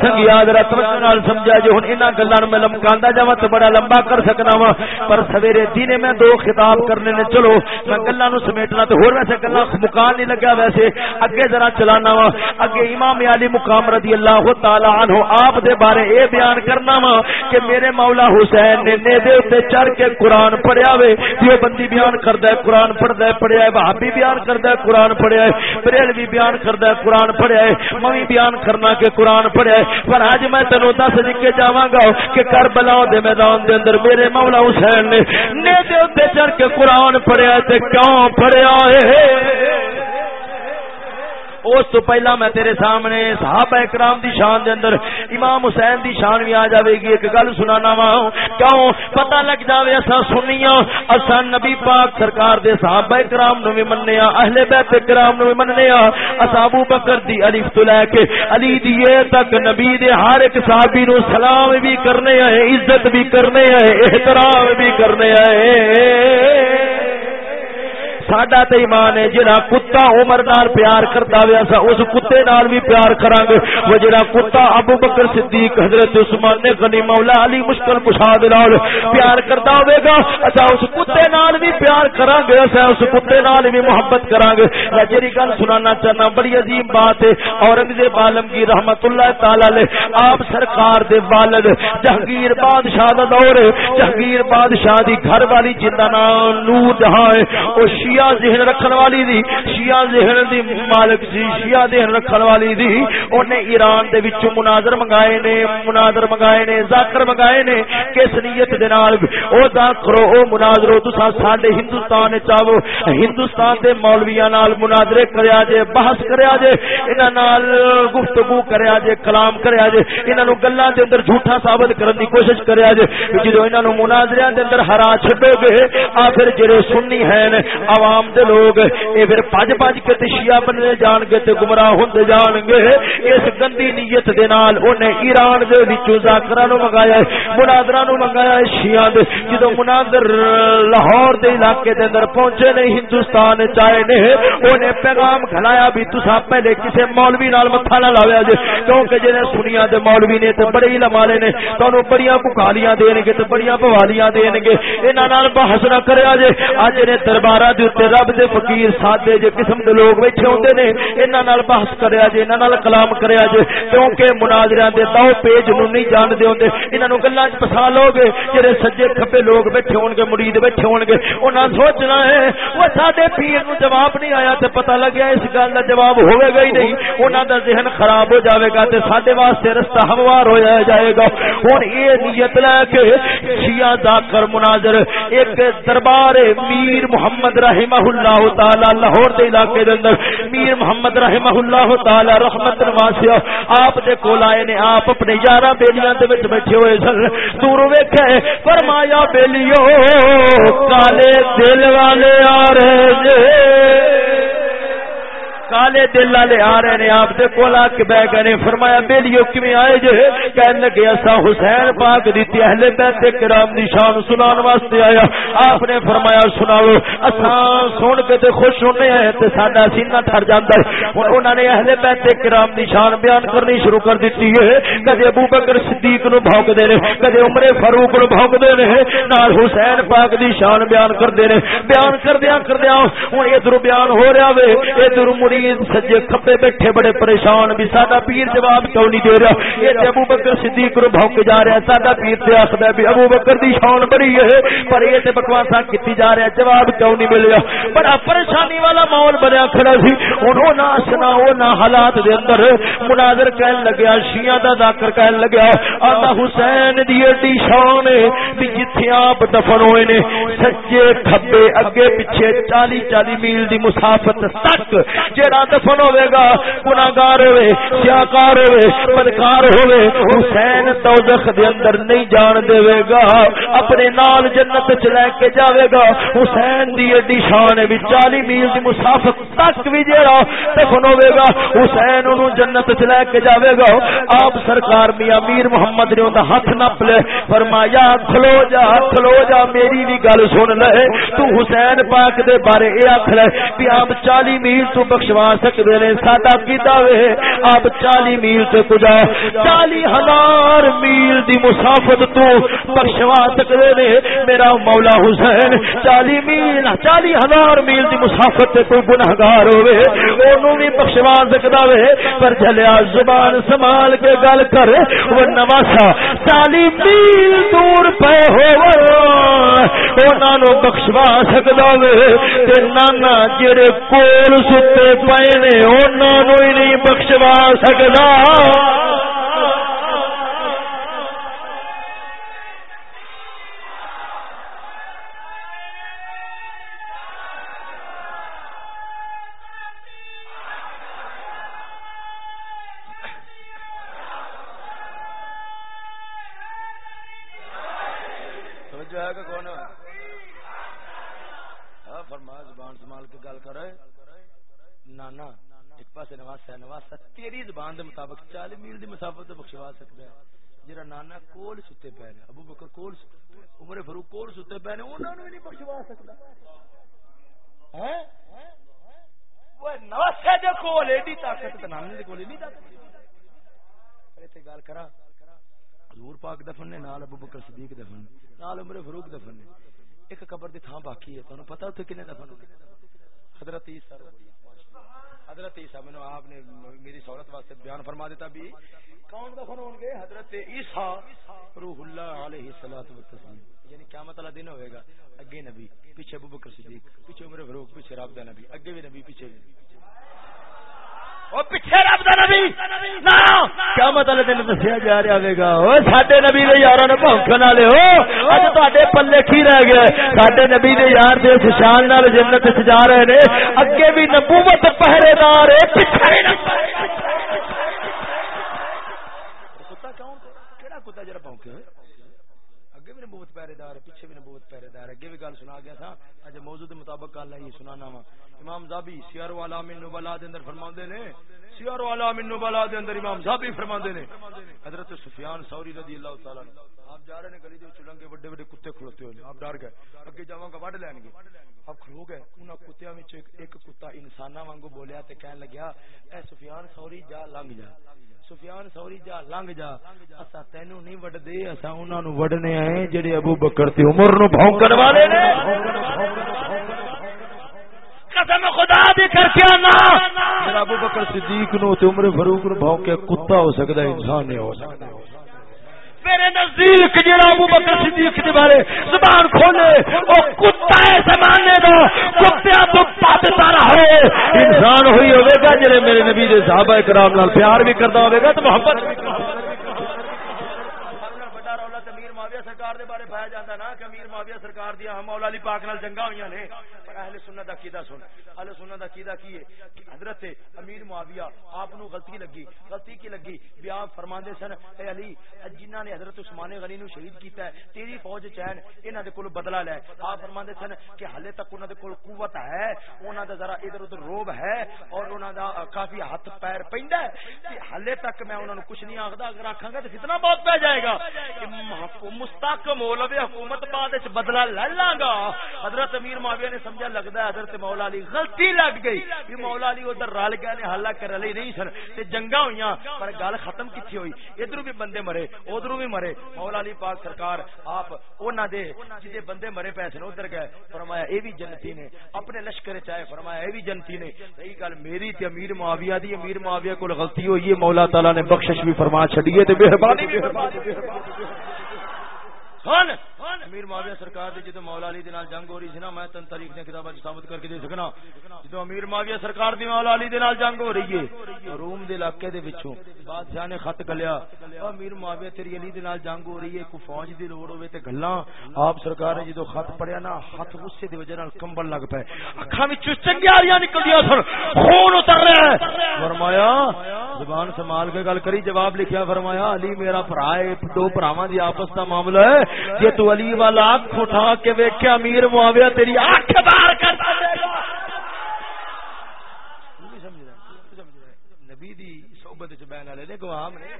سنگیا در توجہ نال سمجھا جو ہن انہاں گلاں میں لمکاندا جاواں تے بڑا لمبا کر سکنا وا۔ پر سویرے دینے میں دو خطاب کرنے نے، چلو، میں گلاں نو سمیٹنا تے ہور ویسے گلاں مکان نہیں لگا ویسے۔ اگے ذرا چلانا وا۔ اگے امام علی مقام رضی اللہ تعالی عنہ آپ دے بارے اے بیان کرنا وا کہ میرے مولا حسین نے نے دے تے چڑھ کے قرآن پڑھیا وے۔ دیو بندی بیان کردا ہے، قرآن پڑھدا ہے، پڑھیا ہے وہابی بیان کردا ہے، قرآن پڑھیا ہے، بریلوی بیان کردا ہے، قرآن پڑھیا ہے۔ میں بیان کرنا کہ قرآن پڑھیا ہے۔ پر اج میں تینوں دس دے کے جاواں گا کہ کربلا دے میدان دے اندر میرے مولا حسین نے نے دے اوتے چڑھ کے قرآن پڑھیا تے کیوں پڑھیا ہے؟ اس تو پہلا میں تیرے سامنے صحابہ اکرام دی شان دے اندر امام حسین دی شان بھی آ جاوے گی ایک گل سنانا وا۔ کیوں؟ پتہ لگ جاوے اسا سنیاں اسا نبی پاک سرکار دے صحابہ اکرام نو بھی مننے آ اہل بیت اکرام نو بھی مننے آ اسا ابو بکر دی الف تو لے کے علی دی تک نبی دے ہر ایک صحابی نو سلام بھی کرنے آئے، عزت بھی کرنے آئے، احترام بھی کرنے آئے۔ ساڈا تے ایمان ہے، جڑا کتا عمر نال پیار کردا ویا سا، اس کتے نال بھی پیار کراں گے وہ جڑا کتا ابو بکر صدیق، حضرت عثمان نے غنی مولا علی مشکل کشا دے نال پیار کردا ہوے گا۔ اچھا اس کتے نال بھی پیار کراں گے اسا اچھا، اس کتے نال بھی محبت کراں گے میں جڑی گل سنانا چاہنا، بڑی عظیم بات ہے۔ اورنگزیب عالمگیر رحمت اللہ تعالی علیہ، آپ سرکار دے والد، جہانگیر بادشاہ دا دور جہانگیر بادشاہ دی گھر والی جندا نام نور جہاں ہے او شیعہ شیعہ ذہن رکھن والی دی، شیعہ ذہن دی مالک سی شیعہ ذہن رکھن والی دی، اونے ایران دے وچ مناظر منگائے نے، مناظر منگائے نے ذکر منگائے نے، کس نیت دے نال؟ او ذکرو او مناظرو، تساں ساڈے ہندوستان وچ آو، ہندوستان دے مولویاں نال مناظرے کریا جے، بحث کریا جے، انہاں نال گفتگو کریا جے، کلام کریا جے، انہاں نو گلاں دے اندر جھوٹا ثابت کرن دی کوشش کریا جے، جدوں انہاں نو مناظریاں دے اندر ہرا چھڈو گے آ پھر جڑے سنی ہیں عوام عوام دے لوگ، اے پھر پج پج کے تے شیعہ بننے جان گے تے گمراہ ہوندے جان گے اس گندی نیت دے نال اونے ایران دے وچوں ذاکرہ نو منگایا ہے، مناظرہ نو منگایا ہے شیعہ دے۔ جدوں مناظر لاہور دے علاقے دے اندر پہنچے نے، ہندوستان چائے نے اونے پیغام کھلایا بھی تساں پہلے کسے مولوی نال متھا نہ لاویا جے۔ کیونکہ جنے سنیا دے مولوی نے تے بڑے علم والے نے، تانوں بڑیاں بکالیاں دین گے تے بڑیاں بوالیاں دین گے انہاں نال بحث نہ کریا جے۔ اج نے درباراں دے تے رب دے فقیر سادے جے قسم دے لوگ بیٹھے ہوندے نے، انہاں نال بحث کریا جے، انہاں نال کلام کریا جے، کیونکہ مناظریاں دے دو پیج نو نہیں جان دے ہوندے، انہاں نو گلاں وچ پسا لو گے جڑے سجے کھپے لوگ بیٹھے ہون گے، مرید بیٹھے ہون گے، انہاں سوچنا ہے او ساڈے پیر نو جواب نہیں آیا تے پتہ لگیا اس گل دا جواب ہوے گا ہی نہیں، انہاں دا ذہن خراب ہو جاوے گا تے ساڈے واسطے رستہ ہموار ہو جائے گا۔ ہن اے نیت لے کے شیعہ ذاکر مناظر، ایک دربار میر محمد رحم رحمہ اللہ تعالی لاہور دے علاقے دے اندر۔ میر محمد رحمہ اللہ تعالی رحمت واسع آپ دے کول آئے نے، آپ اپنے یاراں بیلیاں دے وچ بیٹھے ہوئے سن۔ دور ویکھے، فرمایا بیلیو، کالے دل والے آ رہے جے۔ کالے دل والے آ رہے نے، آپ دے کول آ کے بہ گئے فرمایا، بیلیو، کیویں آئے جے؟ کہن لگے اسا حسین پاک دی اہل بیت کرام دی شان سنان واسطے آیا۔ آپ نے فرمایا، سناؤ اسا سن کے تے خوش ہونے ہیں تے ساڈا سینہ تھر جاندا ہے۔ ہن انہاں نے اہل بیت کرام دی شان بیان کرنی شروع کر دتی ہے۔ کدے ابو بکر صدیق نو بھوک دے نے، کدے عمر فاروق نو بھوک دے نے، نال حسین پاک دی شان بیان کر دے نے۔ بیان کردیاں کردیاں، ہن ادھر بیان ہو رہا وے، ادھر مری مرید سجے کھپے بیٹھے بڑے پریشان بھی ساڈا پیر جواب کیوں نہیں دے رہا؟ یہ تے ابو بکر صدیق نو بھوک جا رہا ہے۔ ساڈا پیر تے آکھدا بھی ابو بکر دی شان بڑی ہے، پر یہ تے بکواسا کیتی جا رہا ہے، جواب کیوں نہیں ملیا بڑا پریشانی والا ماحول بنیا کھڑا سی۔ انہوں نہ سنا او نہ حالات دے اندر مناظر کہن لگیا، شیعہ دا ذکر کہن لگیا آندا حسین دی ایڈی شان ہے بھی جتھے آپ دفن ہوئے نے۔ سجے کھبے اگے پیچھے 40 40 میل دی مسافت تک، جے جیڑا دفن ہوے گا، گناہگار ہوے سیاکار ہوے بدکار ہوے حسین دوزخ دے اندر نہیں جان دے گا، اپنے نال جنت چ لے کے جاوے گا۔ حسین دی ایڈی شان وچ 40 میل دی مسافت تک وی جیڑا دفن ہوے گا، حسین نو جنت چ لے کے جاوے گا۔ آپ سرکار میاں میر محمد نے اوندا ہاتھ نپ لے، فرمایا، کھلو جا کھلو جا، میری بھی گل سن لے۔ تو حسین پاک دے بارے اے آکھ لے کہ آپ 40 میل تو بخشوا فرما سکتے نے، ساڈا کیتا وے، آپ چالی میل سے کجا چالی ہزار میل دی مسافت تو بخشوا سکتے نے۔ میرا مولا حسین، چالی میل، چالی ہزار میل دی مسافت سے کوئی گناہگار ہوے اونوں بھی بخشوا سکدا وے۔ پر جلیا زبان سنبھال کے گل کر وہ نواسا چالی میل دور پے ہو انہاں نو بخشوا سکدا وے۔ تے نانا جڑے کول ستے پے نے انہوں ہی نہیں بخشوا سکتا پاس تیری زبان دے مطابق چالی میل دی مسافت بخشوا سکتا ہے۔ جرا نانا کول ستے پے نے، ابو بکر کول عمر فاروق کول ستے پے نے، انہاں نو نہیں بخشوا سکتا ہیں؟ وہ نواز ہے جو کول ایڈی طاقت تے نانے دے کول نہیں طاقت ایتھے گل کرا حضور پاک دفن نے، نال ابو بکر صدیق دفن نال عمر فاروق دفن نے۔ ایک قبر دی تھان باقی ہے، تانوں پتہ اوتھے کنے دفن ہوئے حضرت عیسی حضرت عیسی، میں آپ نے میری سہولت واسطے بیان فرما دیتا بھی۔ کون دفن ہوں گے؟ حضرت عیسی، روح اللہ علیہ الصلوۃ والتسلیم یعنی قیامت والا دن ہوئے گا۔ اگے نبی، پیچھے ابو بکر صدیق، پیچھے عمر فاروق، پیچھے رابطہ نبی، اگے بھی نبی، پیچھے بھی۔ نبی وہ پیچھے رب دا نبی۔ کیا مطلب دن دسیا جا رہا ہوے گا۔ او ساڈے نبی دے یاراں نو بھونکن والے ہو۔ اج تواڈے پلے کی رہ گیا ساڈے نبی دے یار دے اس شان نال جنت وچ جا رہے نے۔ اگے بھی نبوت پہرے دار ہے، پیچھے کتا پہرے دار پیچھے بھی نبوت پہرے دار اگے بھی گل سنا گیا تھا، اج موضوع دے مطابق گل ہے یہ سنانا وا۔ امام زابی سیار والا من نبلا دے اندر فرماندے نے سیار والا من نبلا دے اندر امام زابی فرماندے نے۔ حضرت سفیان ثوری رضی اللہ تعالی عنہ، آپ جا رہے نے گلی دے چلنگے بڑے بڑے کتے کھلوتے ہوئے، آپ ڈر گئے، اگے جاواں گا وڈ لین گے۔ آپ کھلو گئے، انہاں کتےاں وچ ایک کتا انساناں وانگو بولیا تے کہن لگیا، اے سفیان ثوری جا لنگ جا۔ سفیان ثوری جا لنگ جا اسا تینو نہیں وڈ دے اسا انہاں نو وڈنے آئے جڑے ابو بکر تے عمر نو بھونکن والے نے۔ قسم خدا دی کر کے نا ابو بکر صدیق نو تے عمر فاروق نو بھونک کے کتا ہو سکدا ہے انسان نہیں ہو سکدا۔ میرے نزدیک جڑا ابو بکر صدیق دے بارے زبان کھولے او کتا ہے زمانے دا کتےاں تو پاتتا رہے انسان ہوئی ہوے گا جڑے میرے نبی دے صحابہ کرام نال پیار بھی کردا ہوے گا تے محبت بھی کردا سرکار دے بارے پایا جاتا نا کہ امیر معاویہ سرکار دیا ہم مولا علی پاک نال جنگا ہوئی نے۔ اہل سنت دا کیدا سن۔ اہل سنت دا کیدا کی ہے؟ کہ حضرت امیر معاویہ آپ نو غلطی لگی۔ غلطی کی لگی؟ بیا فرماندے سن، اے علی جنہاں نے حضرت عثمان غنی نو شہید کیتا ہے، تیری فوج چین انہاں دے کول بدلہ لے۔ آپ فرماندے سن کہ حالے تک انہاں دے کول قوت ہے، انہاں دا ذرا ادھر ادھر روب ہے اور انہاں دا کافی ہاتھ پیر پیندا ہے۔ کہ حالے تک میں انہاں نو کچھ نہیں آکھدا اگر آکھاں گا تے فتنہ بہت پہ جائے گا۔ کہ مستق مولوی حکومت بعد وچ بدلہ لے لاں گا حضرت امیر معاویہ نے سمجھا لگدا ہے حضرت مولا علی غلطی لگ گئی. کہ مولا علی ادھر رل گئے نے، حالانکہ رلے نہیں سن تے جنگاں ہویاں پر گل ختم کتھی ہوئی؟ ادھروں بھی بندے مرے، ادھروں بھی مرے۔ مولا علی پاک سرکار، آپ انہاں دے جدے بندے مرے پے سن، ادھر گئے، فرمایا اے بھی جنتی نے، اپنے لشکر چائے فرمایا اے بھی جنتی نے۔ صحیح گل، میری تے امیر معاویہ دی، امیر معاویہ کول غلطی ہوئی ہے مولا تعالی نے بخشش بھی فرما چھڈی ہے تے مہربانی بھی فرما سن امیر معاویہ سرکار دی جدو مولا علی دے نال جنگ ہو رہی سی نا، میں تن تاریخ نے کتاباں وچ ثابت کر کے دے سکنا۔ جدو امیر معاویہ سرکار دی مولا علی دے نال جنگ ہو رہی ہے، روم دے علاقے دے وچوں بادشاہ نے خط گلیا او امیر معاویہ، تیری علی دے نال جنگ ہو رہی ہے کو فوج دی لوڑ ہوے تے گلاں۔ آپ سرکار نے جدو خط پڑھیا نا ہاتھ غصے دی وجہ نال کمبل لگ پے اکھاں وچوں چنگیاریاں نکلدیاں سن، خون اتر رہا ہے فرمایا، زبان سنبھال کے گل کری، جواب لکھیا، فرمایا، علی، میرا بھرا ہے، دو بھراواں دی آپس دا معاملہ ہے۔ جے تو علی والا آنکھ اٹھا کے ویکیا امیر معاویہ تیری آنکھ باہر کر نبی دی صحبت والے نے گواہ نے۔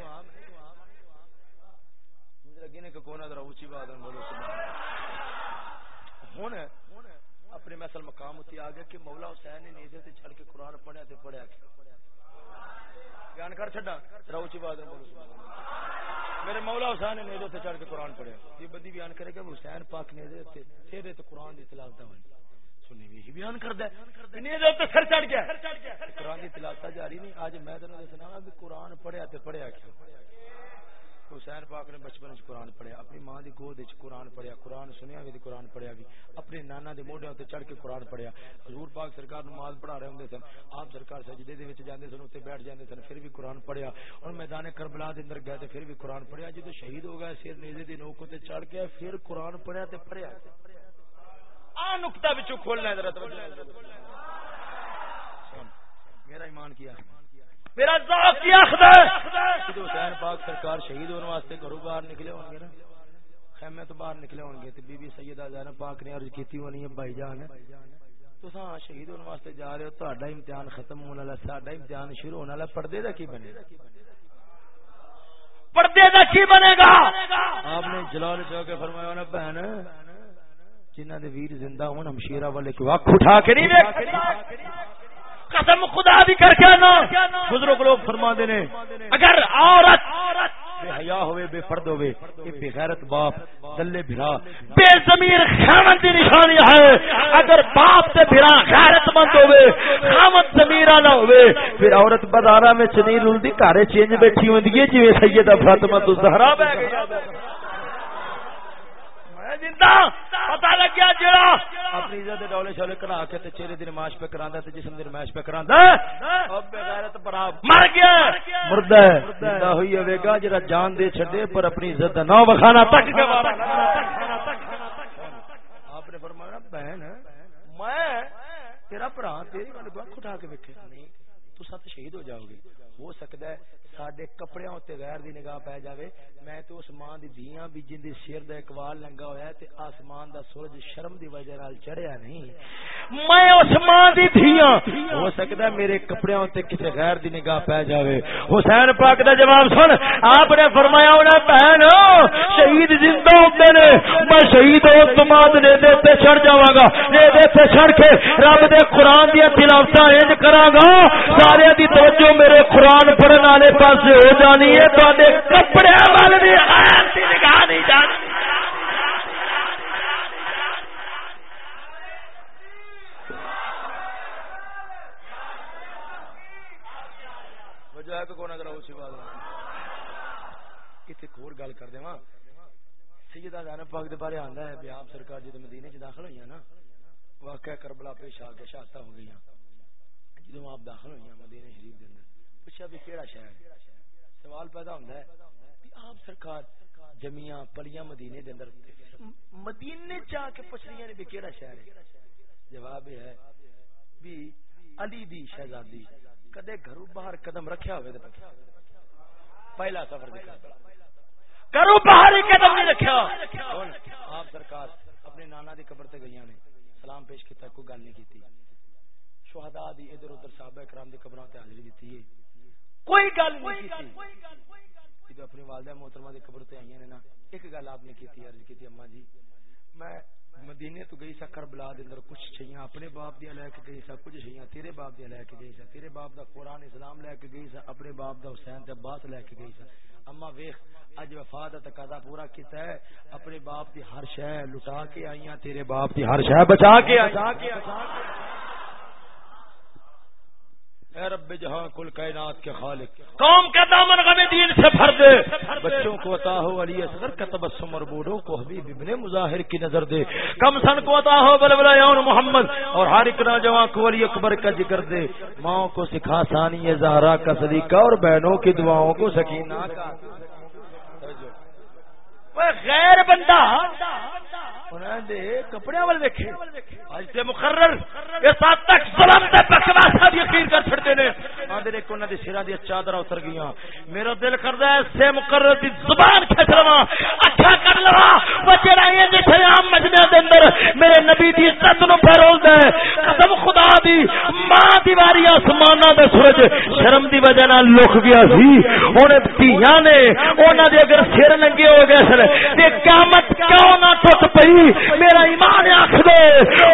اپنے مثل مقام اتنے آ گیا کہ مولا حسین نے نیزے سے چھڑ کے قرآن پڑھیا تے پڑھیا بیان کر چڈا روچی باد میرے مولا حسین نے نیزے چڑھ کے قرآن پڑھیا۔ یہ بدی بیان کرے گا حسین پاک نیزے تے تیرے تے قرآن دی تلاوت ہوئی۔ سنی بھی بیان کردا ہے۔ نیزے تے سر چڑھ گیا۔ قرآن دی تلاوت جاری نہیں۔ اج میں تینوں دسنا کہ قرآن پڑھیا تے پڑھیا کیوں؟ حسین پاک نے بچپن چ قرآن پڑھیا، اپنی ماں دی گود وچ قرآن پڑھیا، قرآن سنیا بھی قرآن پڑھیا بھی اپنے نانا دے موڈیاں تے چڑھ کے قرآن پڑھیا۔ حضور پاک سرکار نماز پڑھا رہے ہوندے سن، آپ سرکار سجدے دے وچ جاندے سن، اوتے بیٹھ جاندے سن، پھر بھی قرآن پڑھیا۔ اور میدان کربلا دے اندر گئے تے پھر بھی قرآن پڑھیا۔ جدوں شہید ہو گئے سر نیزے دی نوک تے چڑھ کے پھر قرآن پڑھیا تے پڑھیا۔ آ نقطہ وچوں کھولنا ہے ذرا توجہ۔ میرا ایمان کیا؟ میرا ذوق کی اخد ہے؟ حسین پاک سرکار شہید ہونے واسطے گھروں باہر نکلے ہوں گے نا خیمے تو باہر نکلے ہون گے تے بی بی سیدہ زینب پاک نے عرض کیتی ہونی ہے بھائی جان تساں شہید ہونے واسطے جا رہے ہو تہاڈا امتحان ختم ہونے والا ساڈا امتحان شروع ہونے والا پردے دا کی بنے پردے دا کی بنے گا؟ آپ نے جلال چاہ کے فرمایا نا بہن جنہ دے ویر زندہ ہون ہمشیرہ والے کو اکھ اٹھا کے نہیں دیکھ قسم خدا بھی کر کے نا بزرگ لوگ فرما دینے اگر عورت بے حیا ہوئے، بے فرد ہوئے، یہ بے غیرت باپ، دلے بھرا، بے ضمیر خامن دی نشانی ہے۔ اگر باپ تے بھرا غیرت مند ہوئے خامن ضمیر نہ ہوئے، پھر عورت بازارا میں چنی رلدی کارے چینج بیٹھی ہوندی ہے، جویں سیدہ فاطمہ تو زہرا بیٹھ گئی پتا لگ گیا جڑا اپنی عزت ڈولے شولے کرا کے تے چہرے دی نماز پہ کراندا تے جسم دی نماز پہ کراندا بے غیرت بڑا مر گیا۔ مردہ ہے۔ زندہ ہوئی ہوے گا جڑا جان دے چھڈے پر اپنی عزت دا نام وکھانا تک گوارا آپ نے فرمایا بہن میں تیرا بھرا تیری گل کو اٹھا کے ویکھے نہیں تو سات شہید ہو جاؤ گے۔ ہو سکتا ہے سڈے کپڑے اتنے غیر دی نگاہ پی جائے میں تو اس ماں دی دیاں بھی جن دی سر دا اقبال لنگا ہویا ہے تے آسمان دا سورج شرم دی وجہ نال چڑھیا نہیں۔ میں اس ماں دی دیاں ہو سکتا ہے میرے کپڑے اتنے کسی غیر دی نگاہ پی جائے حسین پاک دا جواب سن، آپ نے فرمایا انہیں بہن، شہید زندہ ہوتے نے، میں شہید ہو تو نے دے تے چڑھ جاواں گا، نے دے تے چڑھ کے رب دے قرآن دی تلاوتاں انج کراں گا۔ سارے دی توجہ میرے قرآن پڑھن والے پاس ہو جانی ہے تے کپڑے وال بھی نگاہ نہیں جانی۔ گل کر سیدہ پاک دے بارے آندا ہے بھی آپ سرکار مدینے چ داخل ہوئی نا، واقعہ کربلا پیش آ کے شہادت ہو گئی جدو آپ داخل ہوئی مدینے شریف دے اندر پوچھا بھی کیڑا شہر سوال پیدا ہوتا ہے کہ آپ سرکار جمیاں پلیاں مدینے دے اندر مدینے چاہ کے پوچھ رہی ہیں یعنی بھی کیڑا شہر ہے؟ جواب یہ ہے بھی علی دی شہزادی کدے گھروں باہر قدم رکھیا ہوئے تے پہلا سفر دکھا گھروں باہر ہی قدم نہیں رکھیا۔ آپ سرکار اپنے نانا دی قبر تے گئیاں نے۔ سلام پیش کیتا، کوئی گل نہیں کیتی۔ شہداء دی ادھر ادھر صحابہ کرام دی قبراں تے حاضری دتی ہے۔ کوئی گل نہیں کی جب اپنی والدہ محترمہ دی قبر تے نا ایک گل آپ نے کی عرض کی تھی اما جی میں مدینے تو گئی سا کربلا دے اندر کچھ چھیاں اپنے باپ دی لے کے گئی سا کچھ چھیاں تیرے باپ دی لے کے گئی سا تیرے باپ دا قرآن اسلام لے کے گئی سا اپنے باپ دا حسین تے عباس لے کے گئی سا۔ اما ویکھ اج وفا دا تقاضا پورا کیتا ہے اپنے باپ دی ہر شے لٹا کے آئیاں تیرے باپ دی ہر شے بچا کے بچا کے اے رب جہاں کل کائنات کے خالق قوم کا دامن غم دین سے بھر دے۔ بچوں کو عطا ہو علی اصغر کا تبسم اور بوڑھوں کو حبیب ابن مظاہر کی نظر دے۔ کم سن کو عطا ہو بلبلا یون محمد۔ اور ہر ایک نوجوان کو علی اکبر کا ذکر دے۔ ماؤں کو سکھا ثانی زہرا کا سلیقہ اور بہنوں کی دعاؤں کو سکینہ کا۔ غیر بندہ کپڑے وال ویکھے۔ اج تے مقرر۔ اس حد تک ظلم تے بکواس یقین کر چھڑتے نے۔ آندے نے کونا دی سرا دی چادر اتر گیاں۔ میرا دل کردا ہے سے مقرر دی زبان کھچ لواں اچھا کر لواں۔ او جڑا اے جتھے عام مجمع دے اندر میرے نبی دی عزت نو پھیرولدا ہے قسم خدا دی ماں دیواری آسماناں دے سورج شرم دی وجہ نال لک گیا سی۔ ہن دھیاں نے انہاں دے اگر سر ننگے ہو گئے سن تے قیامت کیوں نہ ٹوٹ پئی؟ میرا ایمان آخ دے.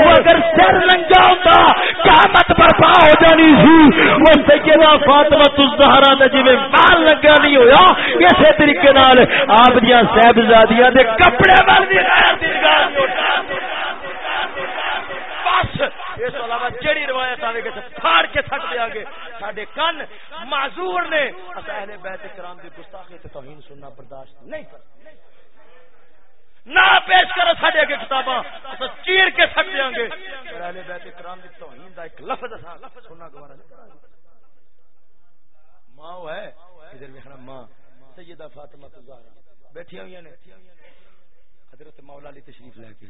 وہ اگر سر لنگا ہوتا قیامت برپا ہو جانی سی. وہ سیدہ فاطمہ الزہرا دے جویں مال لگا نہیں ہویا، اسی طریقے نال آپ دیاں صاحبزادیاں دے کپڑے ول دی غیر دی بس، اس علاوہ جڑی روایت آوے گی پھاڑ کے تھک دیا گے. ساڈے کن معذور نے. اہل بیت کرام دی گستاخی تے توہین سننا برداشت نہیں کر نہ پیش کرو سڈے اگے کتاباں چیر کے سٹ دیا گے۔ اہل بیت کرام دی توہین دا ایک لفظ اساں سننا گوارا نہیں کرا ماں ہے، ادھر ویکھنا ماں، سیدہ فاطمہ الزہرا بیٹھی ہوئی نے۔ حضرت مولا علی تشریف لے کے۔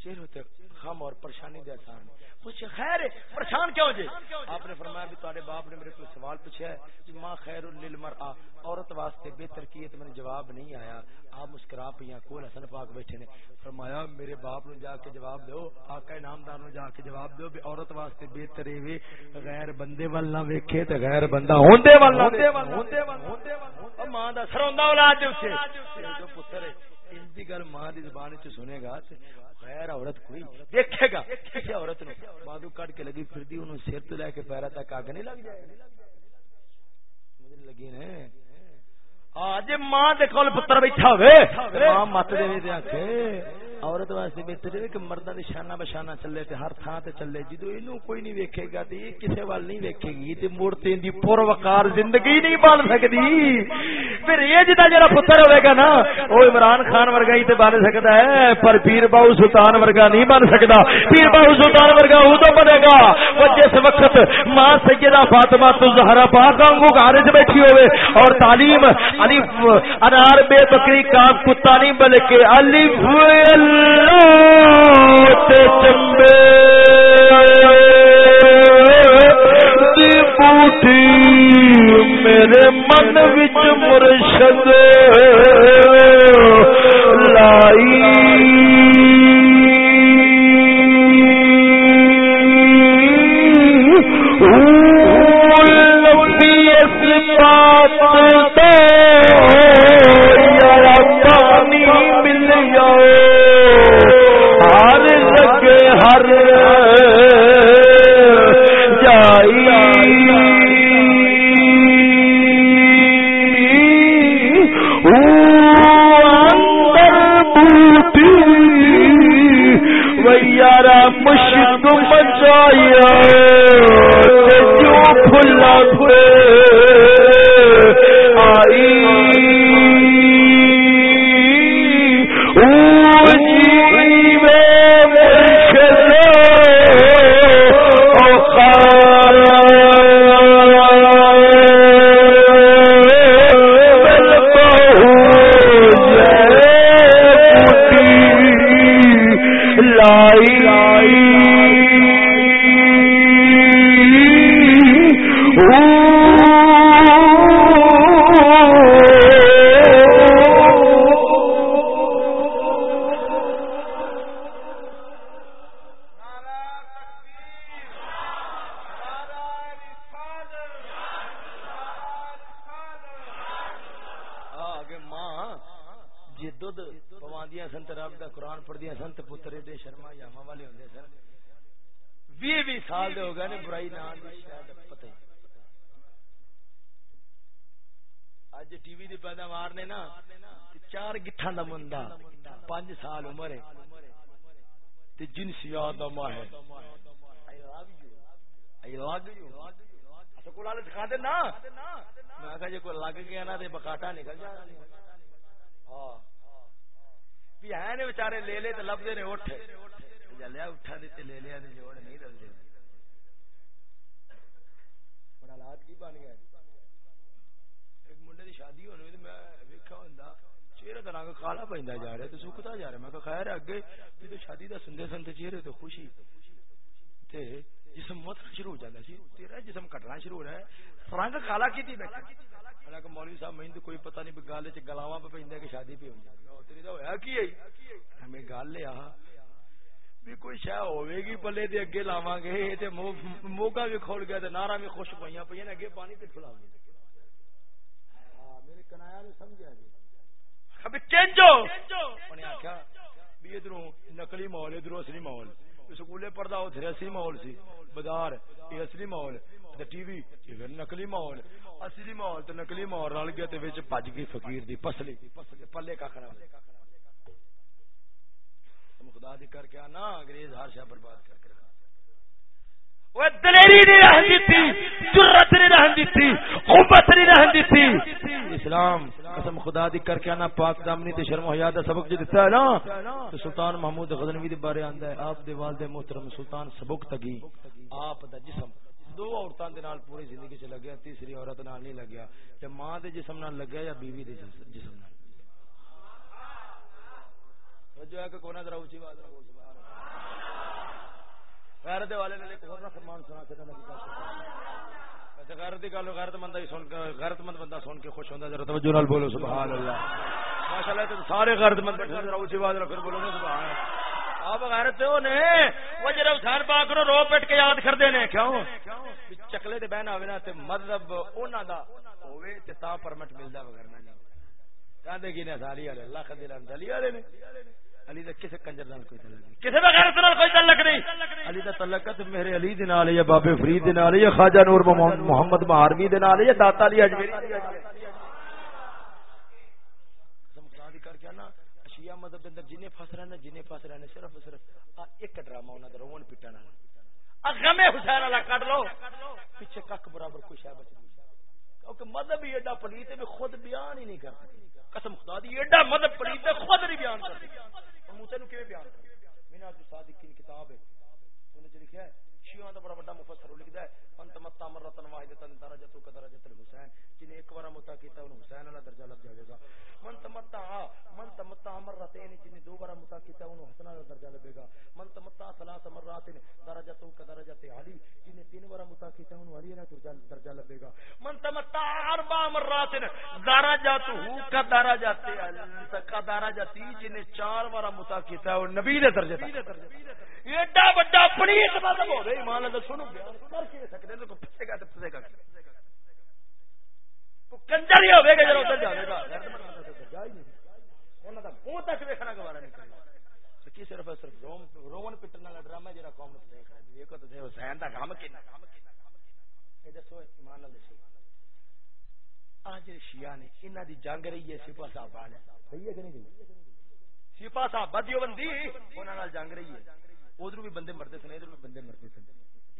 چہرے تے غم اور پریشانی دے آسان پوچھے خیر پریشان کیوں جے آپ نے فرمایا بھی تارے باپ نے میرے کو سوال پوچھا ہے کہ ماں خیر للمرأہ عورت واسطے بہتر کی ہے میں جواب نہیں آیا۔ آپ مسکرا پیا کول حسن پاک بیٹھے نے۔ فرمایا میرے باپ نو جا کے جواب دو آقا انعامدار نو جا کے جواب دو بھی عورت واسطے بہتر ہے غیر بندے ول نہ ویکھے تے غیر بندہ ہوندے ول نہ ہوندے ول ہوندے ول ماں دا سروندا اولاد دے جو پتر ہے ان دی گل ماں دی زبان وچ سنے گا تے غیر عورت کوئی دیکھے گا کسی عورت نو۔ بادو کٹ کے لگی پھردی اونوں سر تو لے کے پیرا تک اگ نہیں لگ جائے۔ مجھے لگی نے۔ آج ماں دے کول پتر بیٹھا ہوئے۔ ماں مت دے دے آکھے۔ عورت واسطے بہتر ہے کہ مردہ دی شانہ بشانہ چلے تے ہر تھان تے چلے، جدو اینو کوئی نہیں ویکھے گا تے یہ کسے وال نہیں ویکھے گی، تے مڑ تے دی پر وقار زندگی نہیں بن سکدی۔ پھر یہ جدا جڑا پتر ہوے گا نا، او عمران خان ورگا ہی تے بن سکدا ہے، پر پیر باو سلطان ورگا نہیں بن سکدا۔ پیر باو سلطان ورگا او تو بنے گا۔ وہ جس وقت ماں سیدہ فاطمہ تو زہرا پاک وانگو گھر وچ بیٹھی ہوے اور تعلیم الف انار بے بکری کا کتا نہیں، بلکہ الف میرے من مرشد۔ لائی ہر جائی۔ ویارا مشک بچایا جو کھلا پھر واپردیاں سن تے پتر شرما یاما والے ہوں سن۔ بھی 20 سال دے ہو گئے نے، برائی نام دی شاید پتہ اج ٹی وی دی پیداوار نے نا چار گٹھاں دا مندا پانچ سال عمر ہے، تے جنسیات دا ہے۔ I love you. I love you. اچھا، اسا کولا لے دکھا دے نا۔ میں کہے کوئی لگ گیا نا، تے بکاٹا نکل جا ہاں۔ بھی ہے نے بیچارے لے لے تے لبدے نے اٹھ جلیا اٹھا دے لے لیا جوڑ نہیں دلدے حالات کی بن گیا ایک منڈے دی شادی ہونی میں ویکھا ہوندا چہرے دا رنگ کالا پیندا جا رہا تے سکدا جا رہا میں خیر اگے تے شادی کا سندے سنتے چہرے تے خوشی جسم مت شروع ہو جاتا سی تیرا جسم کٹنا شروع ہو رہا ہے۔ فرنگ کالا کی بیٹھا۔ کہ مولوی صاحب میں کوئی پتہ نہیں گالے چ گلاواں پہ پیندا کہ شادی پہ ہو جائے دا ہویا کی ہے؟ ہمیں گال لیا بھی کوئی شے ہوے گی پلے دے اگے لاواں گے تے موگا بھی کھول گیا تے نارا بھی خوش پیاں پیاں اگے پانی تے کھلا ہاں، میرے کنایا نے سمجھا جی۔ ابھی بھی ادھروں نقلی ماحول، ادھروں اصلی ماحول۔ سکولے پڑھتا او تھرے اصلی ماحول سی۔ بازار، یہ اصلی ماحول۔ ٹی وی تے پھر نقلی ماحول۔ اصلی ماحول تو نقلی ماحول رل گیا تے وچ بج گئی فکیر دی پسلی۔ پلے کا خراب۔ خدا دی کر کے آنا، انگریز ہر شاہ برباد کر کے دلیری نہیں رہن دیتی جرت نہیں رہن دیتی قوت نہیں رہن دیتی۔ اسلام، قسم خدا دی کر کے انا پاک دامنی تے شرم حیا دا سبق ہے نا سلطان محمود غزنوی دے بارے آندا ہے، آپ دے والد محترم سلطان سبق تگی، آپ دا جسم۔ دو عورتاں دے نال پوری زندگی چ لگیا، تیسری عورت نال نہیں لگیا، تے ماں دے جسم نال لگیا یا بیوی دے جسم نال؟ سبحان اللہ جو ہے کہ کونا ذرا اونچی آواز نال بول، سبحان اللہ۔ غیرت والے نے ایک اور فرمان سنا کے نبی ویسے اچھا، غیرت دی گل غیرت مند ہی سن کے غیرت مند بندہ سن کے خوش ہوندا ذرا توجہ نال بولو، سبحان اللہ۔ ماشاءاللہ تے سارے غیرت مند بیٹھے ذرا اونچی آواز رکھ بولو نا، سبحان اللہ۔ آپ غیرت تے نے، وہ جڑا حسین پاک نو رو پٹ کے یاد کردے نے، کیوں؟ چکلے تے بہنا ہوے نا تے مذہب انہاں دا ہوے تے تا پرمٹ ملدا وغیرہ نہیں کہندے کی نے ساری والے، اللہ خدی لان والے نے۔ علی دا کسے کنجر نال کوئی تعلق نہیں۔ کسے نال کوئی تعلق نہیں۔ علی دا تعلق تے میرے علی دے نال یا بابے فرید دے نال یا خواجہ نور محمد مہاروی دے نال یا داتا علی اجمیری مذہب دے اندر جنے پھس رہے نے جنے پھس رہے نے صرف صرف ایک ڈرامہ انہاں دا رون پٹن والا غم حسین والا کڈ لو۔ پیچھے کک برابر کوئی شے بچ نہیں۔ کیونکہ مذہب ہی ایڈا پلیت ہے خود بیان ہی نہیں کر سکتے قسم خدا دی، ایڈا مذہب پلیت ہے، خود نہیں بیان کر سکتے موسی نو کیویں بیان کر؟ میں نے اج صادق کی کتاب ہے، انہوں نے لکھا ہے شیعہ دا بڑا بڑا مفسر لکھدا ہے انت متا مرتن واحدتن درجتو کا درجت الحسین جن ایک بار متا کیتا انہوں حسین والا درجہ لگ جائے گا۔ من تمتا من تمتا مرتين جن دو بار متا کیتا انہوں حسن والا درجہ لگے گا۔ من تمتا ثلاث مرات درجتو کا درجت علی جن تین بار متا کیتا انہوں علی والا درجہ لگے گا۔ من تمتا اربع مرات درجتو کا درجت کا درجت جن چار بار متا کیتا نبی دے درجے ایڈا بڑا پلیت مذہب ہو رہی ایمان سنو بیان کر کے سکتے تو پھسے گا تو پھسے گا۔ کنجر ہی ہوے گا جب ادھر جائے گا انہاں دا منہ تک ویکھنا گوارا نہیں کرنا سچی صرف صرف روم رومن پٹن والا ڈرامہ جڑا قوم نو دیکھ رہا ہے دیکھو تو حسین دا غم کنا اے دسو ایمان اللہ دسو۔ آج شیعہ نے انہاں دی جنگ رہی ہے سپاہ صاحب والے صحیح ہے کہ نہیں سپاہ صاحب دیو بندی انہاں نال جنگ رہی ہے۔ ادھر بھی بندے مرتے سن، ادھر بھی بندے مرتے سن۔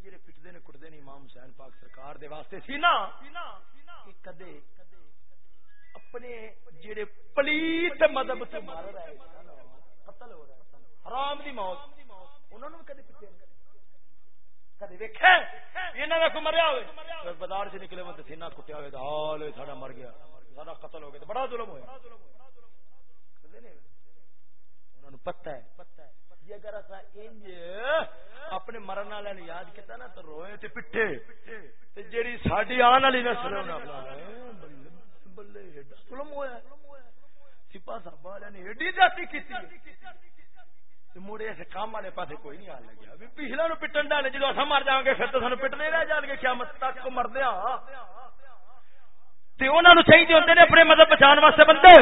جڑے پٹتے نے کٹتے نے امام حسین پاک سرکار دے واسطے سی نا کدے اپنے جڑے پلیت مذہب سے مار رہے قتل ہو رہا ہے حرام دی موت، انہوں نے کدے پٹے کدے ویکھے؟ انہاں دا کوئی مریا ہوئے بازار سے نکلے ون سینہ کٹیا ہوئے حال ساڈا مر گیا، ساڈا قتل ہو گیا بڑا ظلم ہویا۔ انہوں نے پتہ ہے پتہ ہے جی اگر اصا انج، اپنے مرن والے نے یاد کیتا نا، تو روئے تے پٹھے۔ تے جیڑی ساڈی آن والی نسل ہونا بلے بلے، ایڈا ظلم ہویا سپاہ صاحب والے نے ایڈی جاتی کیتی مڑے ایسے کام والے پاسے کوئی نہیں آ لگیا۔ پچھلے نو پٹن ڈالے، جدو اصا مر جاؤں گے، پھر تو سانو پٹنے رہ جان گے، قیامت تک مردیا چاہیے ہوتے نے اپنے مذہب بچان واسطے بندے۔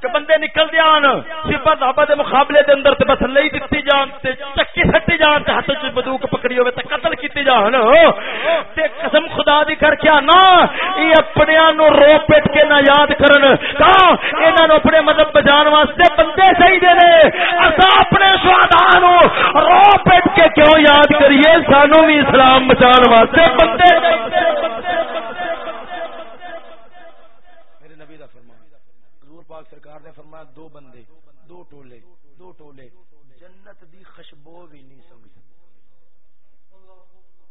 کہ بندے نکل جان سپا صحابہ دے مقابلے دے اندر تے بس لئی دتی جان، تے چکی سٹی جان، تے ہاتھ وچ بندوق پکڑی ہوے تے قتل کیتی جان۔ تے قسم خدا دی کر کے نا اے اپنے نو رو پٹ کے نہ یاد کرن۔ تا انہاں نو اپنے مذہب بچان واسطے بندے چاہیے نے۔ اسا اپنے شہداء نو رو پٹ کے کیوں یاد کریے؟ سانو بھی اسلام بچان واسطے بندے سرکار نے فرمایا دو بندے دو ٹولے دو ٹولے جنت دی خوشبو بھی نہیں سمجھ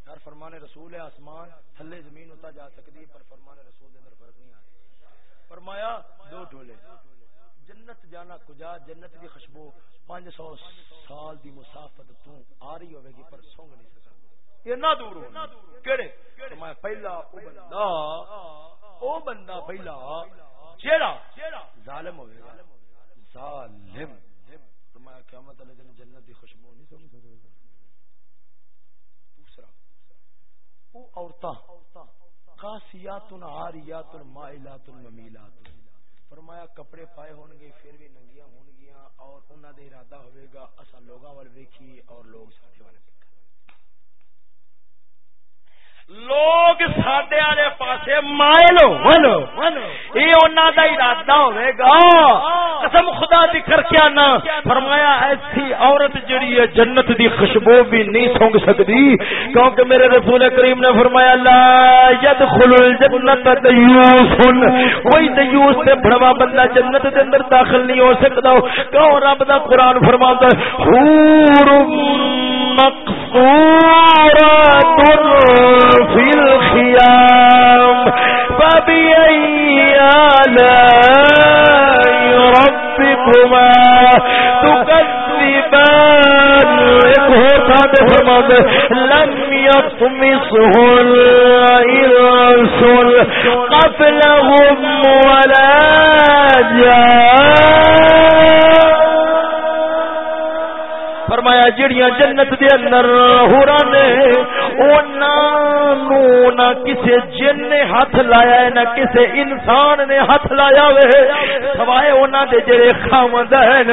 ہر فرمان رسول ہے، آسمان تھلے زمین ہوتا جا سکتی پر فرمان رسول اندر فرق نہیں آتا فرمایا، دو ٹولے۔ جنت جانا کجا؟ جنت دی خوشبو پانچ سو سال دی مسافت تو آ رہی ہوے گی، پر سونگ نہیں سکتا۔ اتنا دور ہو۔ کہڑے فرمایا، پہلا او بندہ او بندہ پہلا چیڑا ظالم ہوئے گا۔ ظالم۔ فرمایا، قیامت علیہ دن جنت دی خوشبو نہیں سمجھ سکتے دوسرا او عورتاں قاسیات عاریات مائلات ممیلات فرمایا کپڑے پائے ہون گے، پھر بھی ننگیاں ہون گیاں اور انہاں دے ارادہ ہوئے گا۔ اسا لوگاں ول ویکھی اور لوگ ساڈے والے۔ لوگ سڈے والے پاسے مائل یہ انہوں کا ارادہ ہوئے گا۔ قسم خدا دی کر کے آنا۔ فرمایا ایسی عورت جڑی ہے جنت دی خوشبو بھی نہیں سونگ سکتی۔ کیونکہ میرے رسول کریم نے فرمایا، لا يدخل الجنت دیوس۔ کوئی دیوس تے بڑوا بندہ جنت دے اندر داخل نہیں ہو سکتا۔ کیوں؟ رب دا قرآن فرماتا ہے، حور مقص مقصورات في الخيام. فبأي آلاء ربكما تكذبان؟ ایک دے فرما لم يطمسهن إنس قبلهم ولا جان. فرمایا جڑیاں جنت دے اندر ہورا نے نہ کسے جن نے ہاتھ لایا ہے، نہ کسے انسان نے ہاتھ لایا وے۔ سوائے انہاں دے جڑے خاوند ہیں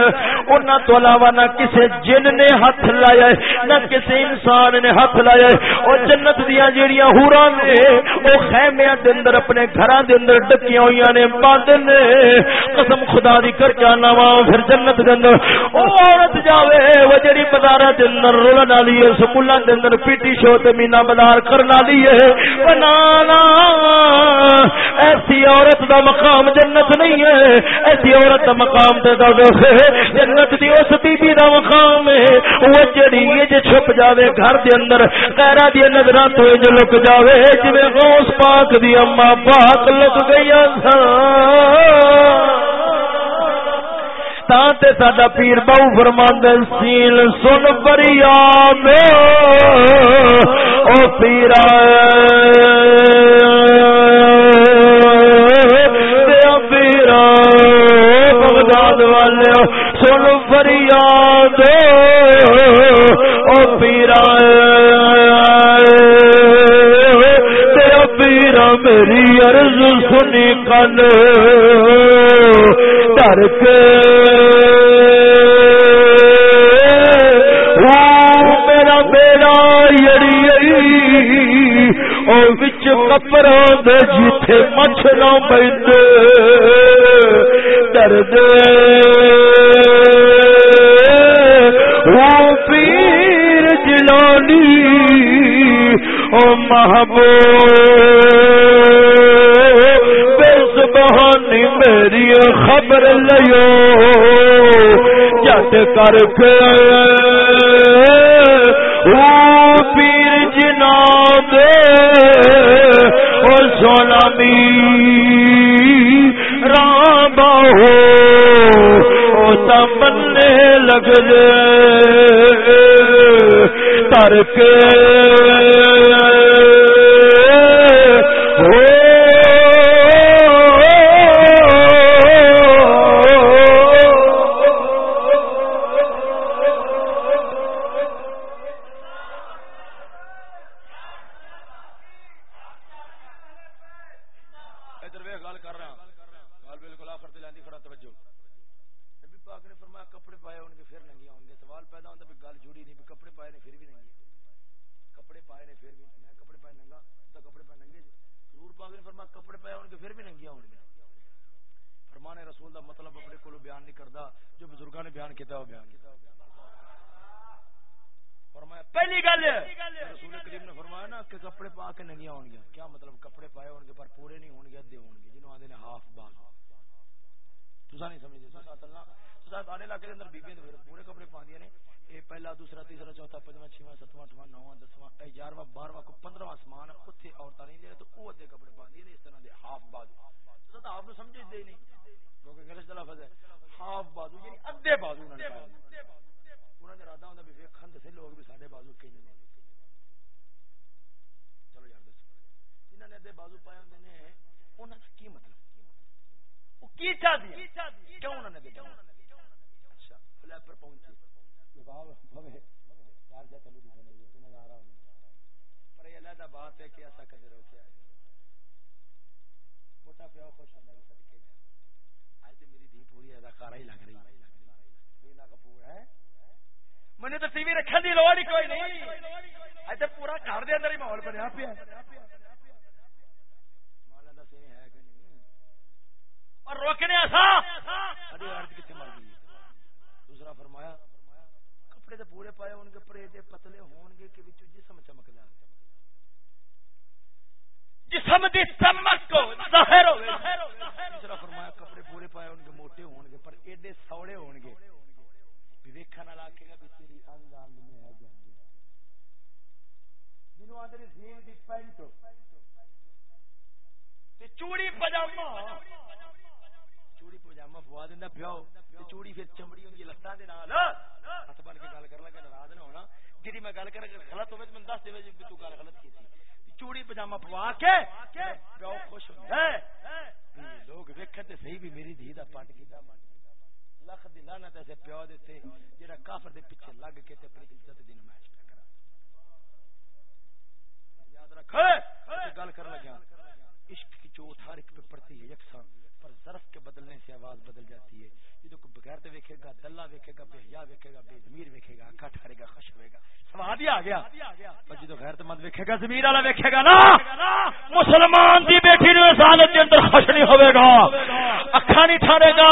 انہاں تو علاوہ نہ کسے جن نے ہاتھ لایا ہے، نہ کسے انسان نے ہاتھ لایا ہے۔ او جنت دیاں جڑیاں ہورا نے، او خیمیاں دے اندر اپنے گھراں دے اندر ڈکیاں ہویاں نے بند نے۔ قسم خدا دی کر کے انا پھر جنت دے اندر او عورت جاوے جڑی بازار دے اندر رولن والی ہے سکولاں دے اندر پیٹی شو تے مینا بازار کرن والی ہے۔ بنانا، ایسی عورت دا مقام جنت نہیں ہے۔ ایسی عورت دا مقام تے دوزخ ہے۔ جنت دی اس بی بی دا مقام ہے۔ وہ جڑی جے چھپ جاوے گھر دے اندر، غیرہ دی نظراں تو جو لک جاوے۔ جویں غوث پاک دی اما پاک لک گئی سان تے ساڈا پیر بہو فرماند سیل سن فریاد او پیرا پیرا بغداد والے سن فریاد او پیرا پیرا میری عرض سنی کن۔ ڈر کے کپڑا دے جیتے مچھلا بند درد وہ پیر جلانی، او محبوب بس بہانی میری خبر لو جٹ کر کے پیر جنا دے سونا می رام ہو تمنے لگ جے تر کے چوڑی پاجامہ پوا دینا پیو چوڑی پھر چمڑی ہوندی لتاں دے نال۔ بن کے گل کر لگا ناراض نہ ہونا۔ جڑی میں گل کر غلط ہوے میں دس دے تو گل غلط کیتی۔ چوڑی پاجامہ پوا کے خوش ہوندا ہاں۔ لوگ ویکھن صحیح بھی میری دھی کا پٹ کیتا لکھ دی لعنت ایسے پیو دے تے جڑا کافر دے پیچھے لگ کے تے اپنی عزت دی نمائش کرا۔ یاد رکھ گل کر لگا۔ عشق کی چوٹ ہر ایک پہ پڑتی ہے یکساں پر ظرف کے بدلنے سے آواز بدل جاتی ہے۔ جدو کو بغیر تے ویکھے گا، دلہ ویکھے گا بے حیا ویکھے گا، بے ضمیر ویکھے گا اکھا ٹھارے گا خش ہوے گا۔ سواد ہی آ گیا۔ پر جدو غیرت مند ویکھے گا ضمیر والا ویکھے گا نا۔ مسلمان دی بیٹی نو حالت دے اندر خوش نہیں ہوے گا۔ اکھا نہیں ٹھارے گا۔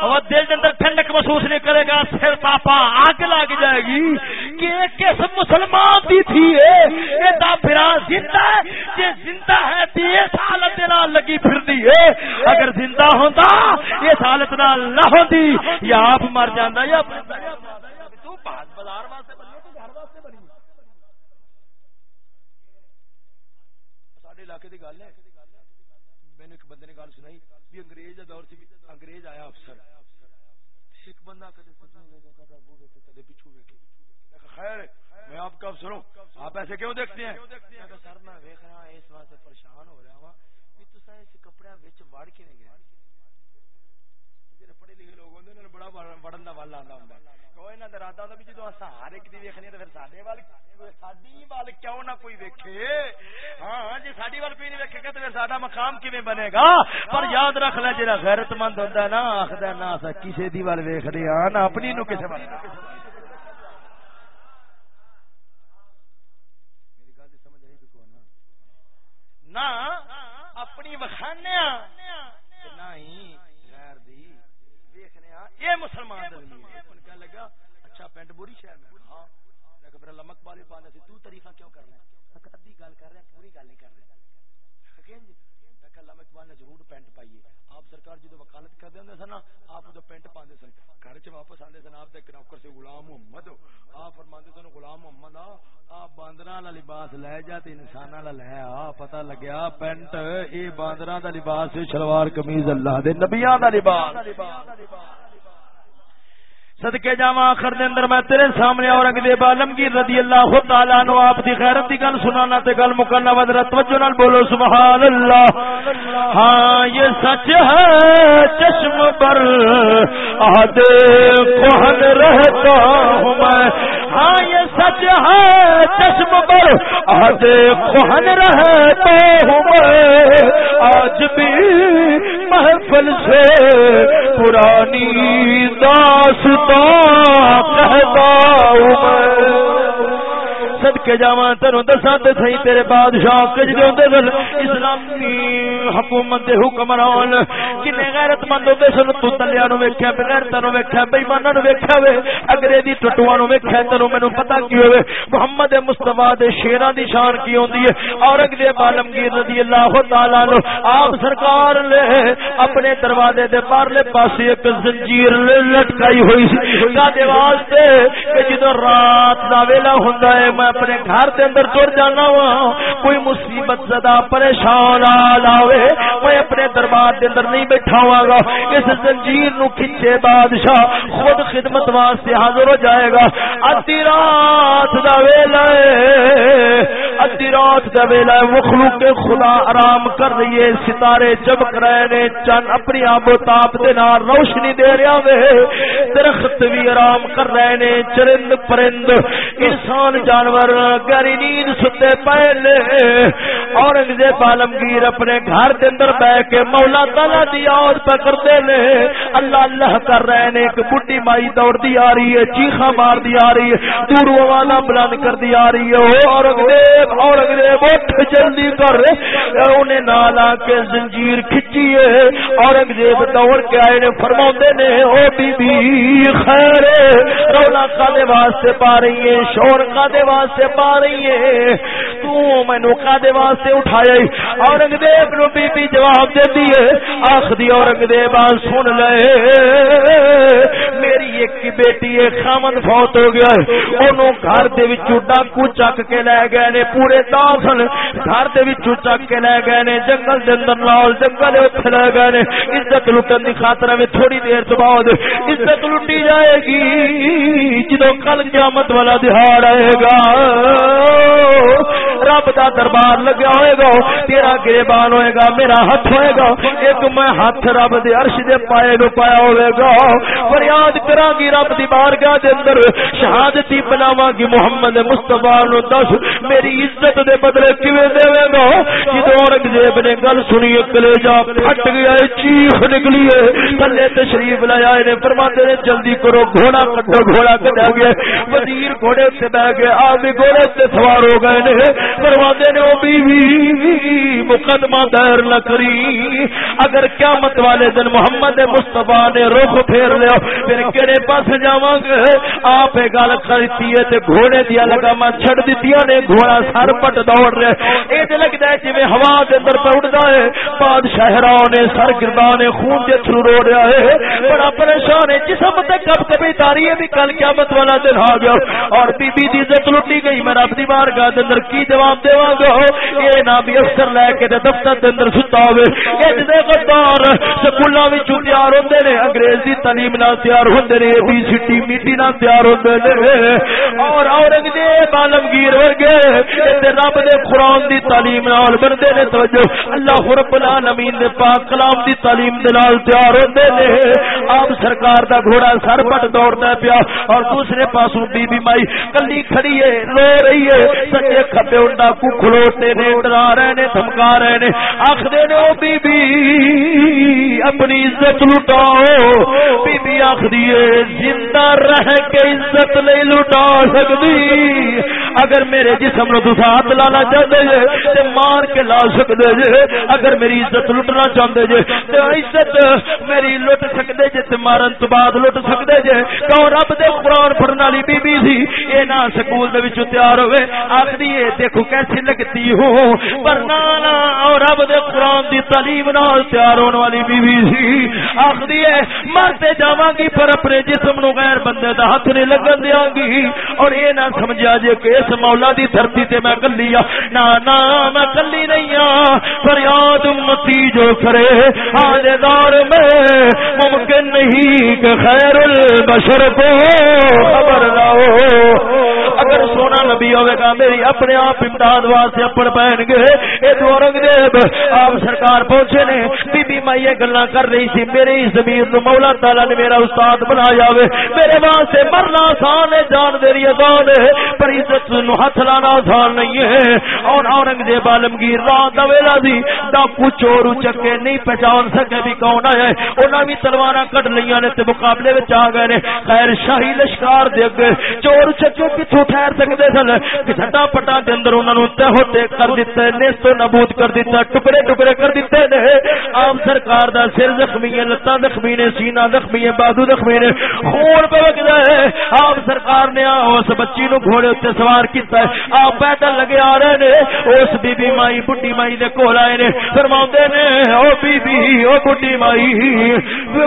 اور دل دے اندر ٹھنڈک محسوس نہیں کرے گا۔ سر پاپا آگ لگ جائے گی۔ کہ کس مسلمان دی تھی اے؟ اے دا پھرا زندہ ہے جے زندہ ہے تے اس حالت دے نال لگی پھردی اے۔ اگر زندہ ہوندا اس حالت نال نہ ہوندی یا آپ مر جانا یا علاقے کی گل ہے۔ میں ایک بندے نے گل سنائی بھی انگریز کا دور سی انگریز آیا افسر۔ ایک بندہ کدے خیر میں آپ کا افسر ہوں۔ آپ ایسے کیوں دیکھتے ہیں؟ سر میں ویک رہا اس واسطے پریشان ہو رہا ہوں۔ بھی تو اس کپڑے وڑ کے نہیں گیا بڑا بڑھن کا ول آتا ہوں مقام کی بنے گا؟ پر یاد رکھ لے جا غیرت مند نا آخر نہ کسی دی وال نہ اپنی نو کسی گل سمجھ آئی نہ اپنی وکھانے نہ ہی یہ مسلمان کہنے لگا اچھا پینٹ بری شہر میں۔ ہاں۔ میرا لمک والے پانا سی تو تاریخ کیوں کر رہے ہیں؟ ادھی گل کر رہے ہیں، پوری گل نہیں کر رہے علامہ اقبال نے ضرور پینٹ پائیے۔ آپ سرکار جدو وکالت کر دیں سن آپ ادو پینٹ پاندے سن۔ گھر چ واپس آتے سن، آپ نوکر سے غلام محمد۔ آپ فرماندے سن، غلام محمد آپ باندر والا لباس لے جا تے انسان والا لے آ۔ پتہ لگیا پینٹ، اے باندر دا لباس، شلوار، قمیض، اللہ دے نبیاں دا لباس۔ صدقے جاوا آخر دے اندر میں تیرے سامنے اورنگزیب عالمگیر رضی اللہ تعالی عنہ آپ دی غیرت دی گل سنانا تے گل مکنا ودر توجہ نال بولو، سبحان اللہ۔ ہاں یہ سچ ہے، چشم پر۔ آدے کوہن رہتا ہوں میں۔ ہاں یہ سچ ہے، چشم پر آدے کوہن رہتا ہوں میں۔ آج بھی محفل سے پرانی داستان کہتا ہوں میں۔ صدقے جاواں تینو دساں تے صحیح تیرے بادشاہ کج دے ہوندے سن اسلامی حکومت دے حکمران کنے غیرت مند ہوندے سن، تو تلیاں نو ویکھیا، بغیرتاں نو ویکھیا بے ایماناں نو ویکھیا وے انگریزی ٹٹواں نو ویکھیا تینو مینوں پتہ کی ہوے محمد مصطفی دے شیراں دی شان کی ہوندی ہے؟ اورنگ اورنگزیب عالمگیر رضی اللہ تعالی عنہ آپ سرکار لے اپنے دروازے دے پارلے پاسے ایک زنجیر لٹکائی ہوئی سی۔ کا واسطے کہ جدوں رات دا ویلا ہوندا ہے، میں اپنے گھر دے اندر تر جانا وا کوئی مصیبت زدہ پریشان آوے میں اپنے دربار دے اندر نہیں بیٹھا ہوا گا۔ اس زنجیر نو کھچے بادشاہ خود خدمت واسطے حاضر ہو جائے گا۔ ادی رات دا ویلا ادی رات دا ویلا مخلوق خدا آرام کر رہی ہے۔ ستارے چمک رہے نے۔ چن اپنی آب و تاپ دے نال روشنی دے رہا وے درخت بھی آرام کر رہے نے۔ چرند پرند، انسان جانور، گری نیند ستے پہلے اورنگزیب عالمگیر اپنے گھر کے اندر بہ کے مولا تالا دی یاد پکڑتے نے۔ اللہ اللہ کر رہے نے، ایک بڈی مائی دوڑ دی آ رہی ہے چیخا مار دی آ رہی ہے، دور والا بلند کر دی آ رہی ہے۔ او اورنگزیب اورنگزیب، اٹھ جلدی کر۔ انہیں نال آ کے زنجیر کھچی ہے۔ اورنگزیب دوڑ کے آئے نے فرما نے، او بی بی خیر رولا کا دے واسطے پا رہی ہے شور کا دے واسطے پا رہی ہے تو مینو کادے واسطے اٹھایا اورنگزیب نو بی بی جواب دیتی ہے آخری اورنگزیب سن لے۔ میری ایک بیٹی ہے خامن فوت ہو گیا ہے۔ گھر دے وچوں ڈاکو چک کے لے گئے نے، پورے داسن گھر دے وچوں چک کے لے گئے نے، جنگل دے اندر جنگل اوتھے لے گئے نے۔ عزت لٹن دی خاطر میں تھوڑی دیر تو بعد عزت لٹی جائے گی جدوں کل قیامت والا دہاڑ آئے گا۔ رب دا دربار لگا ہوئے گا، تیرا گریبان ہوئے گا، میرا ہاتھ ہوئے گا۔ ایک میں ہاتھ رب دے عرش دے پائے نو پایا ہوئے گا۔ فریاد کرا گی رب دی بارگاہ دے اندر۔ شہادتی بناواں گی محمد مصطفی نو دس۔ میری عزت دے بدلے کیویں دے گا؟ جدوں اورنگزیب نے گل سنی کلیجا پھٹ گیا چیخ نکلی ہے۔ تھلے تشریف لایا نے فرماتے نے، جلدی کرو، گھوڑا کٹو، گھوڑا کٹا گیا۔ وزیر گھوڑے سے بہ گئے آدمی گھوڑے سے سوار ہو گئے نے۔ فرماتے نے وہ بیوی، مقدمہ دائر نہ کری۔ اگر قیامت والے دن محمد مصطفیٰ نے رخ پھیر لیا، پھر کہڑے پاس جاواں گے؟ آپ گل کرتی ہے تے گھوڑے دیا لگاما چھڑ دتیاں نے، گھوڑا سر پٹ دوڑ رہے اے تے لگدا ہے جویں ہوا دے اندر پہ اڑدا ہے، بادشاہراں نے سر گردان نے خون دے تھرو رو رہا ہے۔ بڑا پریشان ہے، جسم تے کب کبھی تاری ہے بھی کل قیامت والا دن آ گیا۔ اور بی بی دی عزت لٹی گئی، میں رب دی بارگاہ دے اندر کی جواب دیواں گا؟ اے نہ بھی افسر لے کے دفتر دے اندر ستا ہوے اے جے غدار، سکولاں وچ تیار ہوندے نے، انگریزی تعلیم نال تیار ہوندے نے بی سی ٹی میٹی نال تیار ہوندے نے۔ اور اورنگزیب عالمگیر ورگے تے رب دے قران دی تعلیم نال بندے نے، توجہ، اللہ رب العالمین دے پاک کلام دی تعلیم دے نال تیار ہوندے نے۔ آپ سرکار دا گھوڑا سر پٹ دوڑدا پیا، اور دوسرے پاسوں بی بی مائی کلی کھڑی ہے، رو رہی ہے۔ سچے کھپے انڈا کو کھلوتے نے، ڈرا رہے نے، دھمکا رہے نے۔ آخر نے، او بی بی اپنی عزت لٹاؤ۔ بی بی آخری زندہ رہ کے عزت نہیں لٹا سکتی۔ اگر میرے جسم نو تسا ہاتھ لانا چاہتے جے، تے مار کے لا سکتے جے۔ اگر میری عزت لٹنا چاہتے جے، تے عزت میری لٹ سکتے جے، تے مارن تو بعد لٹ سکتے جے۔ کہ رب دے قرآن پڑھن والی بی بی سی؟ اے نہ سکول دے وچ تیار ہوئے۔ آخری دیکھو کیسی لگتی ہوں۔ پر نانا، اور رب دے قرآن دی تعلیم نال تیار ہونے والی بیوی سی۔ آخری ہے مرتے جاواں گی پر اپنے جسم نو غیر بندے دا ہاتھ نہیں لگن دیاں گی اور اے نہ سمجھا جے کہ اس مولا دی دھرتی تے میں کلی ہاں۔ نا نا میں کلی نہیں ہاں۔ فریاد امتی جو کرے آج دور میں ممکن نہیں کہ خیر البشر کو خبر نہ ہو نبی ہوے گا میری اپنے آپ امداد واسطے اپن پہن گئے اے تو اورنگزیب، آپ سرکار پہنچے نے۔ بی بی میں یہ گلاں کر رہی سی میری زمین نو مولا تعالی نے میرا استاد بنایا ہوے میرے واسطے مرنا آسان ہے، جان دیری آسان ہے پر عزت نو ہاتھ لانا آسان نہیں ہے۔ اور اورنگزیب عالمگیر، رات دا ویلا دی ڈاکو چور چکے نہیں پہچان سکے بھی کون آیا ہے۔ انہاں بھی تلواراں کڈ لیاں نے تے مقابلے وچ آ گئے نے۔ خیر، شاہی لشکار دے اگے چور چکے کتھوں ٹھہر سکدے سن؟ جھٹا پٹا دے اندر انہاں نو تہو تے کر دتا نیست و نبود کر دیتا ٹکڑے ٹکڑے کر دیتے نے عام سرکار دا سر زخمی ہے، لتاں زخمی نے سینہ زخمی ہے، بازو زخمی نے۔ خون پہ وگدا ہے۔ عام سرکار نے اس بچی نو گھوڑے تے سوار کیتا ہے۔ آپ پیدل لگے آ رہے نے، اس بی بی مائی، بڈھی مائی دے کول آئے نے۔ فرماوندے نے، او بی بی او بڈھی مائی،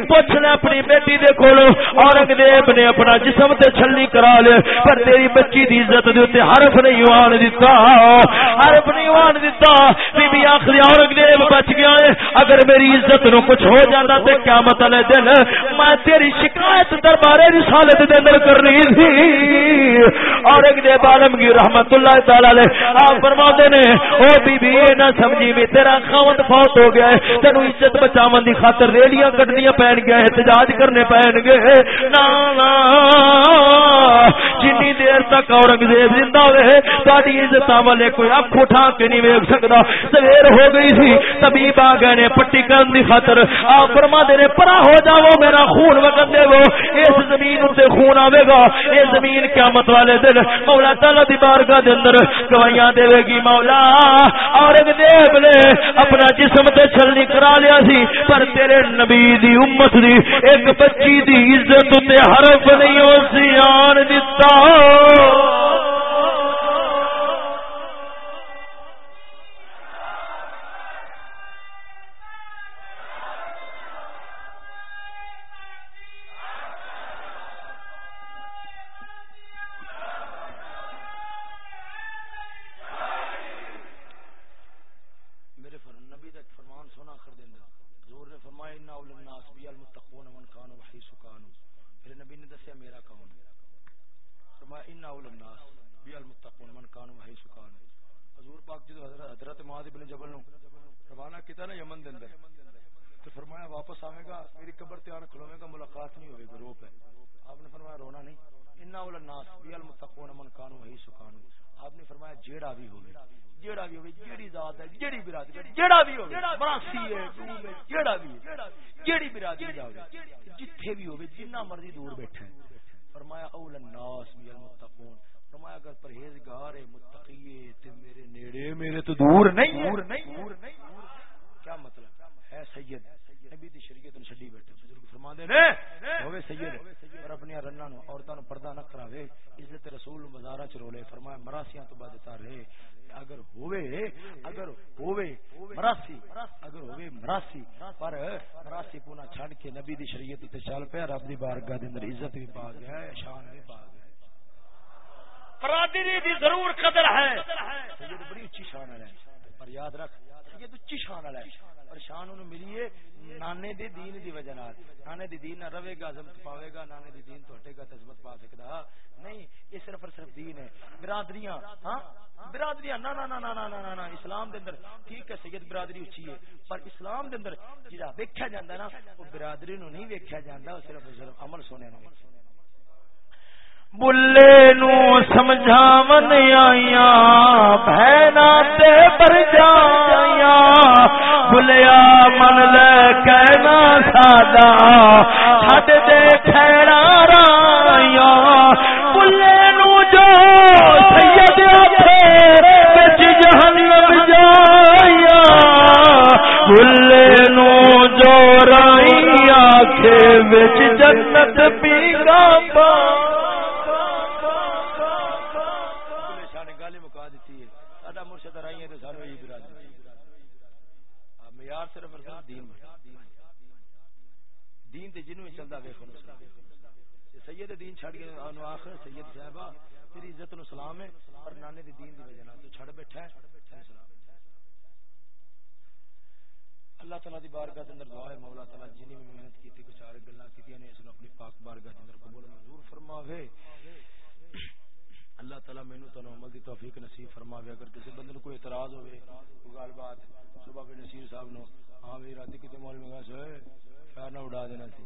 پوچھ لے اپنی بیٹی دے کول، اورنگزیب نے اپنا جسم تے چھلی کرا لے پر تیری بچی دی عزت دے تے حرف نہیں آن دیتا حرف نہیں آن دیتا بی بی آخری اورنگزیب بچ گیا ہے، اگر میری عزت نو کچھ ہو جاتا تے قیامت والے دن میں تیری شکایت دربارے رسالت دے اندر کر رہی تھی اورنگزیب عالمگیر رحمت اللہ تعالی علیہ آپ فرماتے نے، او بی بی اے نہ سمجھی بھی تیرا خاوند فوت ہو گیا ہے تینو عزت بچاون دی خاطر ریلیاں کڈنیاں پین گیا احتجاج کرنے پین گئے نا نا جنی دیر تک اورنگزیب زندہ ہوئے تاری عزت والے کوئی اکھ اٹھا کے نہیں ویک سکتا سویر ہو گئی تھی طبیب آ گئے نے پٹی کرن دی خاطر۔ آپ فرما دے نے، پرا ہو جاؤ، میرا خون وگن دے وہ اس زمین تے خون آوے گا۔ اے زمین قیامت والے دن مولا تعالی دی بارگاہ دے اندر گواہیاں دے گی۔ مولا اورنگزیب نے اپنا جسم تے چھلنی کرا لیا سی، پر تیرے نبی دی امت دی ایک بچی دی عزت تے حرف نہیں ہو سی آن دتا۔ حضرت معاذ بن جبل نو، روانہ کیتا نا یمن دے اندر؟ تو فرمایا واپس آوے گا، میری قبر تے آن کھلوے گا، ملاقات نہیں ہوے گا روپ ہے۔ آپ نے فرمایا رونا نہیں۔ ان اول الناس بی المتقون من کان وحی سکان آپ نے فرمایا جیڑا بھی ہوے جیڑا بھی ہوے جیڑی ذات ہے، جیڑی برادری جیڑا بھی ہوے مراسی ہے جیڑا بھی جیڑی برادری دا ہوے جتھے بھی ہوے جنہ مرضی دور بیٹھے۔ فرمایا اول الناس بھی المتقون فرمایا اگر پرہیزگار ہے متقی تے میرے نیڑے میرے تو دور نہیں دور نہیں کیا مطلب؟ ہے سید نبی دی شریعت نو چھڈی بیٹھے بزرگ فرما دے نے۔ ہوے سید پر اپنی رنا نو عورتاں نو پردہ نہ کراوے عزت رسول نو بازاراں چ رولے۔ فرمایا مراسیاں تو بعد تا رہے۔ اگر ہوئے اگر ہوئے مراسی اگر ہوئے مراسی پر مراسی پونا چھڑ کے نبی دی شریعت تے چل پیا رب دی بارگاہ دے اندر عزت بھی پا گیا ہے شان بھی پا گیا برادری دی ضرور قدر ہے۔ سید، بڑی اچھی شان والا ہے۔ پر یاد رکھ، سید اچھی شان والا ہے۔ پر شان انہوں ملی ہے نانے دے دین دی وجہ نال۔ نانے دی دین نہ رہے گا، عظمت پاوے گا، نانے دی دین تو گا، عظمت پا سکدا۔ نہیں، یہ صرف اور صرف دین ہے۔ برادریاں ہاں؟ برادریاں نہ نہ نہ نہ نہ نہ اسلام دے اندر ٹھیک ہے، سید برادری اچھی ہے۔ پر اسلام دے اندر جڑا ویکھیا جاندا نا، وہ برادری نو نہیں ویکھیا جاندا، وہ صرف صرف عمل سونے نو بلے نو سمجھاون آئیاں بہنا تے پر جائیاں بلیا من لے کہنا سادا چھڈ دے ٹھہرا رائیاں بلے نو جو سید بچ جہنم جائیاں بلے نو جو رائی آکھے بچ جنت پیگا پا جنوں چلتا ویخ سید دین چھڑ کے آخر سید صاحبہ تیری ہے، پر نانے دی دین دی وجہ نال تو چھڑ بیٹھا ہے اللہ تعالی دی بارگاہ دے اندر دعا ہے، مولا تعالی جنی بھی محنت کیتی، کچھ چار گلاں کیتیاں نے، اس نو اپنی پاک بارگاہ دے اندر قبول منظور فرماوے۔ اللہ تعالی مینوں تانوں عمل دی توفیق نصیب فرماوے، اگر کسی بندے نو کوئی اعتراض ہوے کوئی گل بات، صبح کے نصیر صاحب نو ہاں بھی رات کتے مولوی گا سوئے خیر نہ اڑا دینا سی۔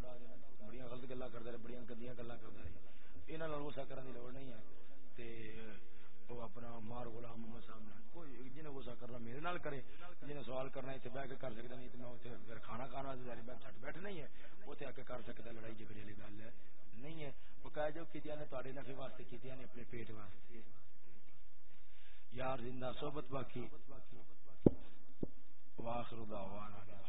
بڑی غلط گلا کرتا رہے بڑی گندیاں گلا کرتا رہے۔ یہاں غصہ کرنے کی لوڑ نہیں ہے۔ تے وہ اپنا مار غلام محمد صاحب نے کوئی جنہیں غصہ کرنا میرے نال کرے، جنہیں سوال کرنا اتنے بہ کے کر سکتا نہیں تو میں اتنے پھر کھانا کھانا داری بہ چھٹ بیٹھ نہیں ہے اتنے آ کے کر سکتا لڑائی جھگڑی والی گل ہے۔ نہیں ہے۔ وہ کہہ جو کیتیا نے تے نفے واسطے کیتیا نے اپنے پیٹ واسطے۔ یار زندہ، صحبت باقی۔ واخر دعوانا۔